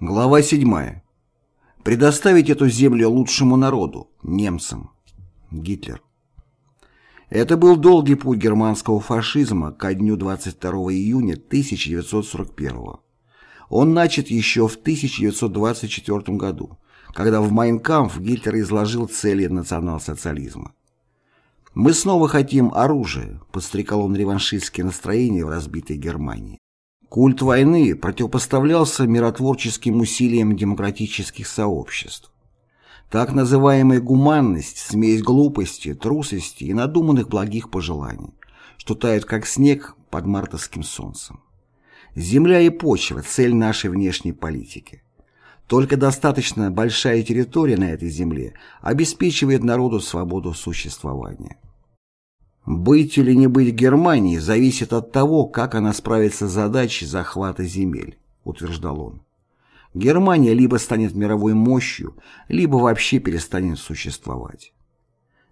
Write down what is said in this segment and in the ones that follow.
Глава 7. Предоставить эту землю лучшему народу, немцам. Гитлер. Это был долгий путь германского фашизма ко дню 22 июня 1941 Он начат еще в 1924 году, когда в Майнкамф Гитлер изложил цели национал-социализма. «Мы снова хотим оружия», — подстрекал он реваншистские настроения в разбитой Германии. Культ войны противопоставлялся миротворческим усилиям демократических сообществ. Так называемая гуманность – смесь глупости, трусости и надуманных благих пожеланий, что тает как снег под мартовским солнцем. Земля и почва – цель нашей внешней политики. Только достаточно большая территория на этой земле обеспечивает народу свободу существования. Быть или не быть Германии зависит от того, как она справится с задачей захвата земель, утверждал он. Германия либо станет мировой мощью, либо вообще перестанет существовать.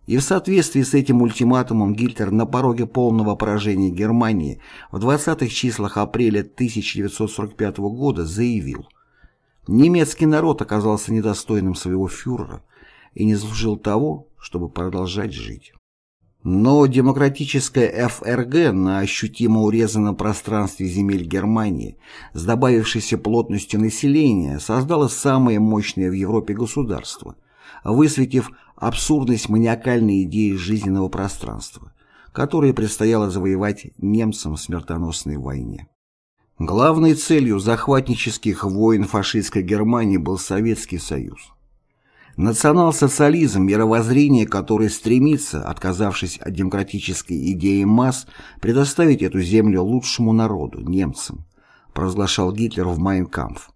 И в соответствии с этим ультиматумом Гитлер на пороге полного поражения Германии в 20-х числах апреля 1945 года заявил «Немецкий народ оказался недостойным своего фюрера и не заслужил того, чтобы продолжать жить». Но демократическая ФРГ на ощутимо урезанном пространстве земель Германии с добавившейся плотностью населения создала самое мощное в Европе государство, высветив абсурдность маниакальной идеи жизненного пространства, которое предстояло завоевать немцам в смертоносной войне. Главной целью захватнических войн фашистской Германии был Советский Союз. Национал-социализм – мировоззрение, которое стремится, отказавшись от демократической идеи масс, предоставить эту землю лучшему народу, немцам, провозглашал Гитлер в Майнкамф.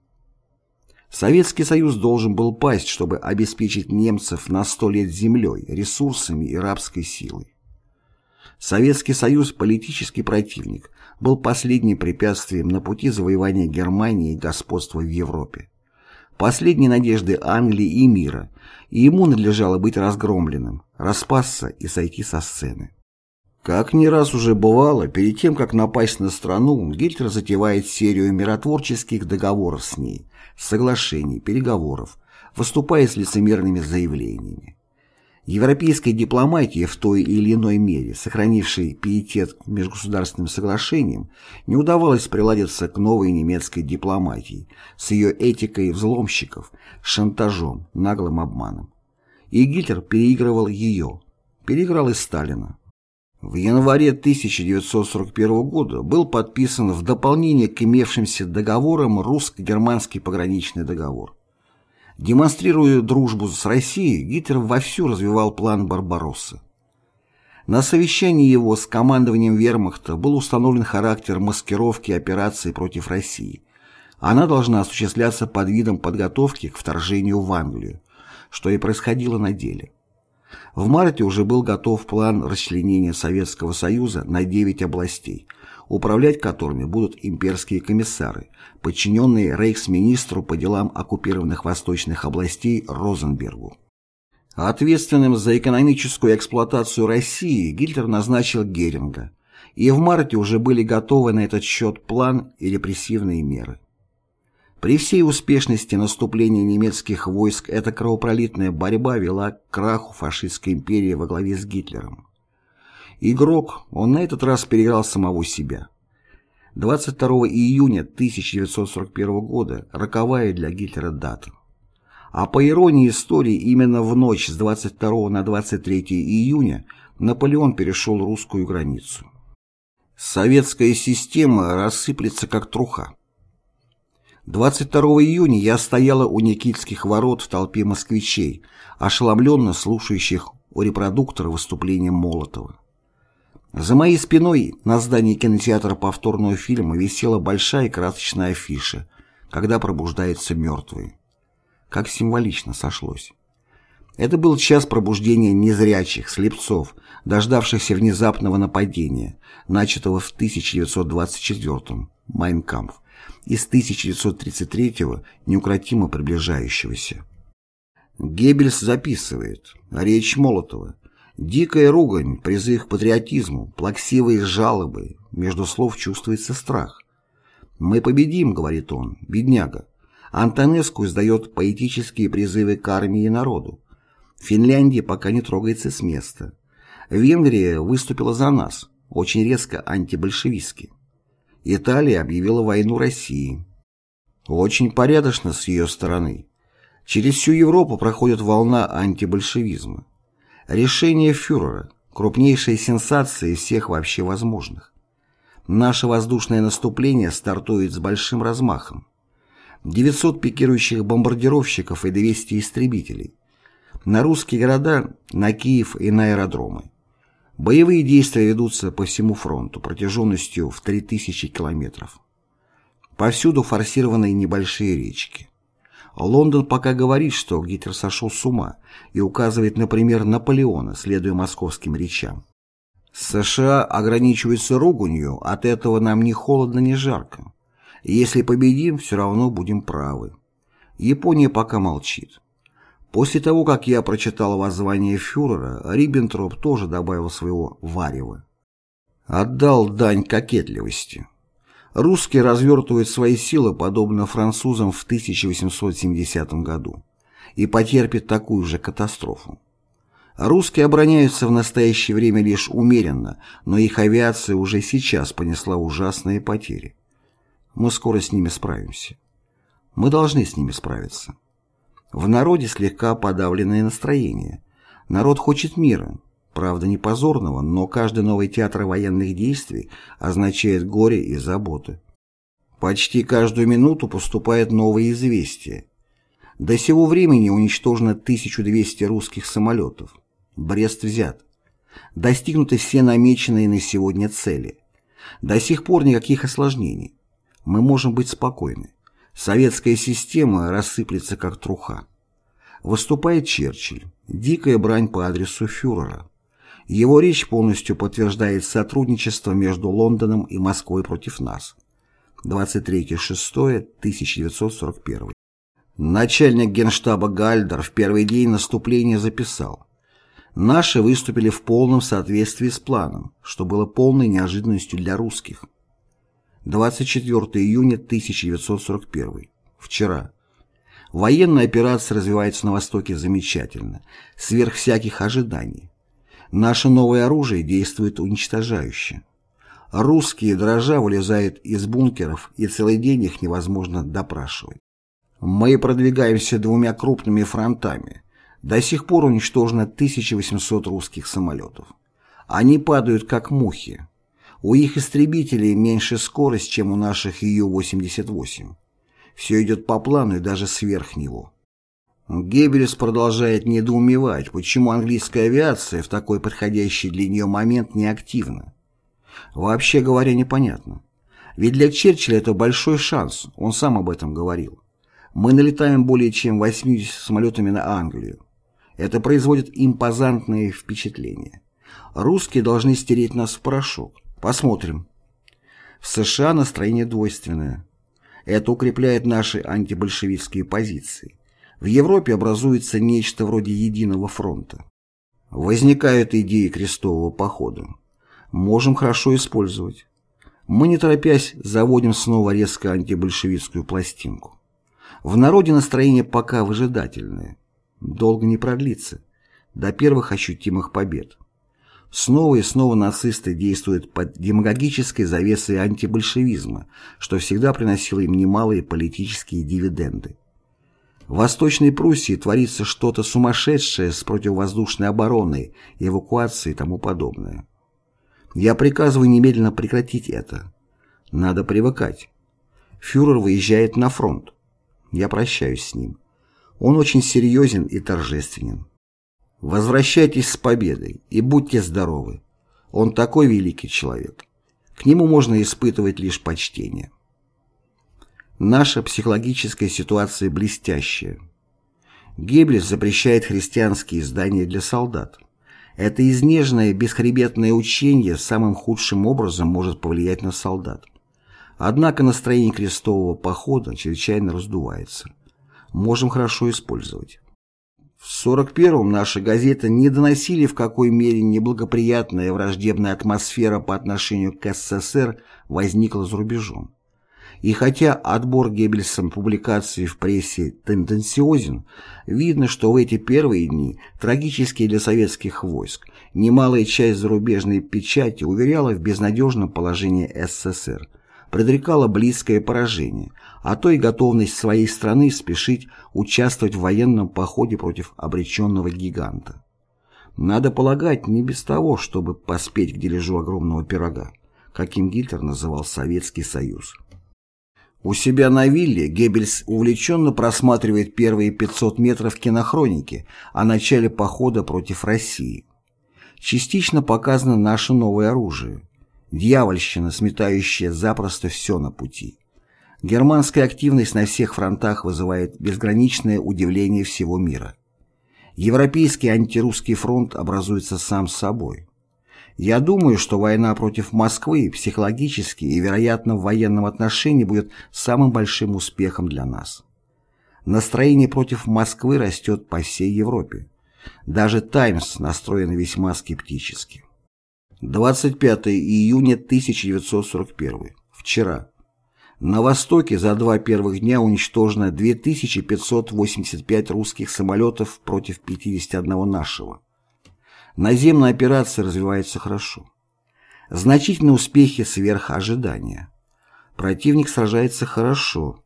Советский Союз должен был пасть, чтобы обеспечить немцев на сто лет землей, ресурсами и рабской силой. Советский Союз, политический противник, был последним препятствием на пути завоевания Германии и господства в Европе последней надежды Англии и мира, и ему надлежало быть разгромленным, распасться и сойти со сцены. Как не раз уже бывало, перед тем, как напасть на страну, Гитлер затевает серию миротворческих договоров с ней, соглашений, переговоров, выступая с лицемерными заявлениями. Европейской дипломатии в той или иной мере, сохранившей пиетет к межгосударственным соглашениям, не удавалось приладиться к новой немецкой дипломатии с ее этикой взломщиков, шантажом, наглым обманом. И Гитлер переигрывал ее, переиграл и Сталина. В январе 1941 года был подписан в дополнение к имевшимся договорам русско-германский пограничный договор. Демонстрируя дружбу с Россией, Гитлер вовсю развивал план Барбароссы. На совещании его с командованием вермахта был установлен характер маскировки операции против России. Она должна осуществляться под видом подготовки к вторжению в Англию, что и происходило на деле. В марте уже был готов план расчленения Советского Союза на 9 областей – управлять которыми будут имперские комиссары, подчиненные рейхсминистру по делам оккупированных восточных областей Розенбергу. Ответственным за экономическую эксплуатацию России Гитлер назначил Геринга, и в марте уже были готовы на этот счет план и репрессивные меры. При всей успешности наступления немецких войск эта кровопролитная борьба вела к краху фашистской империи во главе с Гитлером. Игрок, он на этот раз переиграл самого себя. 22 июня 1941 года – роковая для Гитлера дата. А по иронии истории, именно в ночь с 22 на 23 июня Наполеон перешел русскую границу. Советская система рассыплется как труха. 22 июня я стояла у Никитских ворот в толпе москвичей, ошеломленно слушающих у репродуктора выступления Молотова. За моей спиной на здании кинотеатра повторного фильма висела большая красочная афиша «Когда пробуждаются мертвые». Как символично сошлось. Это был час пробуждения незрячих, слепцов, дождавшихся внезапного нападения, начатого в 1924-м, Майнкампф, и с 1933-го неукротимо приближающегося. Геббельс записывает речь Молотова, Дикая ругань, призыв к патриотизму, плаксивые жалобы, между слов чувствуется страх. «Мы победим», — говорит он, — «бедняга». Антонеску издает поэтические призывы к армии и народу. Финляндия пока не трогается с места. Венгрия выступила за нас, очень резко антибольшевистски. Италия объявила войну России. Очень порядочно с ее стороны. Через всю Европу проходит волна антибольшевизма. Решение фюрера – крупнейшая сенсация из всех вообще возможных. Наше воздушное наступление стартует с большим размахом. 900 пикирующих бомбардировщиков и 200 истребителей. На русские города, на Киев и на аэродромы. Боевые действия ведутся по всему фронту протяженностью в 3000 километров. Повсюду форсированные небольшие речки. Лондон пока говорит, что Гитлер сошел с ума и указывает, например, Наполеона, следуя московским речам. США ограничиваются руганью, от этого нам ни холодно, ни жарко. Если победим, все равно будем правы. Япония пока молчит. После того, как я прочитал воззвание фюрера, Риббентроп тоже добавил своего варева. Отдал дань кокетливости. Русские развертывают свои силы, подобно французам в 1870 году, и потерпят такую же катастрофу. Русские обороняются в настоящее время лишь умеренно, но их авиация уже сейчас понесла ужасные потери. Мы скоро с ними справимся. Мы должны с ними справиться. В народе слегка подавленное настроение. Народ хочет мира, правда не позорного, но каждый новый театр военных действий означает горе и заботы. Почти каждую минуту поступает новое известие. До сего времени уничтожено 1200 русских самолетов. Брест взят. Достигнуты все намеченные на сегодня цели. До сих пор никаких осложнений. Мы можем быть спокойны. Советская система рассыплется как труха. Выступает Черчилль. Дикая брань по адресу фюрера. Его речь полностью подтверждает сотрудничество между Лондоном и Москвой против нас. 23.06.1941. Начальник генштаба Гальдер в первый день наступления записал «Наши выступили в полном соответствии с планом, что было полной неожиданностью для русских». 24 июня 1941. Вчера. Военная операция развивается на Востоке замечательно, сверх всяких ожиданий. Наше новое оружие действует уничтожающе. Русские дрожа вылезают из бункеров, и целый день их невозможно допрашивать. Мы продвигаемся двумя крупными фронтами. До сих пор уничтожено 1800 русских самолетов. Они падают как мухи. У их истребителей меньше скорость, чем у наших Ю-88. Все идет по плану и даже сверх него. Геббельс продолжает недоумевать, почему английская авиация в такой подходящий для нее момент не активна. Вообще говоря, непонятно. Ведь для Черчилля это большой шанс, он сам об этом говорил. Мы налетаем более чем 80 самолетами на Англию. Это производит импозантные впечатления. Русские должны стереть нас в порошок. Посмотрим. В США настроение двойственное. Это укрепляет наши антибольшевистские позиции. В Европе образуется нечто вроде единого фронта. Возникают идеи крестового похода. Можем хорошо использовать. Мы, не торопясь, заводим снова резко антибольшевистскую пластинку. В народе настроение пока выжидательное. Долго не продлится. До первых ощутимых побед. Снова и снова нацисты действуют под демагогической завесой антибольшевизма, что всегда приносило им немалые политические дивиденды. В Восточной Пруссии творится что-то сумасшедшее с противовоздушной обороной, эвакуацией и тому подобное. Я приказываю немедленно прекратить это. Надо привыкать. Фюрер выезжает на фронт. Я прощаюсь с ним. Он очень серьезен и торжественен. Возвращайтесь с победой и будьте здоровы. Он такой великий человек. К нему можно испытывать лишь почтение. Наша психологическая ситуация блестящая. Геббельс запрещает христианские издания для солдат. Это изнежное, бесхребетное учение самым худшим образом может повлиять на солдат. Однако настроение крестового похода чрезвычайно раздувается. Можем хорошо использовать. В 41-м наши газеты не доносили, в какой мере неблагоприятная враждебная атмосфера по отношению к СССР возникла за рубежом. И хотя отбор Геббельсом публикаций в прессе тенденциозен, видно, что в эти первые дни, трагические для советских войск, немалая часть зарубежной печати уверяла в безнадежном положении СССР, предрекала близкое поражение, а то и готовность своей страны спешить участвовать в военном походе против обреченного гиганта. Надо полагать, не без того, чтобы поспеть к дележу огромного пирога, каким Гитлер называл Советский Союз. У себя на вилле Геббельс увлеченно просматривает первые 500 метров кинохроники о начале похода против России. Частично показано наше новое оружие. Дьявольщина, сметающая запросто все на пути. Германская активность на всех фронтах вызывает безграничное удивление всего мира. Европейский антирусский фронт образуется сам собой. Я думаю, что война против Москвы психологически и, вероятно, в военном отношении будет самым большим успехом для нас. Настроение против Москвы растет по всей Европе. Даже «Таймс» настроен весьма скептически. 25 июня 1941. Вчера. На Востоке за два первых дня уничтожено 2585 русских самолетов против 51 нашего. Наземная операция развивается хорошо. Значительные успехи сверх ожидания. Противник сражается хорошо,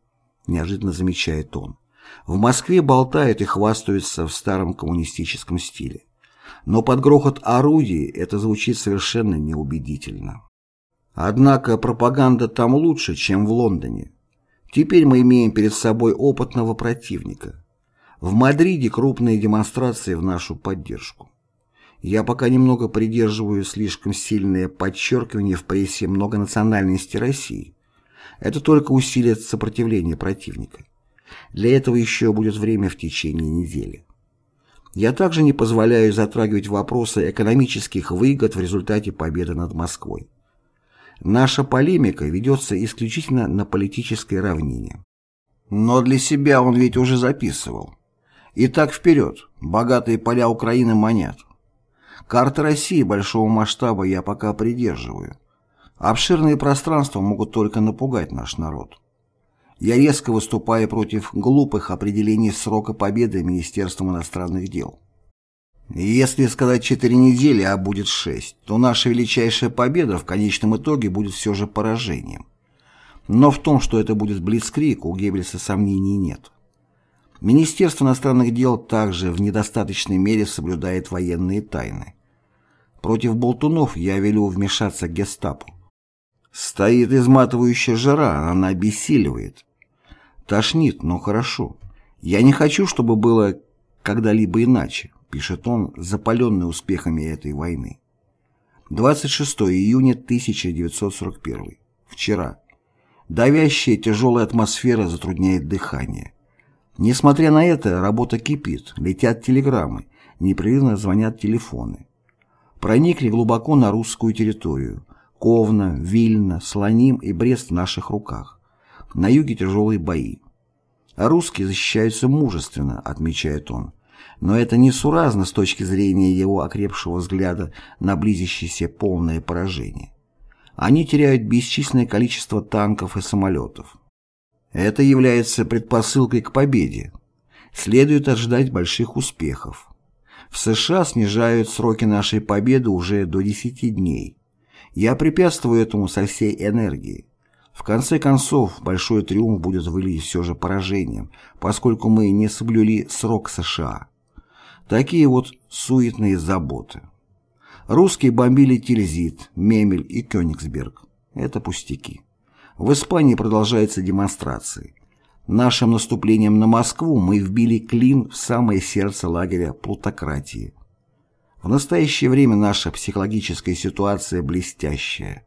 неожиданно замечает он. В Москве болтают и хвастаются в старом коммунистическом стиле. Но под грохот орудий это звучит совершенно неубедительно. Однако пропаганда там лучше, чем в Лондоне. Теперь мы имеем перед собой опытного противника. В Мадриде крупные демонстрации в нашу поддержку. Я пока немного придерживаю слишком сильное подчеркивание в прессе многонациональности России. Это только усилит сопротивление противника. Для этого еще будет время в течение недели. Я также не позволяю затрагивать вопросы экономических выгод в результате победы над Москвой. Наша полемика ведется исключительно на политической равнине. Но для себя он ведь уже записывал. Итак, вперед, богатые поля Украины манят. Карты России большого масштаба я пока придерживаю. Обширные пространства могут только напугать наш народ. Я резко выступаю против глупых определений срока победы Министерством иностранных дел. Если сказать четыре недели, а будет шесть, то наша величайшая победа в конечном итоге будет все же поражением. Но в том, что это будет блицкрик, у Геббельса сомнений нет. Министерство иностранных дел также в недостаточной мере соблюдает военные тайны. Против болтунов я велю вмешаться гестапо. Стоит изматывающая жара, она обессиливает. Тошнит, но хорошо. Я не хочу, чтобы было когда-либо иначе, пишет он, запаленный успехами этой войны. 26 июня 1941. Вчера. Давящая тяжелая атмосфера затрудняет дыхание. Несмотря на это, работа кипит, летят телеграммы, непрерывно звонят телефоны. Проникли глубоко на русскую территорию. Ковна, Вильна, Слоним и Брест в наших руках. На юге тяжелые бои. А русские защищаются мужественно, отмечает он. Но это несуразно с точки зрения его окрепшего взгляда на близящееся полное поражение. Они теряют бесчисленное количество танков и самолетов. Это является предпосылкой к победе. Следует ожидать больших успехов. В США снижают сроки нашей победы уже до 10 дней. Я препятствую этому со всей энергией. В конце концов, большой триумф будет выглядеть все же поражением, поскольку мы не соблюли срок США. Такие вот суетные заботы. Русские бомбили Тильзит, Мемель и Кёнигсберг. Это пустяки. В Испании продолжаются демонстрации. Нашим наступлением на Москву мы вбили клин в самое сердце лагеря плутократии. В настоящее время наша психологическая ситуация блестящая.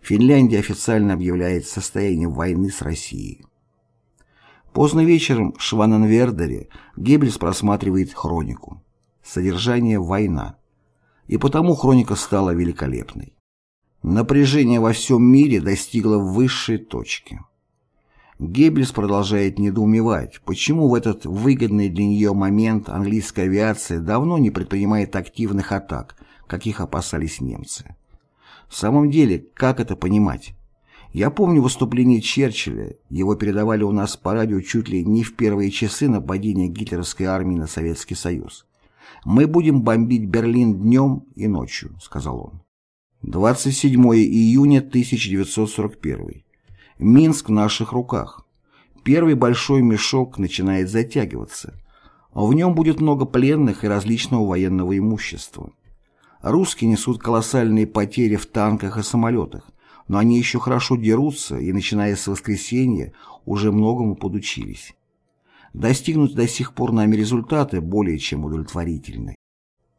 Финляндия официально объявляет состояние войны с Россией. Поздно вечером в Шваненвердере Геббельс просматривает хронику. Содержание «Война». И потому хроника стала великолепной. Напряжение во всем мире достигло высшей точки. Геббельс продолжает недоумевать, почему в этот выгодный для нее момент английская авиация давно не предпринимает активных атак, каких опасались немцы. В самом деле, как это понимать? Я помню выступление Черчилля, его передавали у нас по радио чуть ли не в первые часы нападения гитлеровской армии на Советский Союз. «Мы будем бомбить Берлин днем и ночью», — сказал он. 27 июня 1941. Минск в наших руках. Первый большой мешок начинает затягиваться. В нем будет много пленных и различного военного имущества. Русские несут колоссальные потери в танках и самолетах, но они еще хорошо дерутся и, начиная с воскресенья, уже многому подучились. Достигнут до сих пор нами результаты более чем удовлетворительны.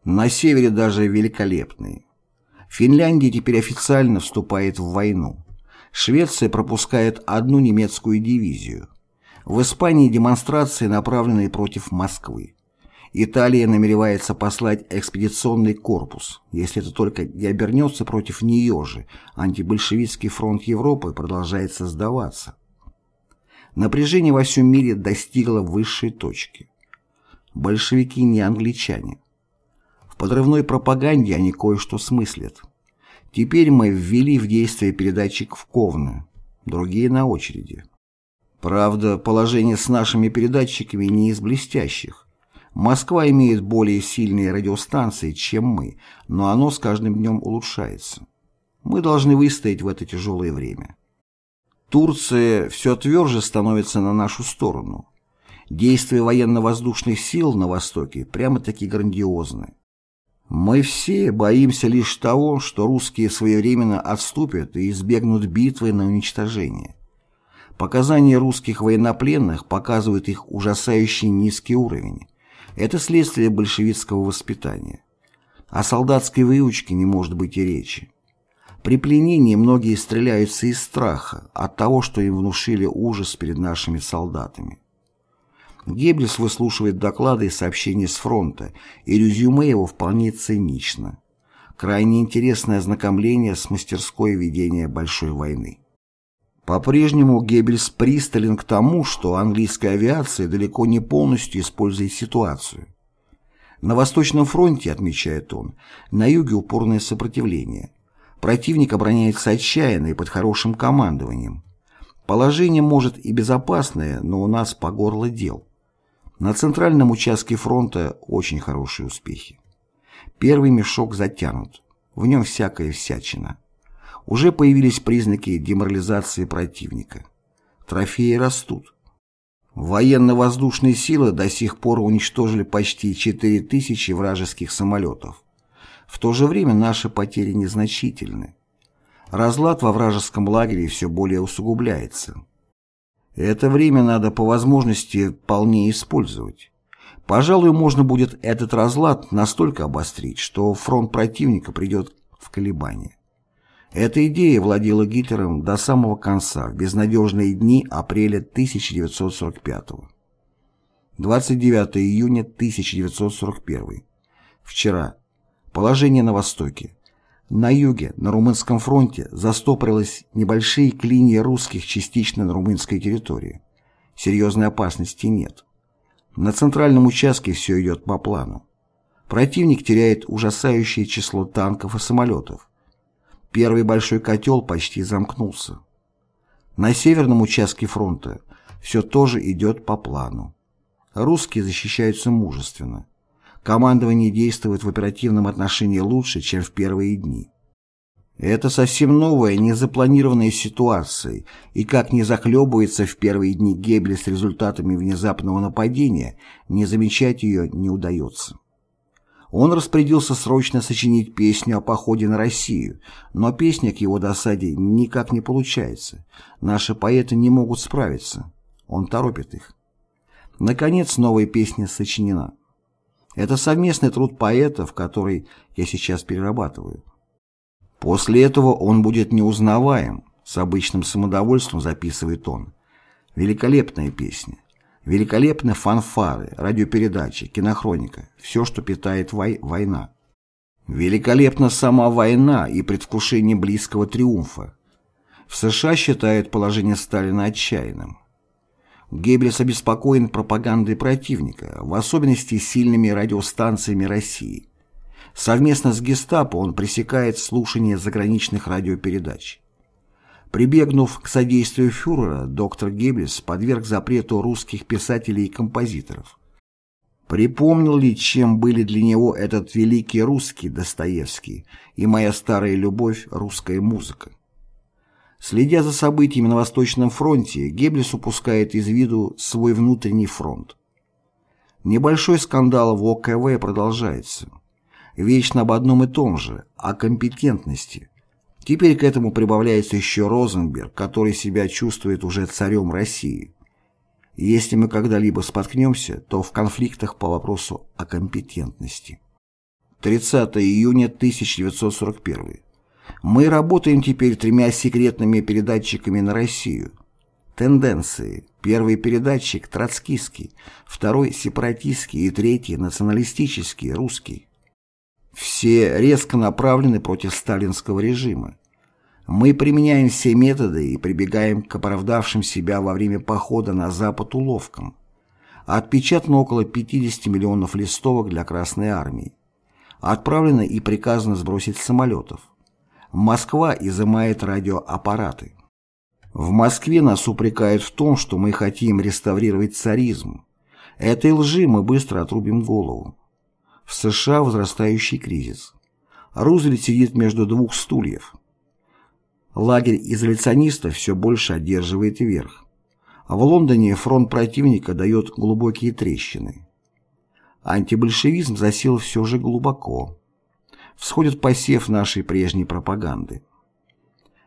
На севере даже великолепные. Финляндия теперь официально вступает в войну. Швеция пропускает одну немецкую дивизию. В Испании демонстрации, направленные против Москвы. Италия намеревается послать экспедиционный корпус, если это только не обернется против нее же. Антибольшевистский фронт Европы продолжает создаваться. Напряжение во всем мире достигло высшей точки. Большевики не англичане. В подрывной пропаганде они кое-что смыслят. Теперь мы ввели в действие передатчик в Ковны, другие на очереди. Правда, положение с нашими передатчиками не из блестящих. Москва имеет более сильные радиостанции, чем мы, но оно с каждым днем улучшается. Мы должны выстоять в это тяжелое время. Турция все тверже становится на нашу сторону. Действия военно-воздушных сил на Востоке прямо-таки грандиозны. Мы все боимся лишь того, что русские своевременно отступят и избегнут битвы на уничтожение. Показания русских военнопленных показывают их ужасающий низкий уровень. Это следствие большевистского воспитания. О солдатской выучке не может быть и речи. При пленении многие стреляются из страха, от того, что им внушили ужас перед нашими солдатами. Геббельс выслушивает доклады и сообщения с фронта, и резюме его вполне цинично. Крайне интересное ознакомление с мастерской ведения большой войны. По-прежнему Геббельс пристален к тому, что английская авиация далеко не полностью использует ситуацию. На Восточном фронте, отмечает он, на юге упорное сопротивление. Противник обороняется отчаянно и под хорошим командованием. Положение может и безопасное, но у нас по горло дел. На центральном участке фронта очень хорошие успехи. Первый мешок затянут, в нем всякая всячина. Уже появились признаки деморализации противника. Трофеи растут. Военно-воздушные силы до сих пор уничтожили почти 4000 вражеских самолетов. В то же время наши потери незначительны. Разлад во вражеском лагере все более усугубляется. Это время надо по возможности вполне использовать. Пожалуй, можно будет этот разлад настолько обострить, что фронт противника придет в колебания. Эта идея владела Гитлером до самого конца, в безнадежные дни апреля 1945 -го. 29 июня 1941. Вчера. Положение на Востоке. На юге, на Румынском фронте, застопорились небольшие клинья русских частично на румынской территории. Серьезной опасности нет. На центральном участке все идет по плану. Противник теряет ужасающее число танков и самолетов. Первый большой котел почти замкнулся. На северном участке фронта все тоже идет по плану. Русские защищаются мужественно. Командование действует в оперативном отношении лучше, чем в первые дни. Это совсем новая, незапланированная ситуация, и как не захлебывается в первые дни Геббель с результатами внезапного нападения, не замечать ее не удается. Он распорядился срочно сочинить песню о походе на Россию, но песня к его досаде никак не получается. Наши поэты не могут справиться. Он торопит их. Наконец, новая песня сочинена. Это совместный труд поэтов, который я сейчас перерабатываю. После этого он будет неузнаваем, с обычным самодовольством записывает он. Великолепная песня. Великолепны фанфары, радиопередачи, кинохроника, все, что питает вой война. Великолепна сама война и предвкушение близкого триумфа. В США считают положение Сталина отчаянным. Геббельс обеспокоен пропагандой противника, в особенности сильными радиостанциями России. Совместно с гестапо он пресекает слушание заграничных радиопередач. Прибегнув к содействию фюрера, доктор Геббельс подверг запрету русских писателей и композиторов. Припомнил ли, чем были для него этот великий русский Достоевский и моя старая любовь русская музыка? Следя за событиями на Восточном фронте, Геббельс упускает из виду свой внутренний фронт. Небольшой скандал в ОКВ продолжается. Вечно об одном и том же, о компетентности. Теперь к этому прибавляется еще Розенберг, который себя чувствует уже царем России. Если мы когда-либо споткнемся, то в конфликтах по вопросу о компетентности. 30 июня 1941. Мы работаем теперь тремя секретными передатчиками на Россию. Тенденции. Первый передатчик – троцкистский, второй – сепаратистский и третий – националистический, русский. Все резко направлены против сталинского режима. Мы применяем все методы и прибегаем к оправдавшим себя во время похода на Запад уловкам. Отпечатано около 50 миллионов листовок для Красной Армии. Отправлено и приказано сбросить самолетов. Москва изымает радиоаппараты. В Москве нас упрекают в том, что мы хотим реставрировать царизм. Этой лжи мы быстро отрубим голову. В США возрастающий кризис. Рузвельт сидит между двух стульев. Лагерь изоляционистов все больше одерживает верх. А в Лондоне фронт противника дает глубокие трещины. Антибольшевизм засел все же глубоко. Всходит посев нашей прежней пропаганды.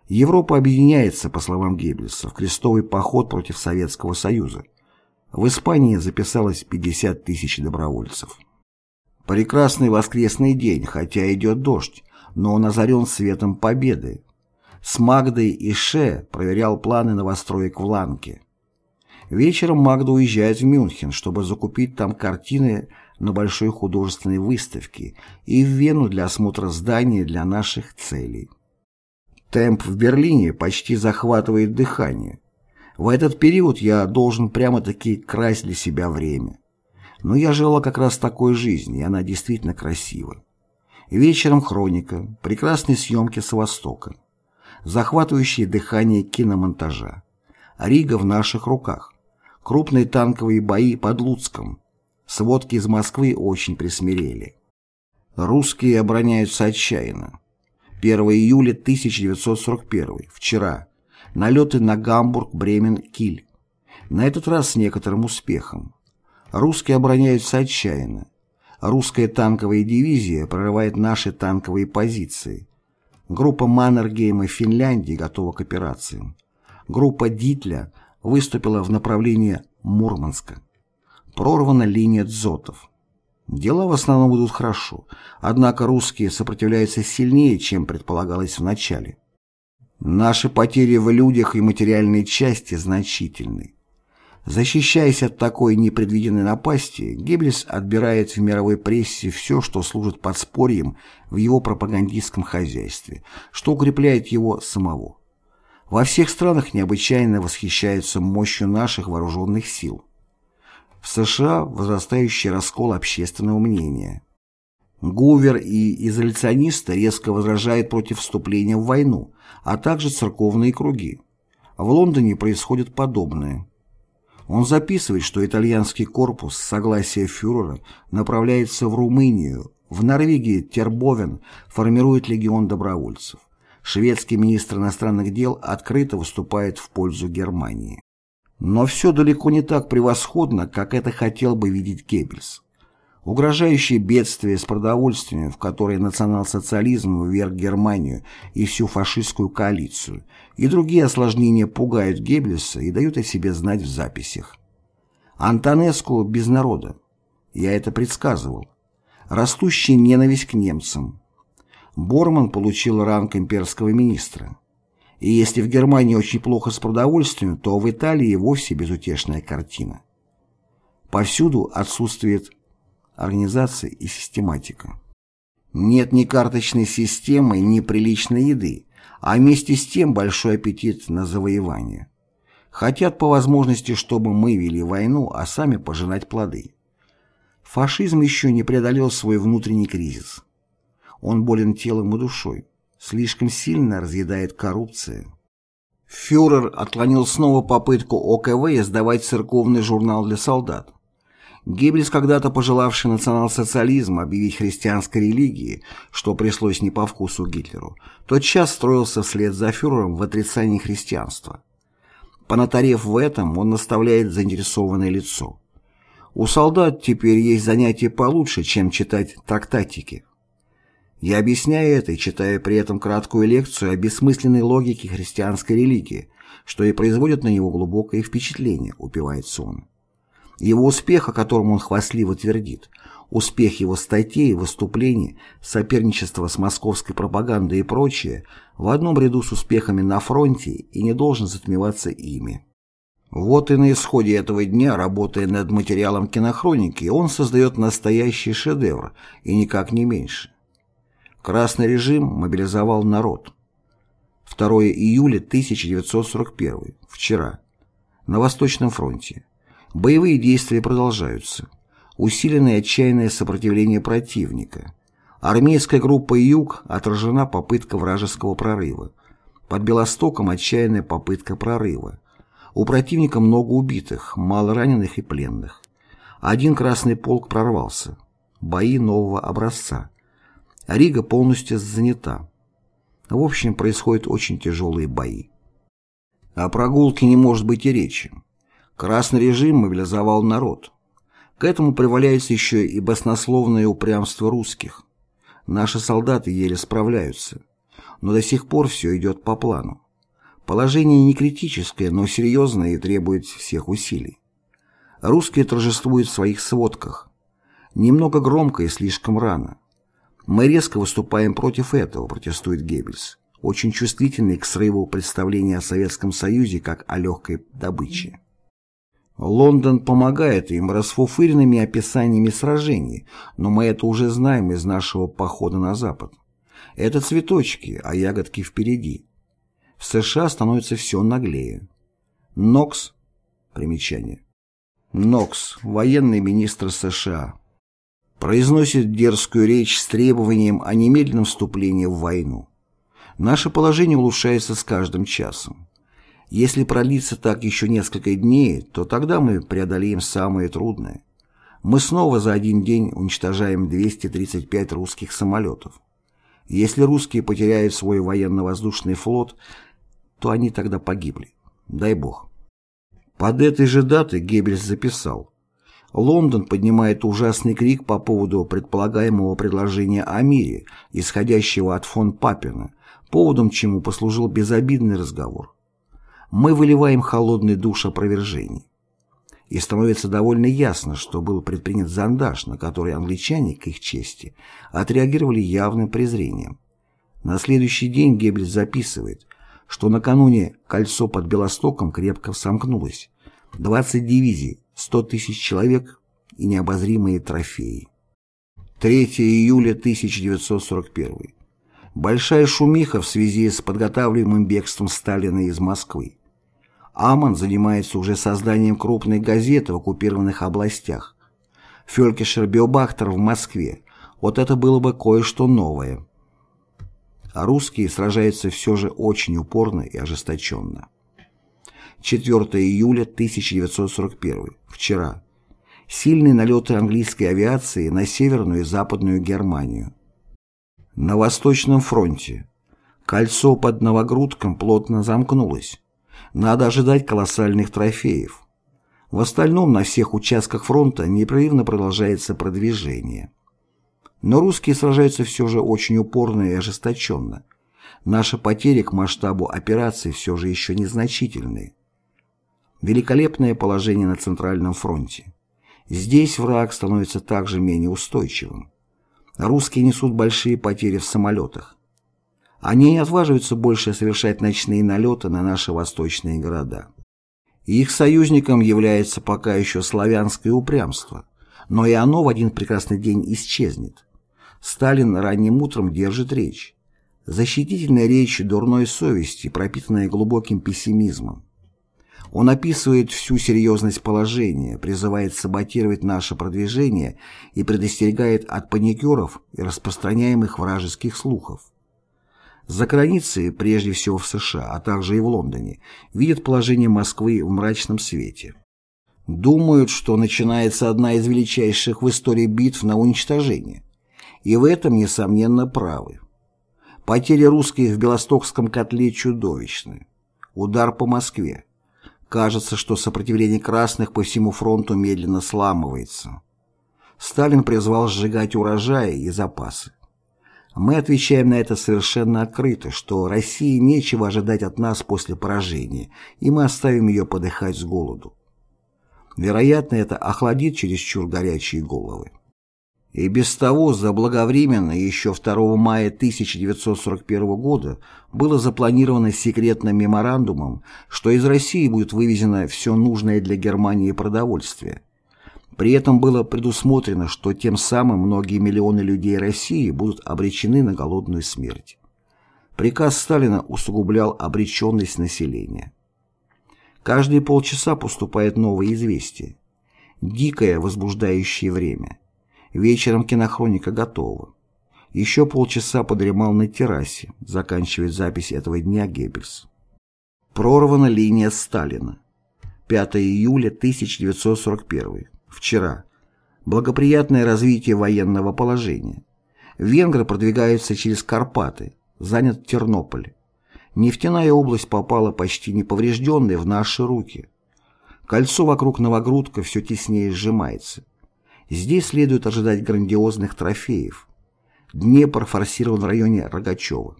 Европа объединяется, по словам Геббельса, в крестовый поход против Советского Союза. В Испании записалось 50 тысяч добровольцев. Прекрасный воскресный день, хотя идет дождь, но он озарен светом победы, с Магдой и Ше проверял планы новостроек в Ланке. Вечером Магда уезжает в Мюнхен, чтобы закупить там картины на большой художественной выставке и в Вену для осмотра здания для наших целей. Темп в Берлине почти захватывает дыхание. В этот период я должен прямо-таки красть для себя время. Но я жила как раз такой жизни, и она действительно красива. Вечером хроника, прекрасные съемки с Востока захватывающее дыхание киномонтажа. Рига в наших руках. Крупные танковые бои под Луцком. Сводки из Москвы очень присмирели. Русские обороняются отчаянно. 1 июля 1941. Вчера. Налеты на Гамбург, Бремен, Киль. На этот раз с некоторым успехом. Русские обороняются отчаянно. Русская танковая дивизия прорывает наши танковые позиции. Группа Маннергейма Финляндии готова к операциям. Группа Дитля выступила в направлении Мурманска. Прорвана линия дзотов. Дела в основном идут хорошо, однако русские сопротивляются сильнее, чем предполагалось в начале. Наши потери в людях и материальной части значительны. Защищаясь от такой непредвиденной напасти, Геббельс отбирает в мировой прессе все, что служит подспорьем в его пропагандистском хозяйстве, что укрепляет его самого. Во всех странах необычайно восхищаются мощью наших вооруженных сил. В США возрастающий раскол общественного мнения. Гувер и изоляционисты резко возражают против вступления в войну, а также церковные круги. В Лондоне происходит подобное. Он записывает, что итальянский корпус с согласия фюрера направляется в Румынию, в Норвегии Тербовен формирует легион добровольцев. Шведский министр иностранных дел открыто выступает в пользу Германии. Но все далеко не так превосходно, как это хотел бы видеть Геббельс. Угрожающее бедствие с продовольствием, в которое национал-социализм вверг Германию и всю фашистскую коалицию, и другие осложнения пугают Геббельса и дают о себе знать в записях. Антонеску без народа. Я это предсказывал. Растущая ненависть к немцам. Борман получил ранг имперского министра. И если в Германии очень плохо с продовольствием, то в Италии вовсе безутешная картина. Повсюду отсутствует организация и систематика. Нет ни карточной системы, ни приличной еды, а вместе с тем большой аппетит на завоевание. Хотят по возможности, чтобы мы вели войну, а сами пожинать плоды. Фашизм еще не преодолел свой внутренний кризис. Он болен телом и душой. Слишком сильно разъедает коррупция. Фюрер отклонил снова попытку ОКВ издавать церковный журнал для солдат. Геббельс, когда-то пожелавший национал-социализм объявить христианской религией, что пришлось не по вкусу Гитлеру, тотчас строился вслед за фюрером в отрицании христианства. Понатарев в этом, он наставляет заинтересованное лицо. У солдат теперь есть занятие получше, чем читать трактатики. Я объясняю это и читаю при этом краткую лекцию о бессмысленной логике христианской религии, что и производит на него глубокое впечатление, упивается он. Его успех, о котором он хвастливо твердит, успех его статей, выступлений, соперничество с московской пропагандой и прочее, в одном ряду с успехами на фронте и не должен затмеваться ими. Вот и на исходе этого дня, работая над материалом кинохроники, он создает настоящий шедевр, и никак не меньше. Красный режим мобилизовал народ. 2 июля 1941, вчера, на Восточном фронте. Боевые действия продолжаются. Усиленное отчаянное сопротивление противника. Армейская группа «Юг» отражена попытка вражеского прорыва. Под Белостоком отчаянная попытка прорыва. У противника много убитых, мало раненых и пленных. Один Красный полк прорвался. Бои нового образца. Рига полностью занята. В общем, происходят очень тяжелые бои. О прогулке не может быть и речи. Красный режим мобилизовал народ. К этому приваляется еще и баснословное упрямство русских. Наши солдаты еле справляются. Но до сих пор все идет по плану. Положение не критическое, но серьезное и требует всех усилий. Русские торжествуют в своих сводках. Немного громко и слишком рано. Мы резко выступаем против этого, протестует Геббельс, очень чувствительный к срыву представления о Советском Союзе как о легкой добыче. Лондон помогает им расфуфыренными описаниями сражений, но мы это уже знаем из нашего похода на Запад. Это цветочки, а ягодки впереди. В США становится все наглее. Нокс, примечание. Нокс, военный министр США, произносит дерзкую речь с требованием о немедленном вступлении в войну. Наше положение улучшается с каждым часом. Если продлится так еще несколько дней, то тогда мы преодолеем самое трудное. Мы снова за один день уничтожаем 235 русских самолетов. Если русские потеряют свой военно-воздушный флот, то они тогда погибли. Дай бог. Под этой же датой Геббельс записал Лондон поднимает ужасный крик по поводу предполагаемого предложения о мире, исходящего от фон Папина, поводом чему послужил безобидный разговор. Мы выливаем холодный душ опровержений. И становится довольно ясно, что был предпринят зондаж, на который англичане, к их чести, отреагировали явным презрением. На следующий день Геббельс записывает, что накануне кольцо под Белостоком крепко сомкнулось. 20 дивизий, 100 тысяч человек и необозримые трофеи. 3 июля 1941. Большая шумиха в связи с подготавливаемым бегством Сталина из Москвы. Аман занимается уже созданием крупной газеты в оккупированных областях. Фелькишер Биобахтер в Москве. Вот это было бы кое-что новое. А русские сражаются все же очень упорно и ожесточенно. 4 июля 1941, вчера. Сильные налеты английской авиации на Северную и Западную Германию. На Восточном фронте. Кольцо под Новогрудком плотно замкнулось. Надо ожидать колоссальных трофеев. В остальном на всех участках фронта непрерывно продолжается продвижение. Но русские сражаются все же очень упорно и ожесточенно. Наши потери к масштабу операции все же еще незначительные. Великолепное положение на Центральном фронте. Здесь враг становится также менее устойчивым. Русские несут большие потери в самолетах. Они не отваживаются больше совершать ночные налеты на наши восточные города. Их союзником является пока еще славянское упрямство, но и оно в один прекрасный день исчезнет. Сталин ранним утром держит речь. Защитительная речь дурной совести, пропитанная глубоким пессимизмом. Он описывает всю серьезность положения, призывает саботировать наше продвижение и предостерегает от паникеров и распространяемых вражеских слухов. За границей, прежде всего в США, а также и в Лондоне, видят положение Москвы в мрачном свете. Думают, что начинается одна из величайших в истории битв на уничтожение. И в этом, несомненно, правы. Потери русских в Белостокском котле чудовищны. Удар по Москве. Кажется, что сопротивление красных по всему фронту медленно сламывается. Сталин призвал сжигать урожаи и запасы. Мы отвечаем на это совершенно открыто, что России нечего ожидать от нас после поражения, и мы оставим ее подыхать с голоду. Вероятно, это охладит чересчур горячие головы. И без того заблаговременно еще 2 мая 1941 года было запланировано секретным меморандумом, что из России будет вывезено все нужное для Германии продовольствие. При этом было предусмотрено, что тем самым многие миллионы людей России будут обречены на голодную смерть. Приказ Сталина усугублял обреченность населения. Каждые полчаса поступает новое известие. Дикое возбуждающее время. Вечером кинохроника готова. Еще полчаса подремал на террасе, заканчивает запись этого дня Геббельс. Прорвана линия Сталина. 5 июля 1941 Вчера. Благоприятное развитие военного положения. Венгры продвигаются через Карпаты. Занят Тернополь. Нефтяная область попала почти неповрежденной в наши руки. Кольцо вокруг Новогрудка все теснее сжимается. Здесь следует ожидать грандиозных трофеев. Днепр форсирован в районе Рогачева.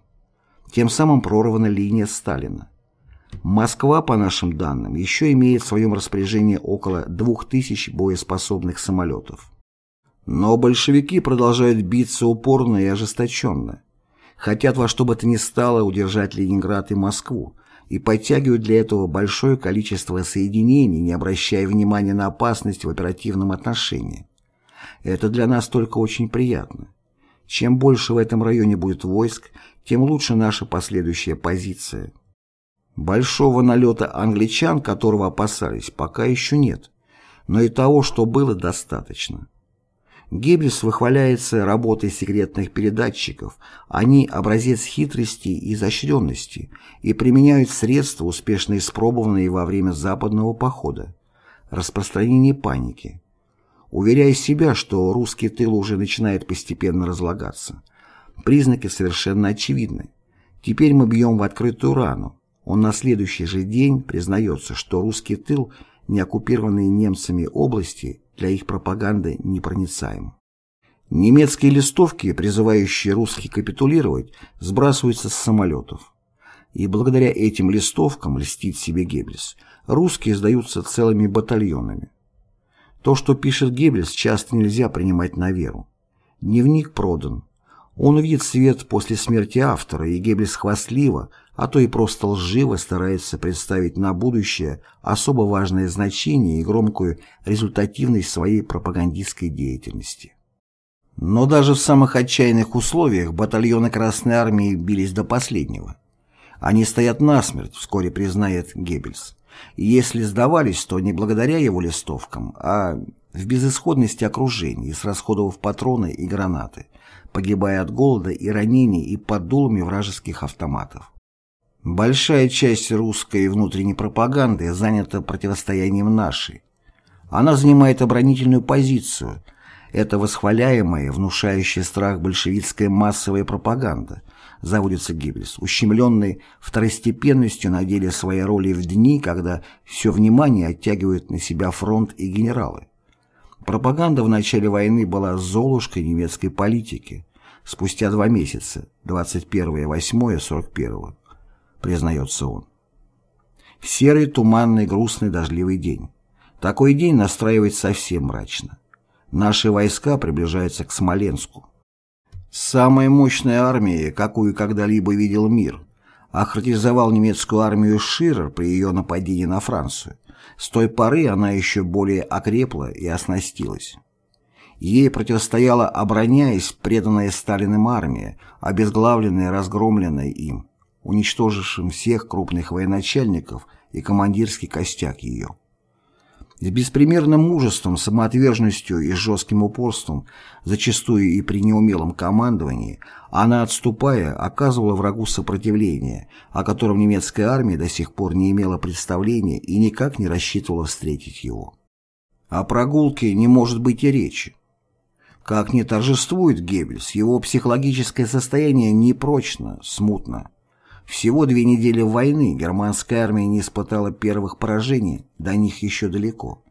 Тем самым прорвана линия Сталина. Москва, по нашим данным, еще имеет в своем распоряжении около 2000 боеспособных самолетов. Но большевики продолжают биться упорно и ожесточенно. Хотят во что бы то ни стало удержать Ленинград и Москву и подтягивают для этого большое количество соединений, не обращая внимания на опасность в оперативном отношении. Это для нас только очень приятно. Чем больше в этом районе будет войск, тем лучше наша последующая позиция. Большого налета англичан, которого опасались, пока еще нет, но и того, что было, достаточно. Геббельс выхваляется работой секретных передатчиков, они образец хитрости и изощренности и применяют средства, успешно испробованные во время западного похода, распространение паники. Уверяя себя, что русский тыл уже начинает постепенно разлагаться. Признаки совершенно очевидны. Теперь мы бьем в открытую рану, он на следующий же день признается, что русский тыл, не оккупированные немцами области, для их пропаганды непроницаем. Немецкие листовки, призывающие русских капитулировать, сбрасываются с самолетов. И благодаря этим листовкам, льстит себе Геббельс, русские сдаются целыми батальонами. То, что пишет Геббельс, часто нельзя принимать на веру. Дневник продан. Он увидит свет после смерти автора, и Геббельс хвастливо, а то и просто лживо старается представить на будущее особо важное значение и громкую результативность своей пропагандистской деятельности. Но даже в самых отчаянных условиях батальоны Красной Армии бились до последнего. Они стоят насмерть, вскоре признает Геббельс. И если сдавались, то не благодаря его листовкам, а в безысходности окружения, срасходовав патроны и гранаты, погибая от голода и ранений и под дулами вражеских автоматов. Большая часть русской внутренней пропаганды занята противостоянием нашей. Она занимает оборонительную позицию. Это восхваляемая, внушающая страх большевистская массовая пропаганда, заводится Геббельс, ущемленный второстепенностью на деле своей роли в дни, когда все внимание оттягивают на себя фронт и генералы. Пропаганда в начале войны была золушкой немецкой политики. Спустя два месяца, 21-8-41 признается он. Серый, туманный, грустный, дождливый день. Такой день настраивает совсем мрачно. Наши войска приближаются к Смоленску. Самая мощная армия, какую когда-либо видел мир, охарактеризовал немецкую армию Ширер при ее нападении на Францию. С той поры она еще более окрепла и оснастилась. Ей противостояла, обороняясь, преданная Сталиным армия, обезглавленная и разгромленная им уничтожившим всех крупных военачальников и командирский костяк ее. С беспримерным мужеством, самоотверженностью и жестким упорством, зачастую и при неумелом командовании, она, отступая, оказывала врагу сопротивление, о котором немецкая армия до сих пор не имела представления и никак не рассчитывала встретить его. О прогулке не может быть и речи. Как не торжествует Геббельс, его психологическое состояние непрочно, смутно. Всего две недели войны германская армия не испытала первых поражений, до них еще далеко.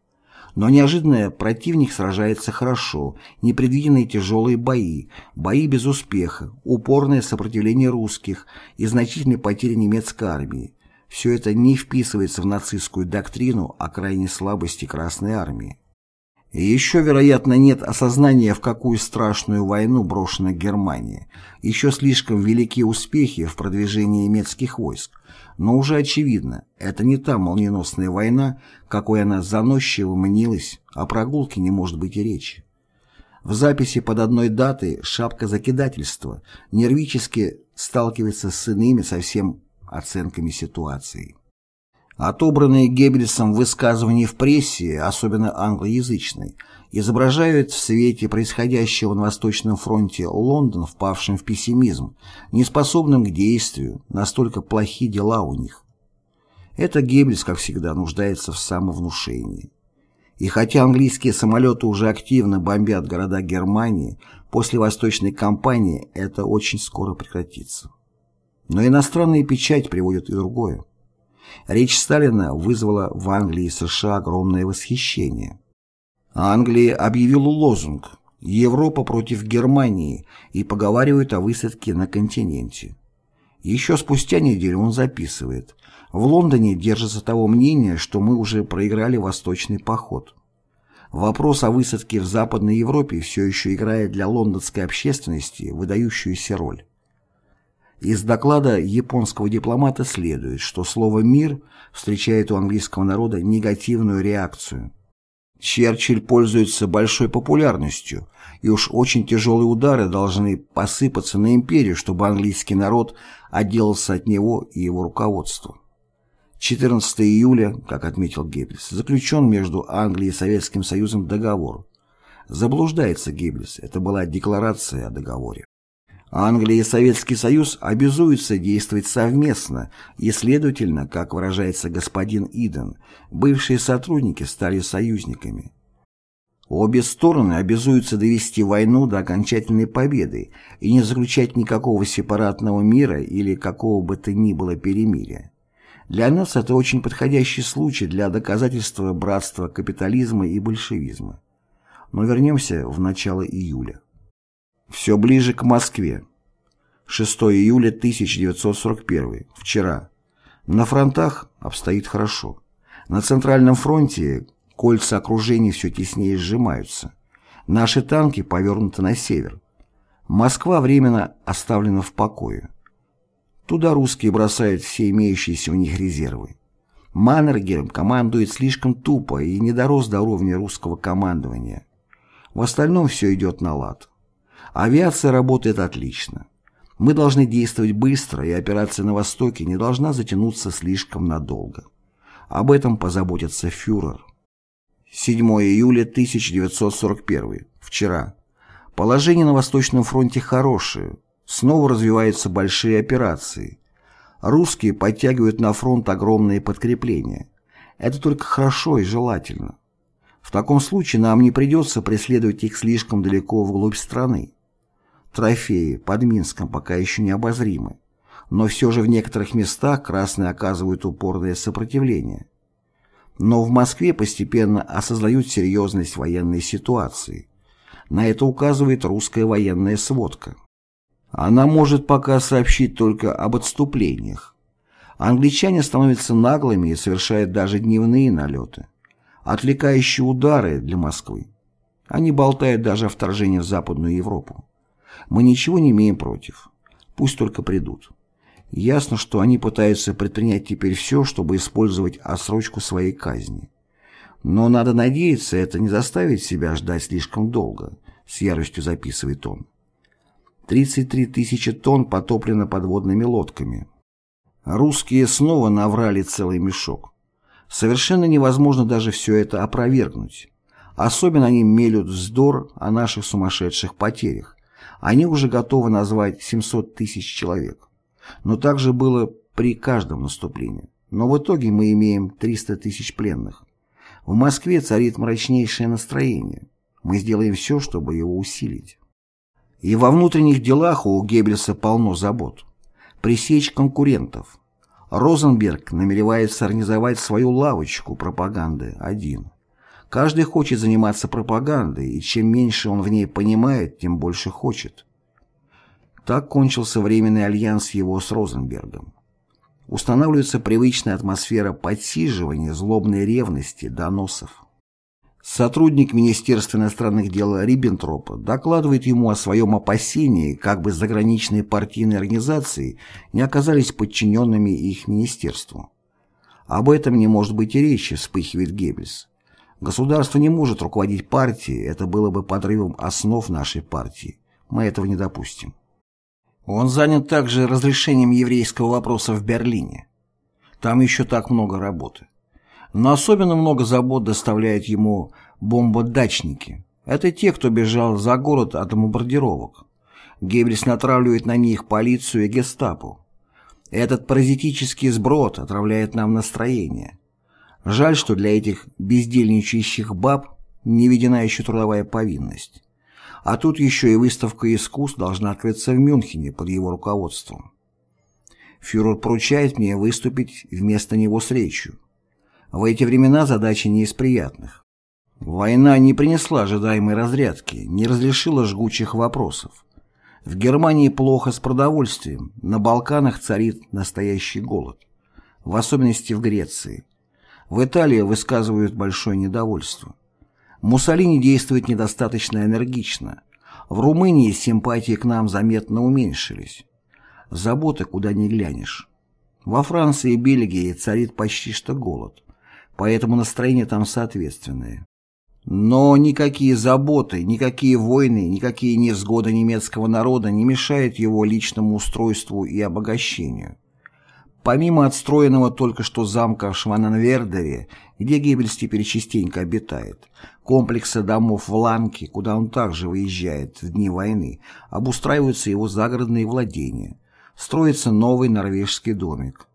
Но неожиданно противник сражается хорошо, непредвиденные тяжелые бои, бои без успеха, упорное сопротивление русских и значительные потери немецкой армии. Все это не вписывается в нацистскую доктрину о крайней слабости Красной армии. И еще, вероятно, нет осознания, в какую страшную войну брошена Германия. Еще слишком велики успехи в продвижении немецких войск. Но уже очевидно, это не та молниеносная война, какой она заносчиво мнилась, о прогулке не может быть и речи. В записи под одной датой шапка закидательства нервически сталкивается с иными совсем оценками ситуации. Отобранные Геббельсом высказывания в прессе, особенно англоязычной, изображают в свете происходящего на Восточном фронте Лондон впавшим в пессимизм, неспособным к действию, настолько плохи дела у них. Это Геббельс, как всегда, нуждается в самовнушении. И хотя английские самолеты уже активно бомбят города Германии, после Восточной кампании это очень скоро прекратится. Но иностранная печать приводит и другое. Речь Сталина вызвала в Англии и США огромное восхищение. Англия объявила лозунг «Европа против Германии» и поговаривают о высадке на континенте. Еще спустя неделю он записывает «В Лондоне держится того мнения, что мы уже проиграли восточный поход». Вопрос о высадке в Западной Европе все еще играет для лондонской общественности выдающуюся роль. Из доклада японского дипломата следует, что слово «мир» встречает у английского народа негативную реакцию. Черчилль пользуется большой популярностью, и уж очень тяжелые удары должны посыпаться на империю, чтобы английский народ отделался от него и его руководства. 14 июля, как отметил Геббельс, заключен между Англией и Советским Союзом договор. Заблуждается Геббельс, это была декларация о договоре. Англия и Советский Союз обязуются действовать совместно, и, следовательно, как выражается господин Иден, бывшие сотрудники стали союзниками. Обе стороны обязуются довести войну до окончательной победы и не заключать никакого сепаратного мира или какого бы то ни было перемирия. Для нас это очень подходящий случай для доказательства братства капитализма и большевизма. Но вернемся в начало июля. Все ближе к Москве. 6 июля 1941. Вчера. На фронтах обстоит хорошо. На Центральном фронте кольца окружений все теснее сжимаются. Наши танки повернуты на север. Москва временно оставлена в покое. Туда русские бросают все имеющиеся у них резервы. Маннергер командует слишком тупо и не дорос до уровня русского командования. В остальном все идет на лад. Авиация работает отлично. Мы должны действовать быстро, и операция на Востоке не должна затянуться слишком надолго. Об этом позаботится фюрер. 7 июля 1941. Вчера. Положение на Восточном фронте хорошее. Снова развиваются большие операции. Русские подтягивают на фронт огромные подкрепления. Это только хорошо и желательно. В таком случае нам не придется преследовать их слишком далеко вглубь страны. Трофеи под Минском пока еще не обозримы, но все же в некоторых местах красные оказывают упорное сопротивление. Но в Москве постепенно осознают серьезность военной ситуации. На это указывает русская военная сводка. Она может пока сообщить только об отступлениях. Англичане становятся наглыми и совершают даже дневные налеты. Отвлекающие удары для Москвы. Они болтают даже о вторжении в Западную Европу. Мы ничего не имеем против. Пусть только придут. Ясно, что они пытаются предпринять теперь все, чтобы использовать отсрочку своей казни. Но надо надеяться, это не заставит себя ждать слишком долго, с яростью записывает он. 33 тысячи тонн потоплено подводными лодками. Русские снова наврали целый мешок. Совершенно невозможно даже все это опровергнуть. Особенно они мелют вздор о наших сумасшедших потерях. Они уже готовы назвать 700 тысяч человек. Но так же было при каждом наступлении. Но в итоге мы имеем 300 тысяч пленных. В Москве царит мрачнейшее настроение. Мы сделаем все, чтобы его усилить. И во внутренних делах у Геббельса полно забот. Пресечь конкурентов. Розенберг намеревается организовать свою лавочку пропаганды один. Каждый хочет заниматься пропагандой, и чем меньше он в ней понимает, тем больше хочет. Так кончился временный альянс его с Розенбергом. Устанавливается привычная атмосфера подсиживания, злобной ревности, доносов. Сотрудник Министерства иностранных дел Риббентропа докладывает ему о своем опасении, как бы заграничные партийные организации не оказались подчиненными их министерству. Об этом не может быть и речи, вспыхивает Геббельс. Государство не может руководить партией, это было бы подрывом основ нашей партии. Мы этого не допустим. Он занят также разрешением еврейского вопроса в Берлине. Там еще так много работы. Но особенно много забот доставляют ему бомбодачники. Это те, кто бежал за город от бомбардировок. Геббельс натравливает на них полицию и гестапо. Этот паразитический сброд отравляет нам настроение. Жаль, что для этих бездельничающих баб не введена еще трудовая повинность. А тут еще и выставка искусств должна открыться в Мюнхене под его руководством. Фюрер поручает мне выступить вместо него с речью. В эти времена задача не из приятных. Война не принесла ожидаемой разрядки, не разрешила жгучих вопросов. В Германии плохо с продовольствием, на Балканах царит настоящий голод. В особенности в Греции. В Италии высказывают большое недовольство. Муссолини действует недостаточно энергично. В Румынии симпатии к нам заметно уменьшились. Заботы куда ни глянешь. Во Франции и Бельгии царит почти что голод поэтому настроение там соответственное. Но никакие заботы, никакие войны, никакие невзгоды немецкого народа не мешают его личному устройству и обогащению. Помимо отстроенного только что замка в Шваненвердере, где Геббельс теперь частенько обитает, комплекса домов в Ланке, куда он также выезжает в дни войны, обустраиваются его загородные владения, строится новый норвежский домик.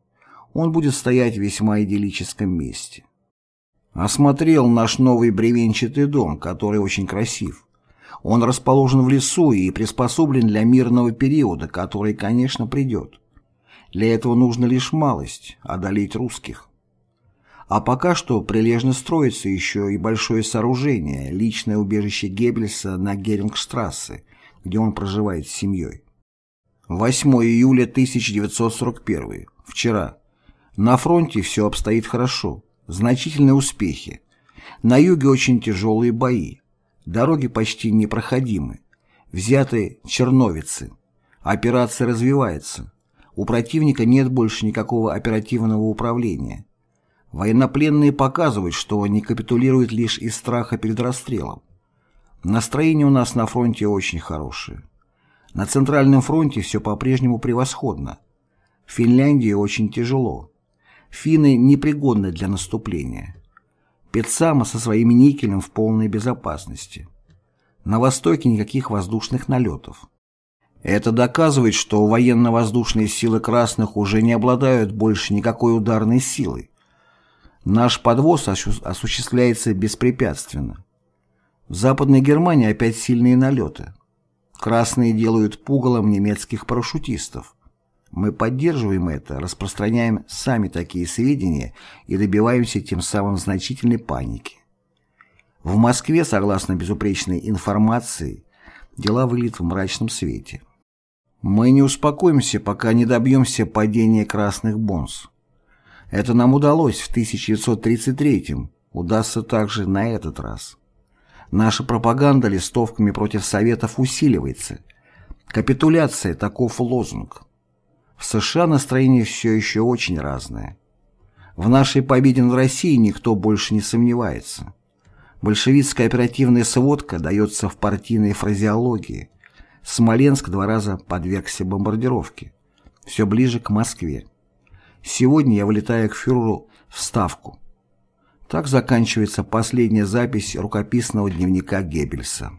Он будет стоять в весьма идиллическом месте. Осмотрел наш новый бревенчатый дом, который очень красив. Он расположен в лесу и приспособлен для мирного периода, который, конечно, придет. Для этого нужно лишь малость – одолеть русских. А пока что прилежно строится еще и большое сооружение, личное убежище Геббельса на Герингштрассе, где он проживает с семьей. 8 июля 1941. Вчера. На фронте все обстоит хорошо. Значительные успехи. На юге очень тяжелые бои. Дороги почти непроходимы. Взяты черновицы. Операция развивается. У противника нет больше никакого оперативного управления. Военнопленные показывают, что они капитулируют лишь из страха перед расстрелом. Настроение у нас на фронте очень хорошее. На Центральном фронте все по-прежнему превосходно. В Финляндии очень тяжело. Финны непригодны для наступления. Пецама со своим никелем в полной безопасности. На востоке никаких воздушных налетов. Это доказывает, что военно-воздушные силы красных уже не обладают больше никакой ударной силой. Наш подвоз осуществляется беспрепятственно. В Западной Германии опять сильные налеты. Красные делают пугалом немецких парашютистов. Мы поддерживаем это, распространяем сами такие сведения и добиваемся тем самым значительной паники. В Москве, согласно безупречной информации, дела выглядят в мрачном свете. Мы не успокоимся, пока не добьемся падения красных бонз. Это нам удалось в 1933 удастся также на этот раз. Наша пропаганда листовками против Советов усиливается. Капитуляция – таков лозунг. В США настроение все еще очень разное. В нашей победе над Россией никто больше не сомневается. Большевистская оперативная сводка дается в партийной фразеологии. Смоленск два раза подвергся бомбардировке. Все ближе к Москве. Сегодня я вылетаю к фюреру в Ставку. Так заканчивается последняя запись рукописного дневника Геббельса.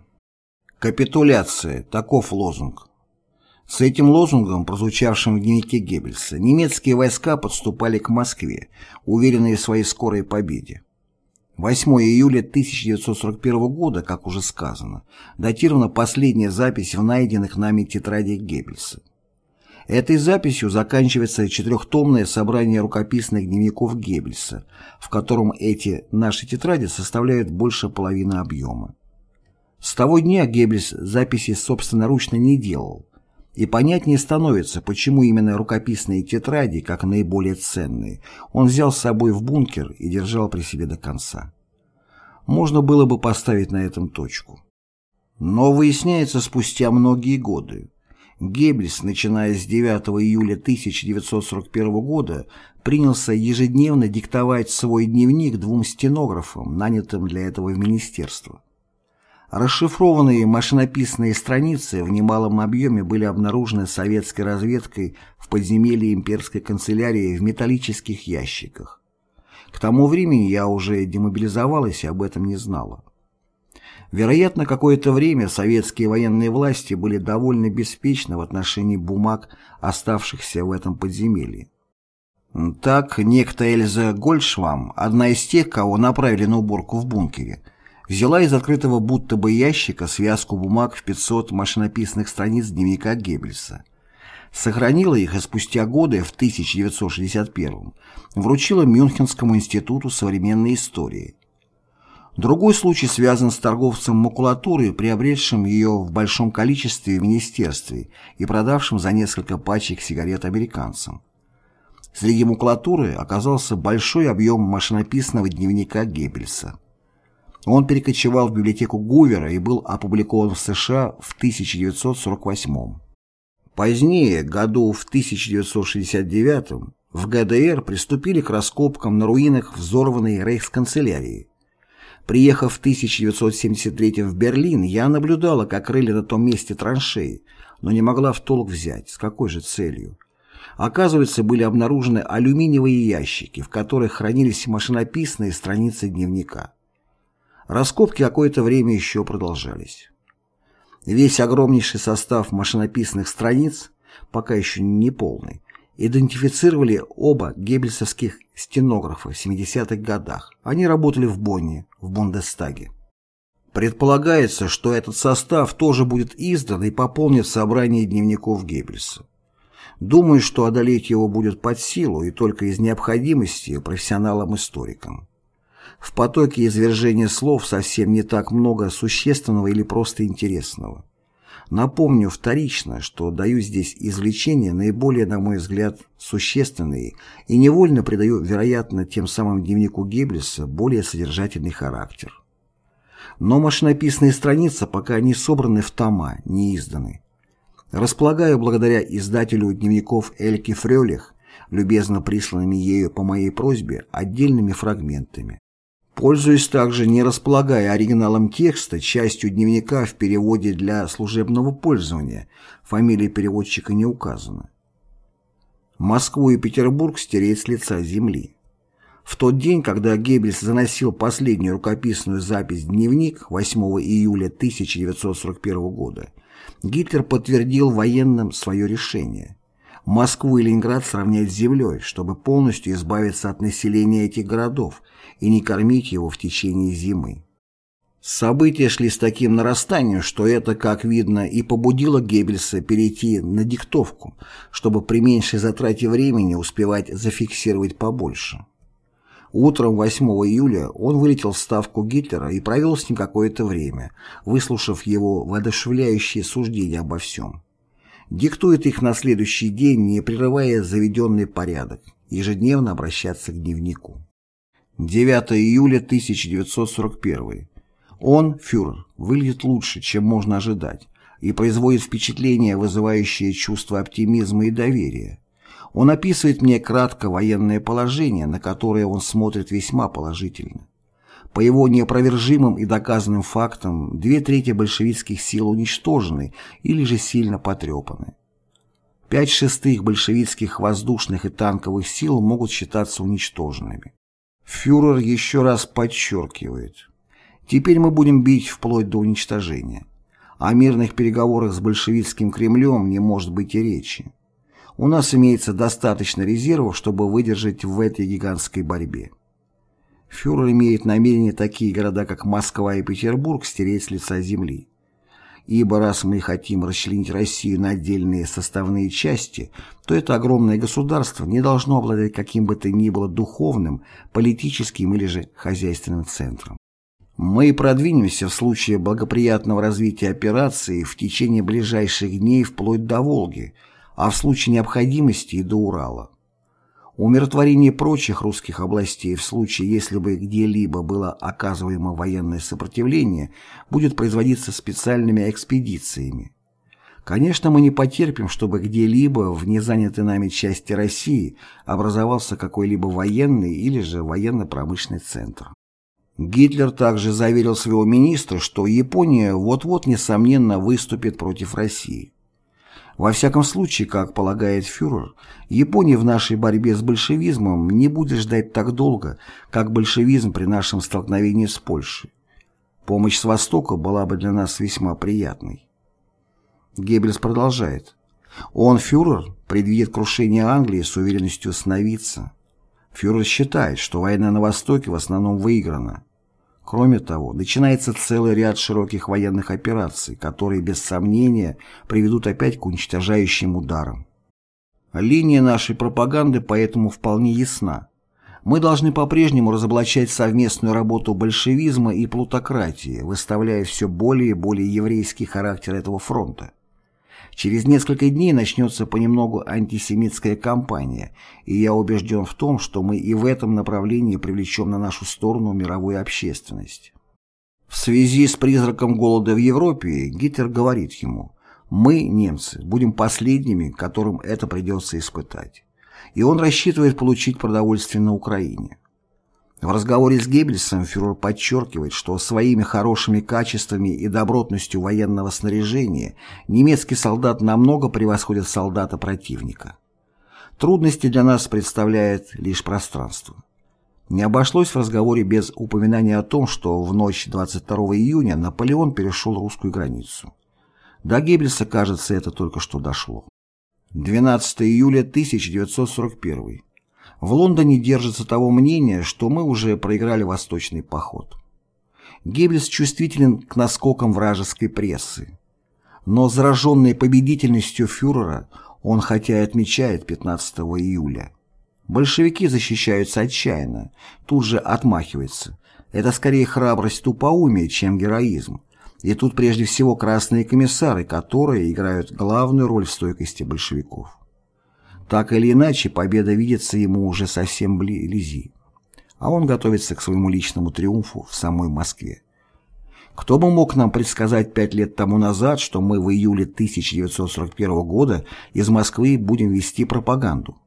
Капитуляция – таков лозунг. С этим лозунгом, прозвучавшим в дневнике Геббельса, немецкие войска подступали к Москве, уверенные в своей скорой победе. 8 июля 1941 года, как уже сказано, датирована последняя запись в найденных нами тетрадях Геббельса. Этой записью заканчивается четырехтомное собрание рукописных дневников Геббельса, в котором эти наши тетради составляют больше половины объема. С того дня Геббельс записи собственноручно не делал, и понятнее становится, почему именно рукописные тетради, как наиболее ценные, он взял с собой в бункер и держал при себе до конца. Можно было бы поставить на этом точку. Но выясняется спустя многие годы. Геббельс, начиная с 9 июля 1941 года, принялся ежедневно диктовать свой дневник двум стенографам, нанятым для этого в министерство. Расшифрованные машинописные страницы в немалом объеме были обнаружены советской разведкой в подземелье имперской канцелярии в металлических ящиках. К тому времени я уже демобилизовалась и об этом не знала. Вероятно, какое-то время советские военные власти были довольно беспечны в отношении бумаг, оставшихся в этом подземелье. Так, некто Эльза Гольдшвам, одна из тех, кого направили на уборку в бункере, взяла из открытого будто бы ящика связку бумаг в 500 машинописных страниц дневника Геббельса. Сохранила их и спустя годы, в 1961 вручила Мюнхенскому институту современной истории. Другой случай связан с торговцем макулатуры, приобретшим ее в большом количестве в министерстве и продавшим за несколько пачек сигарет американцам. Среди макулатуры оказался большой объем машинописного дневника Геббельса. Он перекочевал в библиотеку Гувера и был опубликован в США в 1948 Позднее, году в 1969 в ГДР приступили к раскопкам на руинах взорванной рейхсканцелярии. Приехав в 1973 в Берлин, я наблюдала, как рыли на том месте траншеи, но не могла в толк взять, с какой же целью. Оказывается, были обнаружены алюминиевые ящики, в которых хранились машинописные страницы дневника. Раскопки какое-то время еще продолжались. Весь огромнейший состав машинописных страниц, пока еще не полный, идентифицировали оба геббельсовских стенографа в 70-х годах. Они работали в Бонне, в Бундестаге. Предполагается, что этот состав тоже будет издан и пополнит собрание дневников Геббельса. Думаю, что одолеть его будет под силу и только из необходимости профессионалам-историкам. В потоке извержения слов совсем не так много существенного или просто интересного. Напомню вторично, что даю здесь извлечения наиболее, на мой взгляд, существенные и невольно придаю, вероятно, тем самым дневнику Геббельса более содержательный характер. Но машинописные страницы пока не собраны в тома, не изданы. Располагаю благодаря издателю дневников Эльки Фрёлих, любезно присланными ею по моей просьбе, отдельными фрагментами. Пользуясь также, не располагая оригиналом текста, частью дневника в переводе для служебного пользования, фамилия переводчика не указана. Москву и Петербург стереть с лица земли. В тот день, когда Геббельс заносил последнюю рукописную запись в дневник 8 июля 1941 года, Гитлер подтвердил военным свое решение. Москву и Ленинград сравнять с землей, чтобы полностью избавиться от населения этих городов и не кормить его в течение зимы. События шли с таким нарастанием, что это, как видно, и побудило Геббельса перейти на диктовку, чтобы при меньшей затрате времени успевать зафиксировать побольше. Утром 8 июля он вылетел в ставку Гитлера и провел с ним какое-то время, выслушав его воодушевляющие суждения обо всем диктует их на следующий день, не прерывая заведенный порядок, ежедневно обращаться к дневнику. 9 июля 1941. Он, фюрер, выглядит лучше, чем можно ожидать, и производит впечатление, вызывающее чувство оптимизма и доверия. Он описывает мне кратко военное положение, на которое он смотрит весьма положительно. По его неопровержимым и доказанным фактам, две трети большевистских сил уничтожены или же сильно потрепаны. Пять шестых большевистских воздушных и танковых сил могут считаться уничтоженными. Фюрер еще раз подчеркивает. Теперь мы будем бить вплоть до уничтожения. О мирных переговорах с большевистским Кремлем не может быть и речи. У нас имеется достаточно резервов, чтобы выдержать в этой гигантской борьбе. Фюрер имеет намерение такие города, как Москва и Петербург, стереть с лица земли. Ибо раз мы хотим расчленить Россию на отдельные составные части, то это огромное государство не должно обладать каким бы то ни было духовным, политическим или же хозяйственным центром. Мы продвинемся в случае благоприятного развития операции в течение ближайших дней вплоть до Волги, а в случае необходимости и до Урала. Умиротворение прочих русских областей в случае, если бы где-либо было оказываемо военное сопротивление, будет производиться специальными экспедициями. Конечно, мы не потерпим, чтобы где-либо в незанятой нами части России образовался какой-либо военный или же военно-промышленный центр. Гитлер также заверил своего министра, что Япония вот-вот, несомненно, выступит против России. Во всяком случае, как полагает фюрер, Япония в нашей борьбе с большевизмом не будет ждать так долго, как большевизм при нашем столкновении с Польшей. Помощь с Востока была бы для нас весьма приятной. Геббельс продолжает. Он, фюрер, предвидит крушение Англии с уверенностью остановиться. Фюрер считает, что война на Востоке в основном выиграна. Кроме того, начинается целый ряд широких военных операций, которые, без сомнения, приведут опять к уничтожающим ударам. Линия нашей пропаганды поэтому вполне ясна. Мы должны по-прежнему разоблачать совместную работу большевизма и плутократии, выставляя все более и более еврейский характер этого фронта. Через несколько дней начнется понемногу антисемитская кампания, и я убежден в том, что мы и в этом направлении привлечем на нашу сторону мировую общественность. В связи с призраком голода в Европе Гитлер говорит ему «Мы, немцы, будем последними, которым это придется испытать». И он рассчитывает получить продовольствие на Украине. В разговоре с Геббельсом фюрер подчеркивает, что своими хорошими качествами и добротностью военного снаряжения немецкий солдат намного превосходит солдата противника. Трудности для нас представляет лишь пространство. Не обошлось в разговоре без упоминания о том, что в ночь 22 июня Наполеон перешел русскую границу. До Геббельса, кажется, это только что дошло. 12 июля 1941 в Лондоне держится того мнения, что мы уже проиграли восточный поход. Геббельс чувствителен к наскокам вражеской прессы. Но зараженный победительностью фюрера он хотя и отмечает 15 июля. Большевики защищаются отчаянно, тут же отмахиваются. Это скорее храбрость тупоумия, чем героизм. И тут прежде всего красные комиссары, которые играют главную роль в стойкости большевиков. Так или иначе, победа видится ему уже совсем вблизи, а он готовится к своему личному триумфу в самой Москве. Кто бы мог нам предсказать пять лет тому назад, что мы в июле 1941 года из Москвы будем вести пропаганду?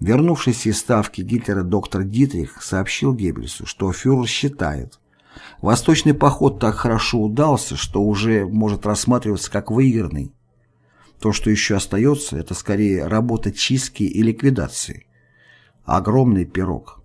Вернувшись из ставки Гитлера доктор Дитрих сообщил Геббельсу, что фюрер считает, Восточный поход так хорошо удался, что уже может рассматриваться как выигранный. То, что еще остается, это скорее работа чистки и ликвидации. Огромный пирог.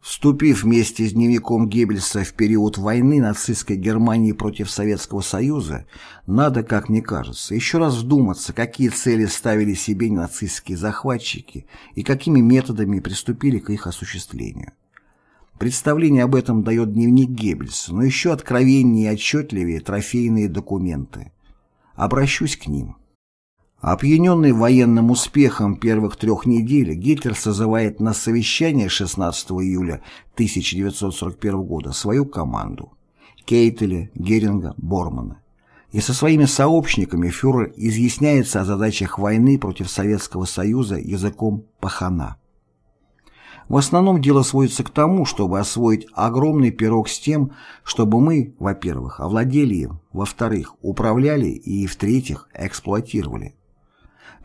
Вступив вместе с дневником Геббельса в период войны нацистской Германии против Советского Союза, надо, как мне кажется, еще раз вдуматься, какие цели ставили себе нацистские захватчики и какими методами приступили к их осуществлению. Представление об этом дает дневник Геббельса, но еще откровеннее и отчетливее трофейные документы. Обращусь к ним. Опьяненный военным успехом первых трех недель, Гитлер созывает на совещание 16 июля 1941 года свою команду Кейтеля, Геринга, Бормана. И со своими сообщниками фюрер изъясняется о задачах войны против Советского Союза языком пахана. В основном дело сводится к тому, чтобы освоить огромный пирог с тем, чтобы мы, во-первых, овладели им, во-вторых, управляли и, в-третьих, эксплуатировали.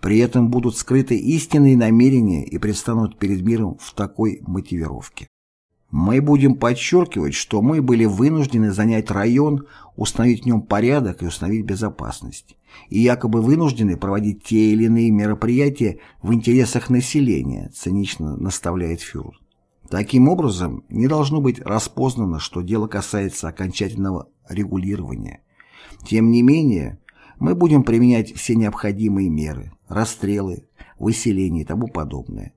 При этом будут скрыты истинные намерения и предстанут перед миром в такой мотивировке. Мы будем подчеркивать, что мы были вынуждены занять район, установить в нем порядок и установить безопасность, и якобы вынуждены проводить те или иные мероприятия в интересах населения, цинично наставляет фюрер. Таким образом, не должно быть распознано, что дело касается окончательного регулирования. Тем не менее, мы будем применять все необходимые меры, расстрелы, выселение и тому подобное.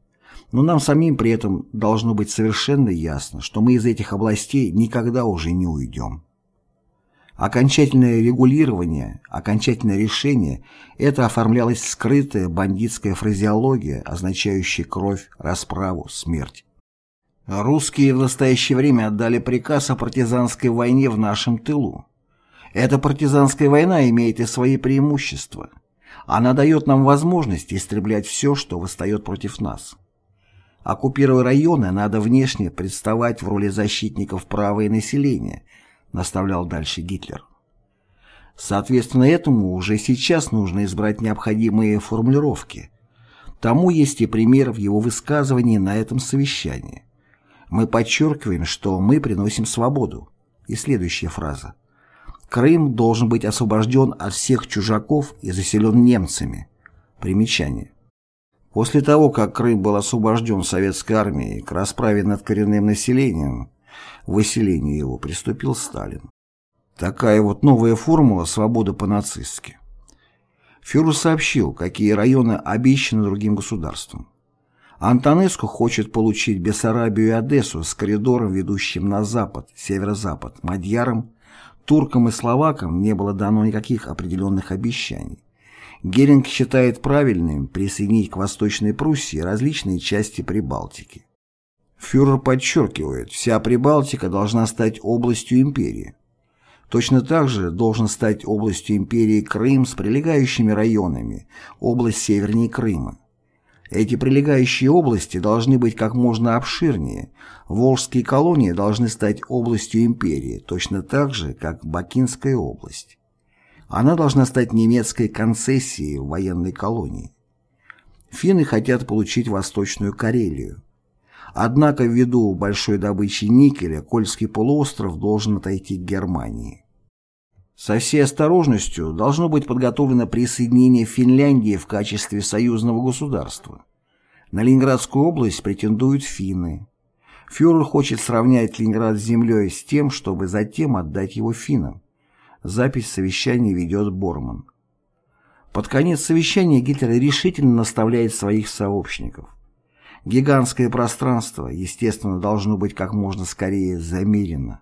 Но нам самим при этом должно быть совершенно ясно, что мы из этих областей никогда уже не уйдем. Окончательное регулирование, окончательное решение – это оформлялась скрытая бандитская фразеология, означающая кровь, расправу, смерть. Русские в настоящее время отдали приказ о партизанской войне в нашем тылу. Эта партизанская война имеет и свои преимущества. Она дает нам возможность истреблять все, что восстает против нас. Оккупируя районы, надо внешне представать в роли защитников права и населения, наставлял дальше Гитлер. Соответственно этому уже сейчас нужно избрать необходимые формулировки. Тому есть и пример в его высказывании на этом совещании. Мы подчеркиваем, что мы приносим свободу. И следующая фраза. Крым должен быть освобожден от всех чужаков и заселен немцами. Примечание. После того, как Крым был освобожден советской армией к расправе над коренным населением, выселению его приступил Сталин. Такая вот новая формула свободы по-нацистски. Фюрер сообщил, какие районы обещаны другим государствам. Антонеску хочет получить Бессарабию и Одессу с коридором, ведущим на запад, северо-запад, Мадьярам, туркам и словакам не было дано никаких определенных обещаний. Геринг считает правильным присоединить к Восточной Пруссии различные части Прибалтики. Фюрер подчеркивает, вся Прибалтика должна стать областью империи. Точно так же должен стать областью империи Крым с прилегающими районами, область севернее Крыма. Эти прилегающие области должны быть как можно обширнее. Волжские колонии должны стать областью империи, точно так же, как Бакинская область. Она должна стать немецкой концессией в военной колонии. Финны хотят получить Восточную Карелию. Однако ввиду большой добычи никеля Кольский полуостров должен отойти к Германии. Со всей осторожностью должно быть подготовлено присоединение Финляндии в качестве союзного государства. На Ленинградскую область претендуют финны. Фюрер хочет сравнять Ленинград с землей с тем, чтобы затем отдать его финнам. Запись совещания ведет Борман. Под конец совещания Гитлер решительно наставляет своих сообщников. Гигантское пространство, естественно, должно быть как можно скорее замерено.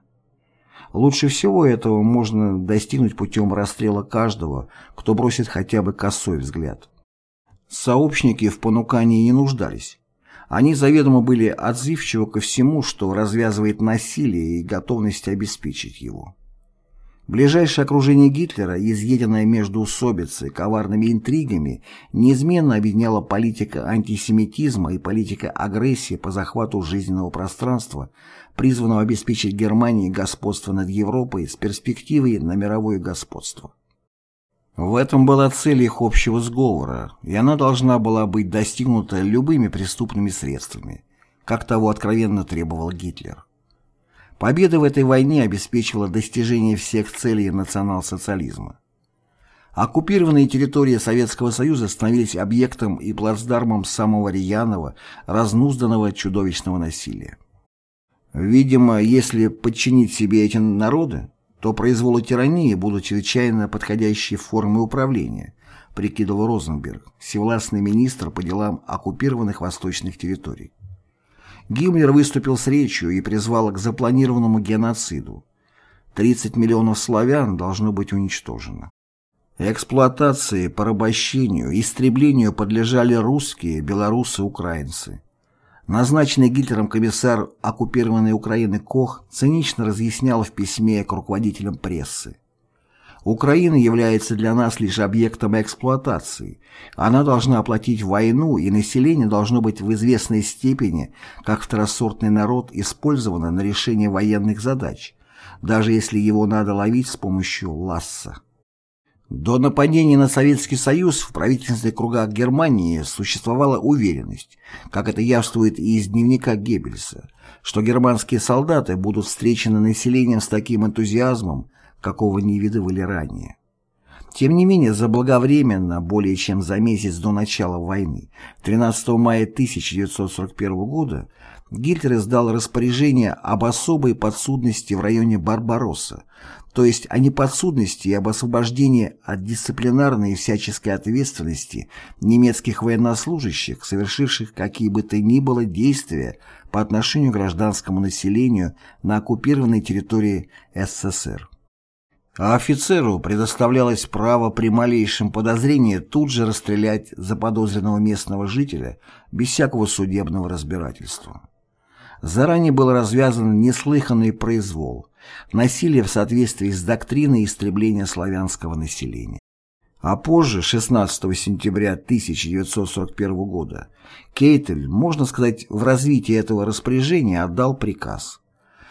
Лучше всего этого можно достигнуть путем расстрела каждого, кто бросит хотя бы косой взгляд. Сообщники в понукании не нуждались. Они заведомо были отзывчивы ко всему, что развязывает насилие и готовность обеспечить его. Ближайшее окружение Гитлера, изъеденное между усобицей, коварными интригами, неизменно объединяло политика антисемитизма и политика агрессии по захвату жизненного пространства, призванного обеспечить Германии господство над Европой с перспективой на мировое господство. В этом была цель их общего сговора, и она должна была быть достигнута любыми преступными средствами, как того откровенно требовал Гитлер. Победа в этой войне обеспечивала достижение всех целей национал-социализма. Оккупированные территории Советского Союза становились объектом и плацдармом самого рьяного, разнузданного чудовищного насилия. Видимо, если подчинить себе эти народы, то произволу тирании будут чрезвычайно подходящие формы управления, прикидывал Розенберг, всевластный министр по делам оккупированных восточных территорий. Гиммлер выступил с речью и призвал к запланированному геноциду. 30 миллионов славян должно быть уничтожено. Эксплуатации, порабощению, истреблению подлежали русские, белорусы, украинцы. Назначенный Гитлером комиссар оккупированной Украины Кох цинично разъяснял в письме к руководителям прессы. Украина является для нас лишь объектом эксплуатации. Она должна оплатить войну, и население должно быть в известной степени, как второсортный народ, использовано на решение военных задач, даже если его надо ловить с помощью ласса. До нападения на Советский Союз в правительственных кругах Германии существовала уверенность, как это явствует и из дневника Геббельса, что германские солдаты будут встречены населением с таким энтузиазмом, какого не видывали ранее. Тем не менее, заблаговременно, более чем за месяц до начала войны, 13 мая 1941 года, Гитлер издал распоряжение об особой подсудности в районе Барбаросса, то есть о неподсудности и об освобождении от дисциплинарной и всяческой ответственности немецких военнослужащих, совершивших какие бы то ни было действия по отношению к гражданскому населению на оккупированной территории СССР. А офицеру предоставлялось право при малейшем подозрении тут же расстрелять заподозренного местного жителя без всякого судебного разбирательства. Заранее был развязан неслыханный произвол, насилие в соответствии с доктриной истребления славянского населения. А позже, 16 сентября 1941 года, Кейтель, можно сказать, в развитии этого распоряжения отдал приказ.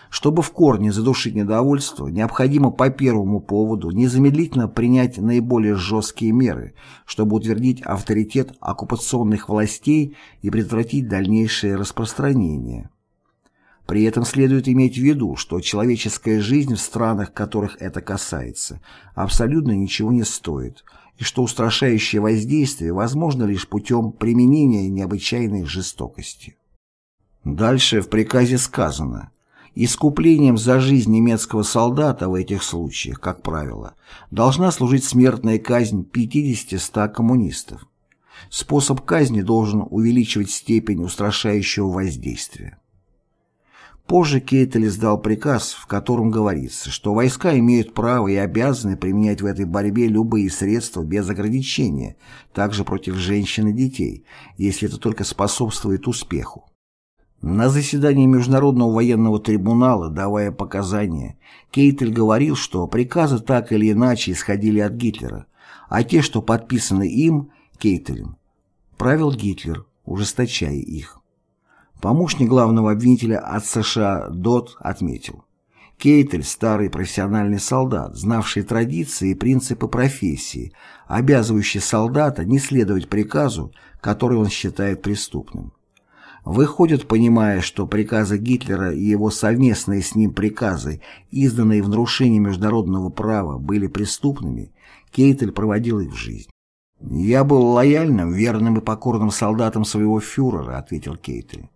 Чтобы в корне задушить недовольство, необходимо по первому поводу незамедлительно принять наиболее жесткие меры, чтобы утвердить авторитет оккупационных властей и предотвратить дальнейшее распространение. При этом следует иметь в виду, что человеческая жизнь в странах, которых это касается, абсолютно ничего не стоит, и что устрашающее воздействие возможно лишь путем применения необычайной жестокости. Дальше в приказе сказано Искуплением за жизнь немецкого солдата в этих случаях, как правило, должна служить смертная казнь 50-100 коммунистов. Способ казни должен увеличивать степень устрашающего воздействия. Позже Кейтель издал приказ, в котором говорится, что войска имеют право и обязаны применять в этой борьбе любые средства без ограничения, также против женщин и детей, если это только способствует успеху. На заседании Международного военного трибунала, давая показания, Кейтель говорил, что приказы так или иначе исходили от Гитлера, а те, что подписаны им, Кейтелем, правил Гитлер, ужесточая их. Помощник главного обвинителя от США Дот отметил. Кейтель – старый профессиональный солдат, знавший традиции и принципы профессии, обязывающий солдата не следовать приказу, который он считает преступным. Выходит, понимая, что приказы Гитлера и его совместные с ним приказы, изданные в нарушении международного права, были преступными, Кейтель проводил их в жизнь. «Я был лояльным, верным и покорным солдатом своего фюрера», — ответил Кейтель.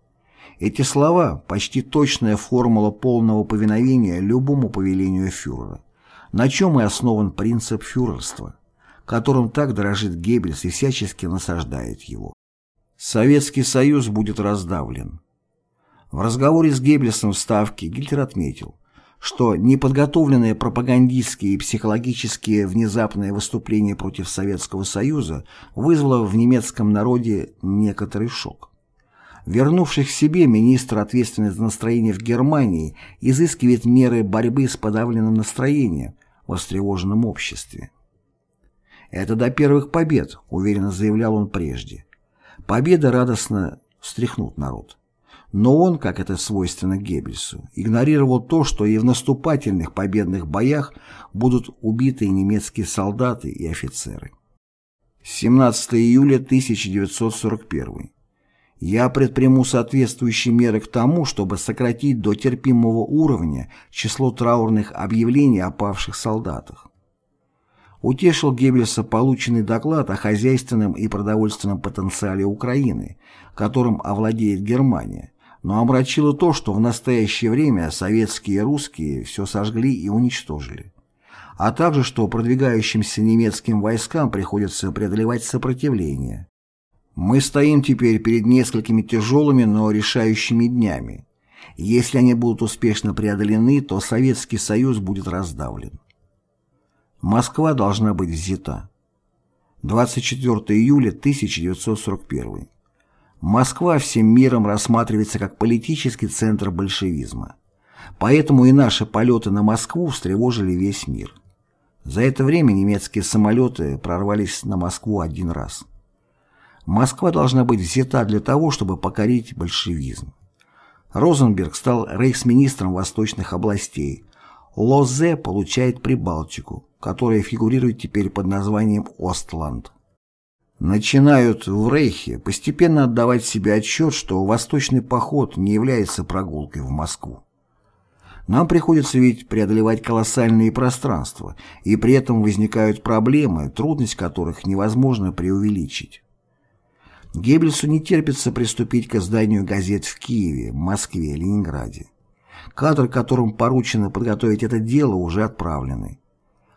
Эти слова – почти точная формула полного повиновения любому повелению фюрера, на чем и основан принцип фюрерства, которым так дорожит Геббельс и всячески насаждает его. Советский Союз будет раздавлен. В разговоре с Геббельсом в Ставке Гитлер отметил, что неподготовленные пропагандистские и психологические внезапные выступления против Советского Союза вызвало в немецком народе некоторый шок. Вернувшись к себе, министр, ответственный за настроение в Германии, изыскивает меры борьбы с подавленным настроением в встревоженном обществе. «Это до первых побед», — уверенно заявлял он прежде. «Победа радостно встряхнут народ». Но он, как это свойственно Геббельсу, игнорировал то, что и в наступательных победных боях будут убиты немецкие солдаты и офицеры. 17 июля 1941 я предприму соответствующие меры к тому, чтобы сократить до терпимого уровня число траурных объявлений о павших солдатах. Утешил Геббельса полученный доклад о хозяйственном и продовольственном потенциале Украины, которым овладеет Германия, но омрачило то, что в настоящее время советские и русские все сожгли и уничтожили, а также что продвигающимся немецким войскам приходится преодолевать сопротивление. Мы стоим теперь перед несколькими тяжелыми, но решающими днями. Если они будут успешно преодолены, то Советский Союз будет раздавлен. Москва должна быть взята. 24 июля 1941. Москва всем миром рассматривается как политический центр большевизма. Поэтому и наши полеты на Москву встревожили весь мир. За это время немецкие самолеты прорвались на Москву один раз. Москва должна быть взята для того, чтобы покорить большевизм. Розенберг стал рейхсминистром восточных областей. Лозе получает Прибалтику, которая фигурирует теперь под названием Остланд. Начинают в Рейхе постепенно отдавать себе отчет, что восточный поход не является прогулкой в Москву. Нам приходится ведь преодолевать колоссальные пространства, и при этом возникают проблемы, трудность которых невозможно преувеличить. Геббельсу не терпится приступить к изданию газет в Киеве, Москве, Ленинграде. Кадры, которым поручено подготовить это дело, уже отправлены.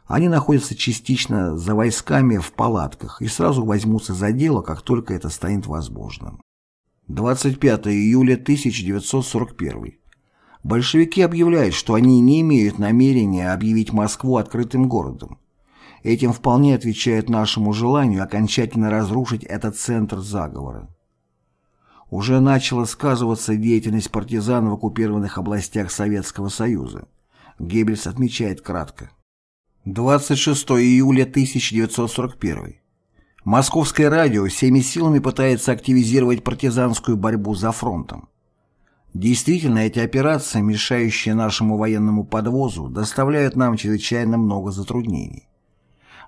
Они находятся частично за войсками в палатках и сразу возьмутся за дело, как только это станет возможным. 25 июля 1941. Большевики объявляют, что они не имеют намерения объявить Москву открытым городом. Этим вполне отвечает нашему желанию окончательно разрушить этот центр заговора. Уже начала сказываться деятельность партизан в оккупированных областях Советского Союза. Геббельс отмечает кратко. 26 июля 1941. Московское радио всеми силами пытается активизировать партизанскую борьбу за фронтом. Действительно, эти операции, мешающие нашему военному подвозу, доставляют нам чрезвычайно много затруднений.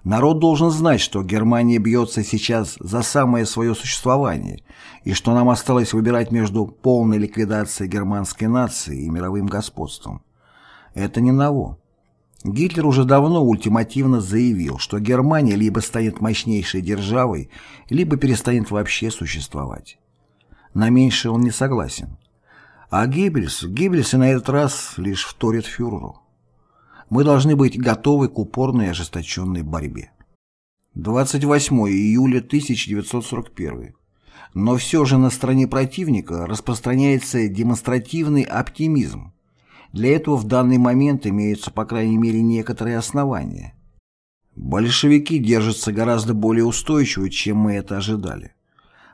Народ должен знать, что Германия бьется сейчас за самое свое существование, и что нам осталось выбирать между полной ликвидацией германской нации и мировым господством. Это не ново. Гитлер уже давно ультимативно заявил, что Германия либо станет мощнейшей державой, либо перестанет вообще существовать. На меньшее он не согласен. А Геббельс, Геббельс и на этот раз лишь вторит фюреру. Мы должны быть готовы к упорной и ожесточенной борьбе. 28 июля 1941. Но все же на стороне противника распространяется демонстративный оптимизм. Для этого в данный момент имеются, по крайней мере, некоторые основания. Большевики держатся гораздо более устойчиво, чем мы это ожидали.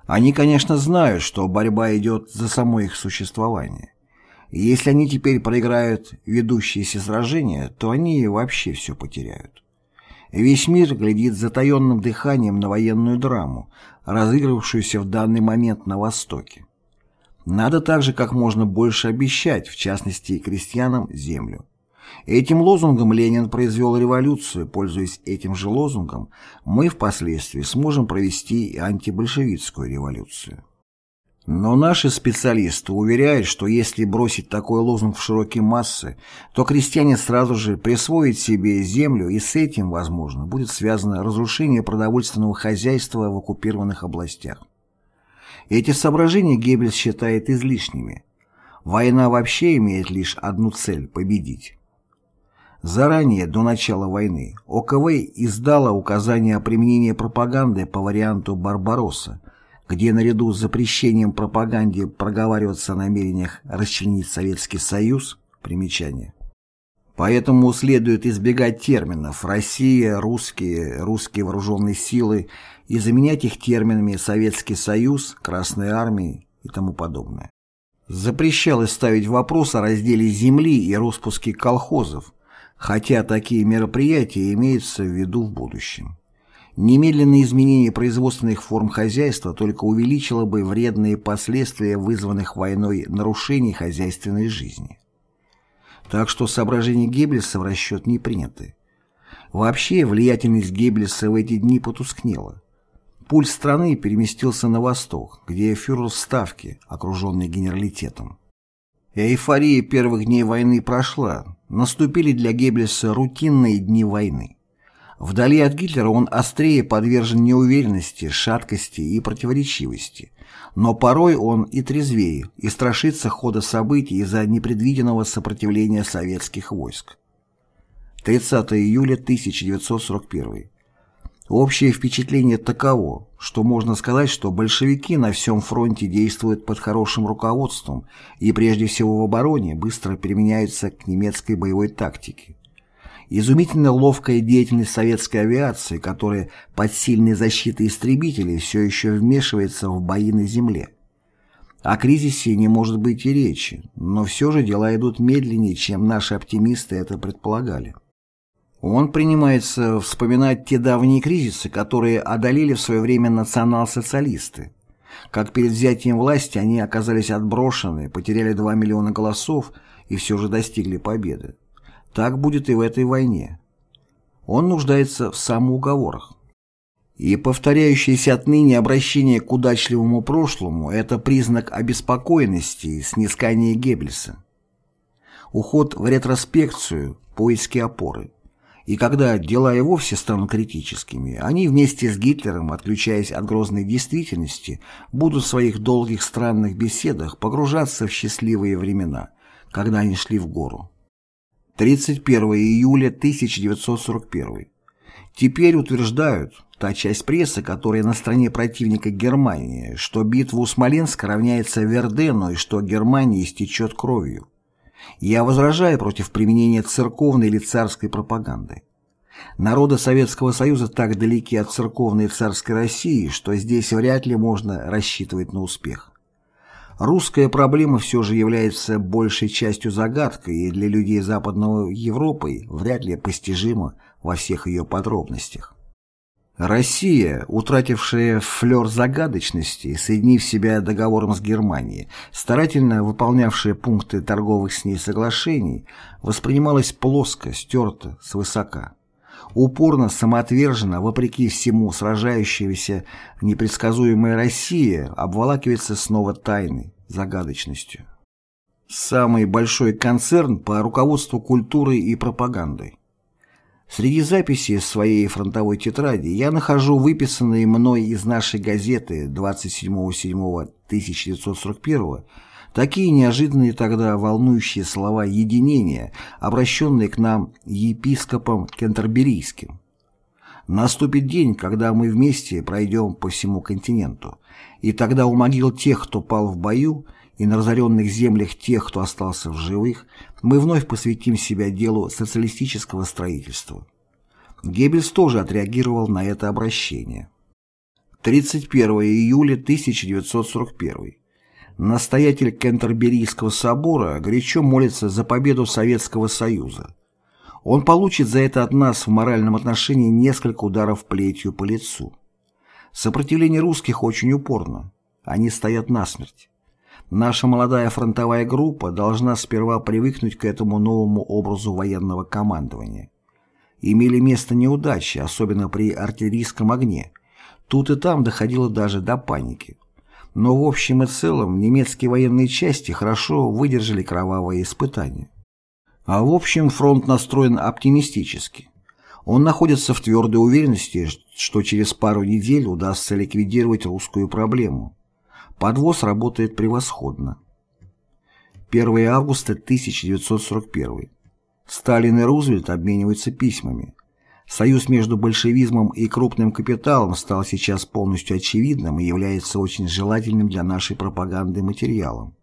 Они, конечно, знают, что борьба идет за само их существование. Если они теперь проиграют ведущиеся сражения, то они вообще все потеряют. Весь мир глядит с затаенным дыханием на военную драму, разыгрывавшуюся в данный момент на Востоке. Надо также как можно больше обещать, в частности и крестьянам, землю. Этим лозунгом Ленин произвел революцию, пользуясь этим же лозунгом, мы впоследствии сможем провести и антибольшевистскую революцию. Но наши специалисты уверяют, что если бросить такой лозунг в широкие массы, то крестьяне сразу же присвоят себе землю, и с этим, возможно, будет связано разрушение продовольственного хозяйства в оккупированных областях. Эти соображения Геббельс считает излишними. Война вообще имеет лишь одну цель – победить. Заранее, до начала войны, ОКВ издала указание о применении пропаганды по варианту «Барбаросса», где наряду с запрещением пропаганде проговариваться о намерениях расчленить Советский Союз, примечание. Поэтому следует избегать терминов «Россия», «русские», «русские вооруженные силы» и заменять их терминами «Советский Союз», «Красная армия» и тому подобное. Запрещалось ставить вопрос о разделе земли и распуске колхозов, хотя такие мероприятия имеются в виду в будущем. Немедленное изменение производственных форм хозяйства только увеличило бы вредные последствия вызванных войной нарушений хозяйственной жизни. Так что соображения Геббельса в расчет не приняты. Вообще влиятельность Геббельса в эти дни потускнела. Пульс страны переместился на восток, где фюрер в Ставке, окруженный генералитетом. Эйфория первых дней войны прошла, наступили для Геббельса рутинные дни войны. Вдали от Гитлера он острее подвержен неуверенности, шаткости и противоречивости. Но порой он и трезвее, и страшится хода событий из-за непредвиденного сопротивления советских войск. 30 июля 1941 Общее впечатление таково, что можно сказать, что большевики на всем фронте действуют под хорошим руководством и прежде всего в обороне быстро применяются к немецкой боевой тактике. Изумительно ловкая деятельность советской авиации, которая под сильной защитой истребителей все еще вмешивается в бои на земле. О кризисе не может быть и речи, но все же дела идут медленнее, чем наши оптимисты это предполагали. Он принимается вспоминать те давние кризисы, которые одолели в свое время национал-социалисты. Как перед взятием власти они оказались отброшены, потеряли 2 миллиона голосов и все же достигли победы. Так будет и в этой войне. Он нуждается в самоуговорах. И повторяющееся отныне обращение к удачливому прошлому – это признак обеспокоенности и снискания Геббельса. уход в ретроспекцию, поиски опоры. И когда дела и вовсе станут критическими, они вместе с Гитлером, отключаясь от грозной действительности, будут в своих долгих странных беседах погружаться в счастливые времена, когда они шли в гору. 31 июля 1941. Теперь утверждают, та часть прессы, которая на стороне противника Германии, что битва у Смоленска равняется Вердену и что Германия истечет кровью. Я возражаю против применения церковной или царской пропаганды. Народы Советского Союза так далеки от церковной и царской России, что здесь вряд ли можно рассчитывать на успех. Русская проблема все же является большей частью загадкой и для людей Западной Европы вряд ли постижима во всех ее подробностях. Россия, утратившая флер загадочности, соединив себя договором с Германией, старательно выполнявшая пункты торговых с ней соглашений, воспринималась плоско, стерто, свысока. Упорно, самоотверженно, вопреки всему сражающаяся непредсказуемая Россия обволакивается снова тайной, загадочностью. Самый большой концерн по руководству культурой и пропагандой. Среди записей своей фронтовой тетради я нахожу выписанные мной из нашей газеты 27.07.1941 такие неожиданные тогда волнующие слова единения, обращенные к нам епископом Кентерберийским. Наступит день, когда мы вместе пройдем по всему континенту, и тогда у могил тех, кто пал в бою, и на разоренных землях тех, кто остался в живых, мы вновь посвятим себя делу социалистического строительства. Геббельс тоже отреагировал на это обращение. 31 июля 1941. Настоятель Кентерберийского собора горячо молится за победу Советского Союза. Он получит за это от нас в моральном отношении несколько ударов плетью по лицу. Сопротивление русских очень упорно. Они стоят насмерть. Наша молодая фронтовая группа должна сперва привыкнуть к этому новому образу военного командования. Имели место неудачи, особенно при артиллерийском огне. Тут и там доходило даже до паники. Но в общем и целом немецкие военные части хорошо выдержали кровавые испытания. А в общем фронт настроен оптимистически. Он находится в твердой уверенности, что через пару недель удастся ликвидировать русскую проблему. Подвоз работает превосходно. 1 августа 1941. Сталин и Рузвельт обмениваются письмами. Союз между большевизмом и крупным капиталом стал сейчас полностью очевидным и является очень желательным для нашей пропаганды материалом.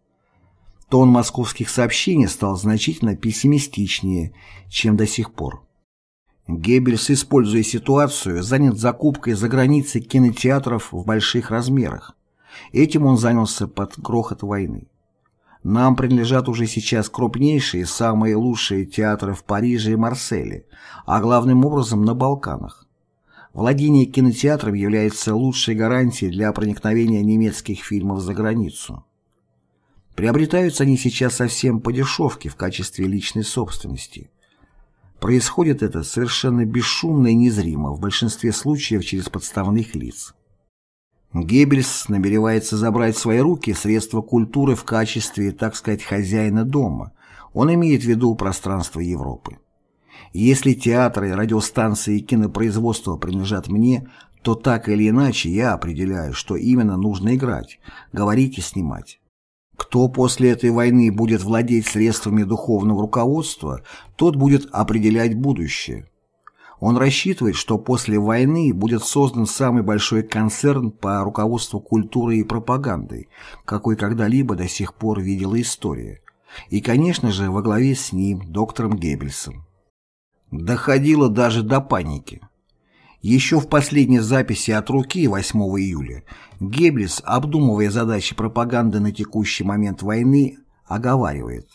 Тон московских сообщений стал значительно пессимистичнее, чем до сих пор. Геббельс, используя ситуацию, занят закупкой за границей кинотеатров в больших размерах. Этим он занялся под грохот войны. Нам принадлежат уже сейчас крупнейшие, самые лучшие театры в Париже и Марселе, а главным образом на Балканах. Владение кинотеатром является лучшей гарантией для проникновения немецких фильмов за границу. Приобретаются они сейчас совсем по дешевке в качестве личной собственности. Происходит это совершенно бесшумно и незримо, в большинстве случаев через подставных лиц. Геббельс намеревается забрать в свои руки средства культуры в качестве, так сказать, хозяина дома. Он имеет в виду пространство Европы. Если театры, радиостанции и кинопроизводство принадлежат мне, то так или иначе я определяю, что именно нужно играть, говорить и снимать. Кто после этой войны будет владеть средствами духовного руководства, тот будет определять будущее. Он рассчитывает, что после войны будет создан самый большой концерн по руководству культурой и пропагандой, какой когда-либо до сих пор видела история. И, конечно же, во главе с ним, доктором Геббельсом. Доходило даже до паники. Еще в последней записи от руки 8 июля Геббельс, обдумывая задачи пропаганды на текущий момент войны, оговаривает.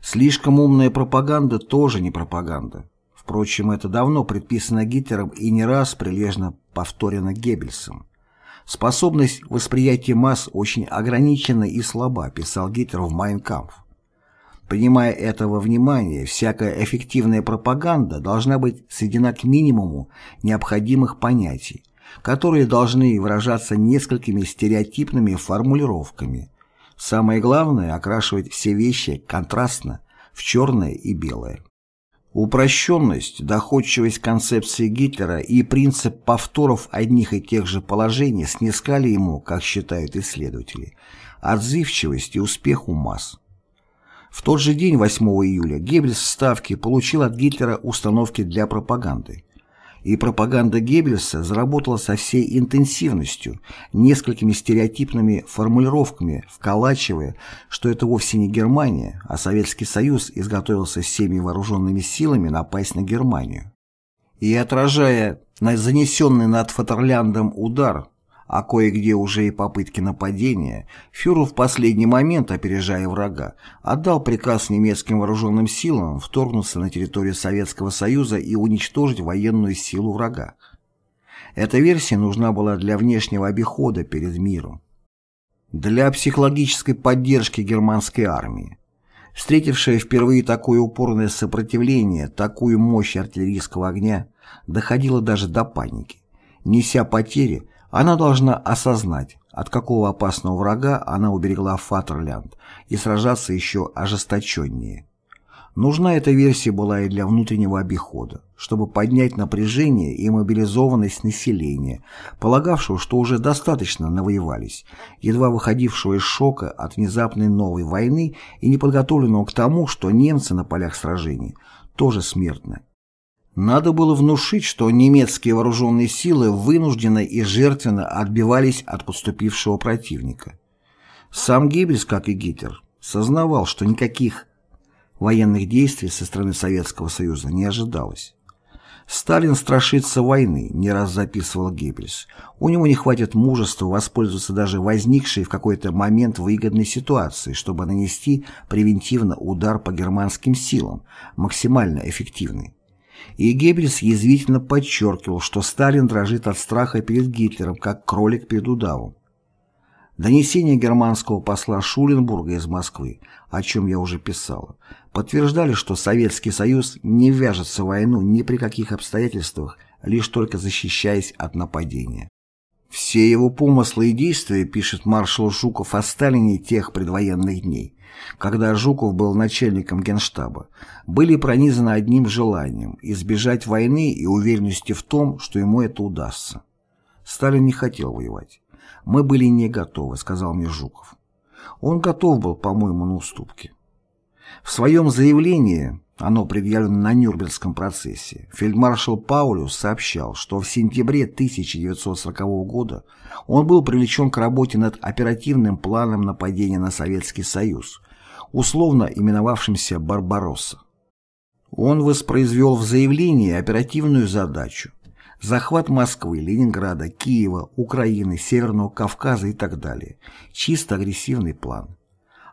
Слишком умная пропаганда тоже не пропаганда. Впрочем, это давно предписано Гитлером и не раз прилежно повторено Геббельсом. Способность восприятия масс очень ограничена и слаба, писал Гитлер в «Майнкампф». Принимая этого внимания, всякая эффективная пропаганда должна быть сведена к минимуму необходимых понятий, которые должны выражаться несколькими стереотипными формулировками. Самое главное – окрашивать все вещи контрастно, в черное и белое. Упрощенность, доходчивость концепции Гитлера и принцип повторов одних и тех же положений снискали ему, как считают исследователи, отзывчивость и успех у масс. В тот же день, 8 июля, Геббельс в Ставке получил от Гитлера установки для пропаганды и пропаганда Геббельса заработала со всей интенсивностью, несколькими стереотипными формулировками, вколачивая, что это вовсе не Германия, а Советский Союз изготовился всеми вооруженными силами напасть на Германию. И отражая на занесенный над Фатерляндом удар, а кое-где уже и попытки нападения, фюрер в последний момент, опережая врага, отдал приказ немецким вооруженным силам вторгнуться на территорию Советского Союза и уничтожить военную силу врага. Эта версия нужна была для внешнего обихода перед миром. Для психологической поддержки германской армии. Встретившая впервые такое упорное сопротивление, такую мощь артиллерийского огня, доходила даже до паники. Неся потери, она должна осознать, от какого опасного врага она уберегла Фатерлянд, и сражаться еще ожесточеннее. Нужна эта версия была и для внутреннего обихода, чтобы поднять напряжение и мобилизованность населения, полагавшего, что уже достаточно навоевались, едва выходившего из шока от внезапной новой войны и неподготовленного к тому, что немцы на полях сражений тоже смертны. Надо было внушить, что немецкие вооруженные силы вынужденно и жертвенно отбивались от подступившего противника. Сам Геббельс, как и Гитлер, сознавал, что никаких военных действий со стороны Советского Союза не ожидалось. «Сталин страшится войны», — не раз записывал Геббельс. «У него не хватит мужества воспользоваться даже возникшей в какой-то момент выгодной ситуацией, чтобы нанести превентивно удар по германским силам, максимально эффективный и Геббельс язвительно подчеркивал, что Сталин дрожит от страха перед Гитлером, как кролик перед удавом. Донесения германского посла Шуленбурга из Москвы, о чем я уже писала, подтверждали, что Советский Союз не вяжется в войну ни при каких обстоятельствах, лишь только защищаясь от нападения. Все его помыслы и действия, пишет маршал Жуков о Сталине тех предвоенных дней, когда Жуков был начальником генштаба, были пронизаны одним желанием – избежать войны и уверенности в том, что ему это удастся. Сталин не хотел воевать. «Мы были не готовы», – сказал мне Жуков. Он готов был, по-моему, на уступки. В своем заявлении, оно предъявлено на Нюрнбергском процессе, фельдмаршал Паулюс сообщал, что в сентябре 1940 года он был привлечен к работе над оперативным планом нападения на Советский Союз, условно именовавшимся «Барбаросса». Он воспроизвел в заявлении оперативную задачу – захват Москвы, Ленинграда, Киева, Украины, Северного Кавказа и так далее. Чисто агрессивный план.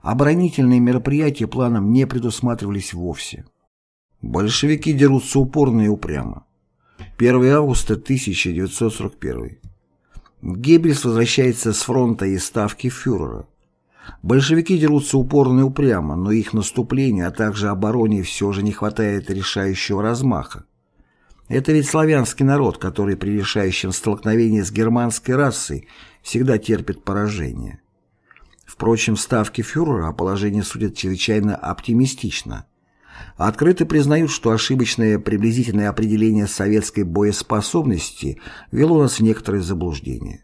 Оборонительные мероприятия планом не предусматривались вовсе. Большевики дерутся упорно и упрямо. 1 августа 1941. Геббельс возвращается с фронта и ставки фюрера. Большевики дерутся упорно и упрямо, но их наступлению, а также обороне все же не хватает решающего размаха. Это ведь славянский народ, который при решающем столкновении с германской расой всегда терпит поражение. Впрочем, ставки фюрера о положении судят чрезвычайно оптимистично. Открыто признают, что ошибочное приблизительное определение советской боеспособности вело нас в некоторые заблуждения.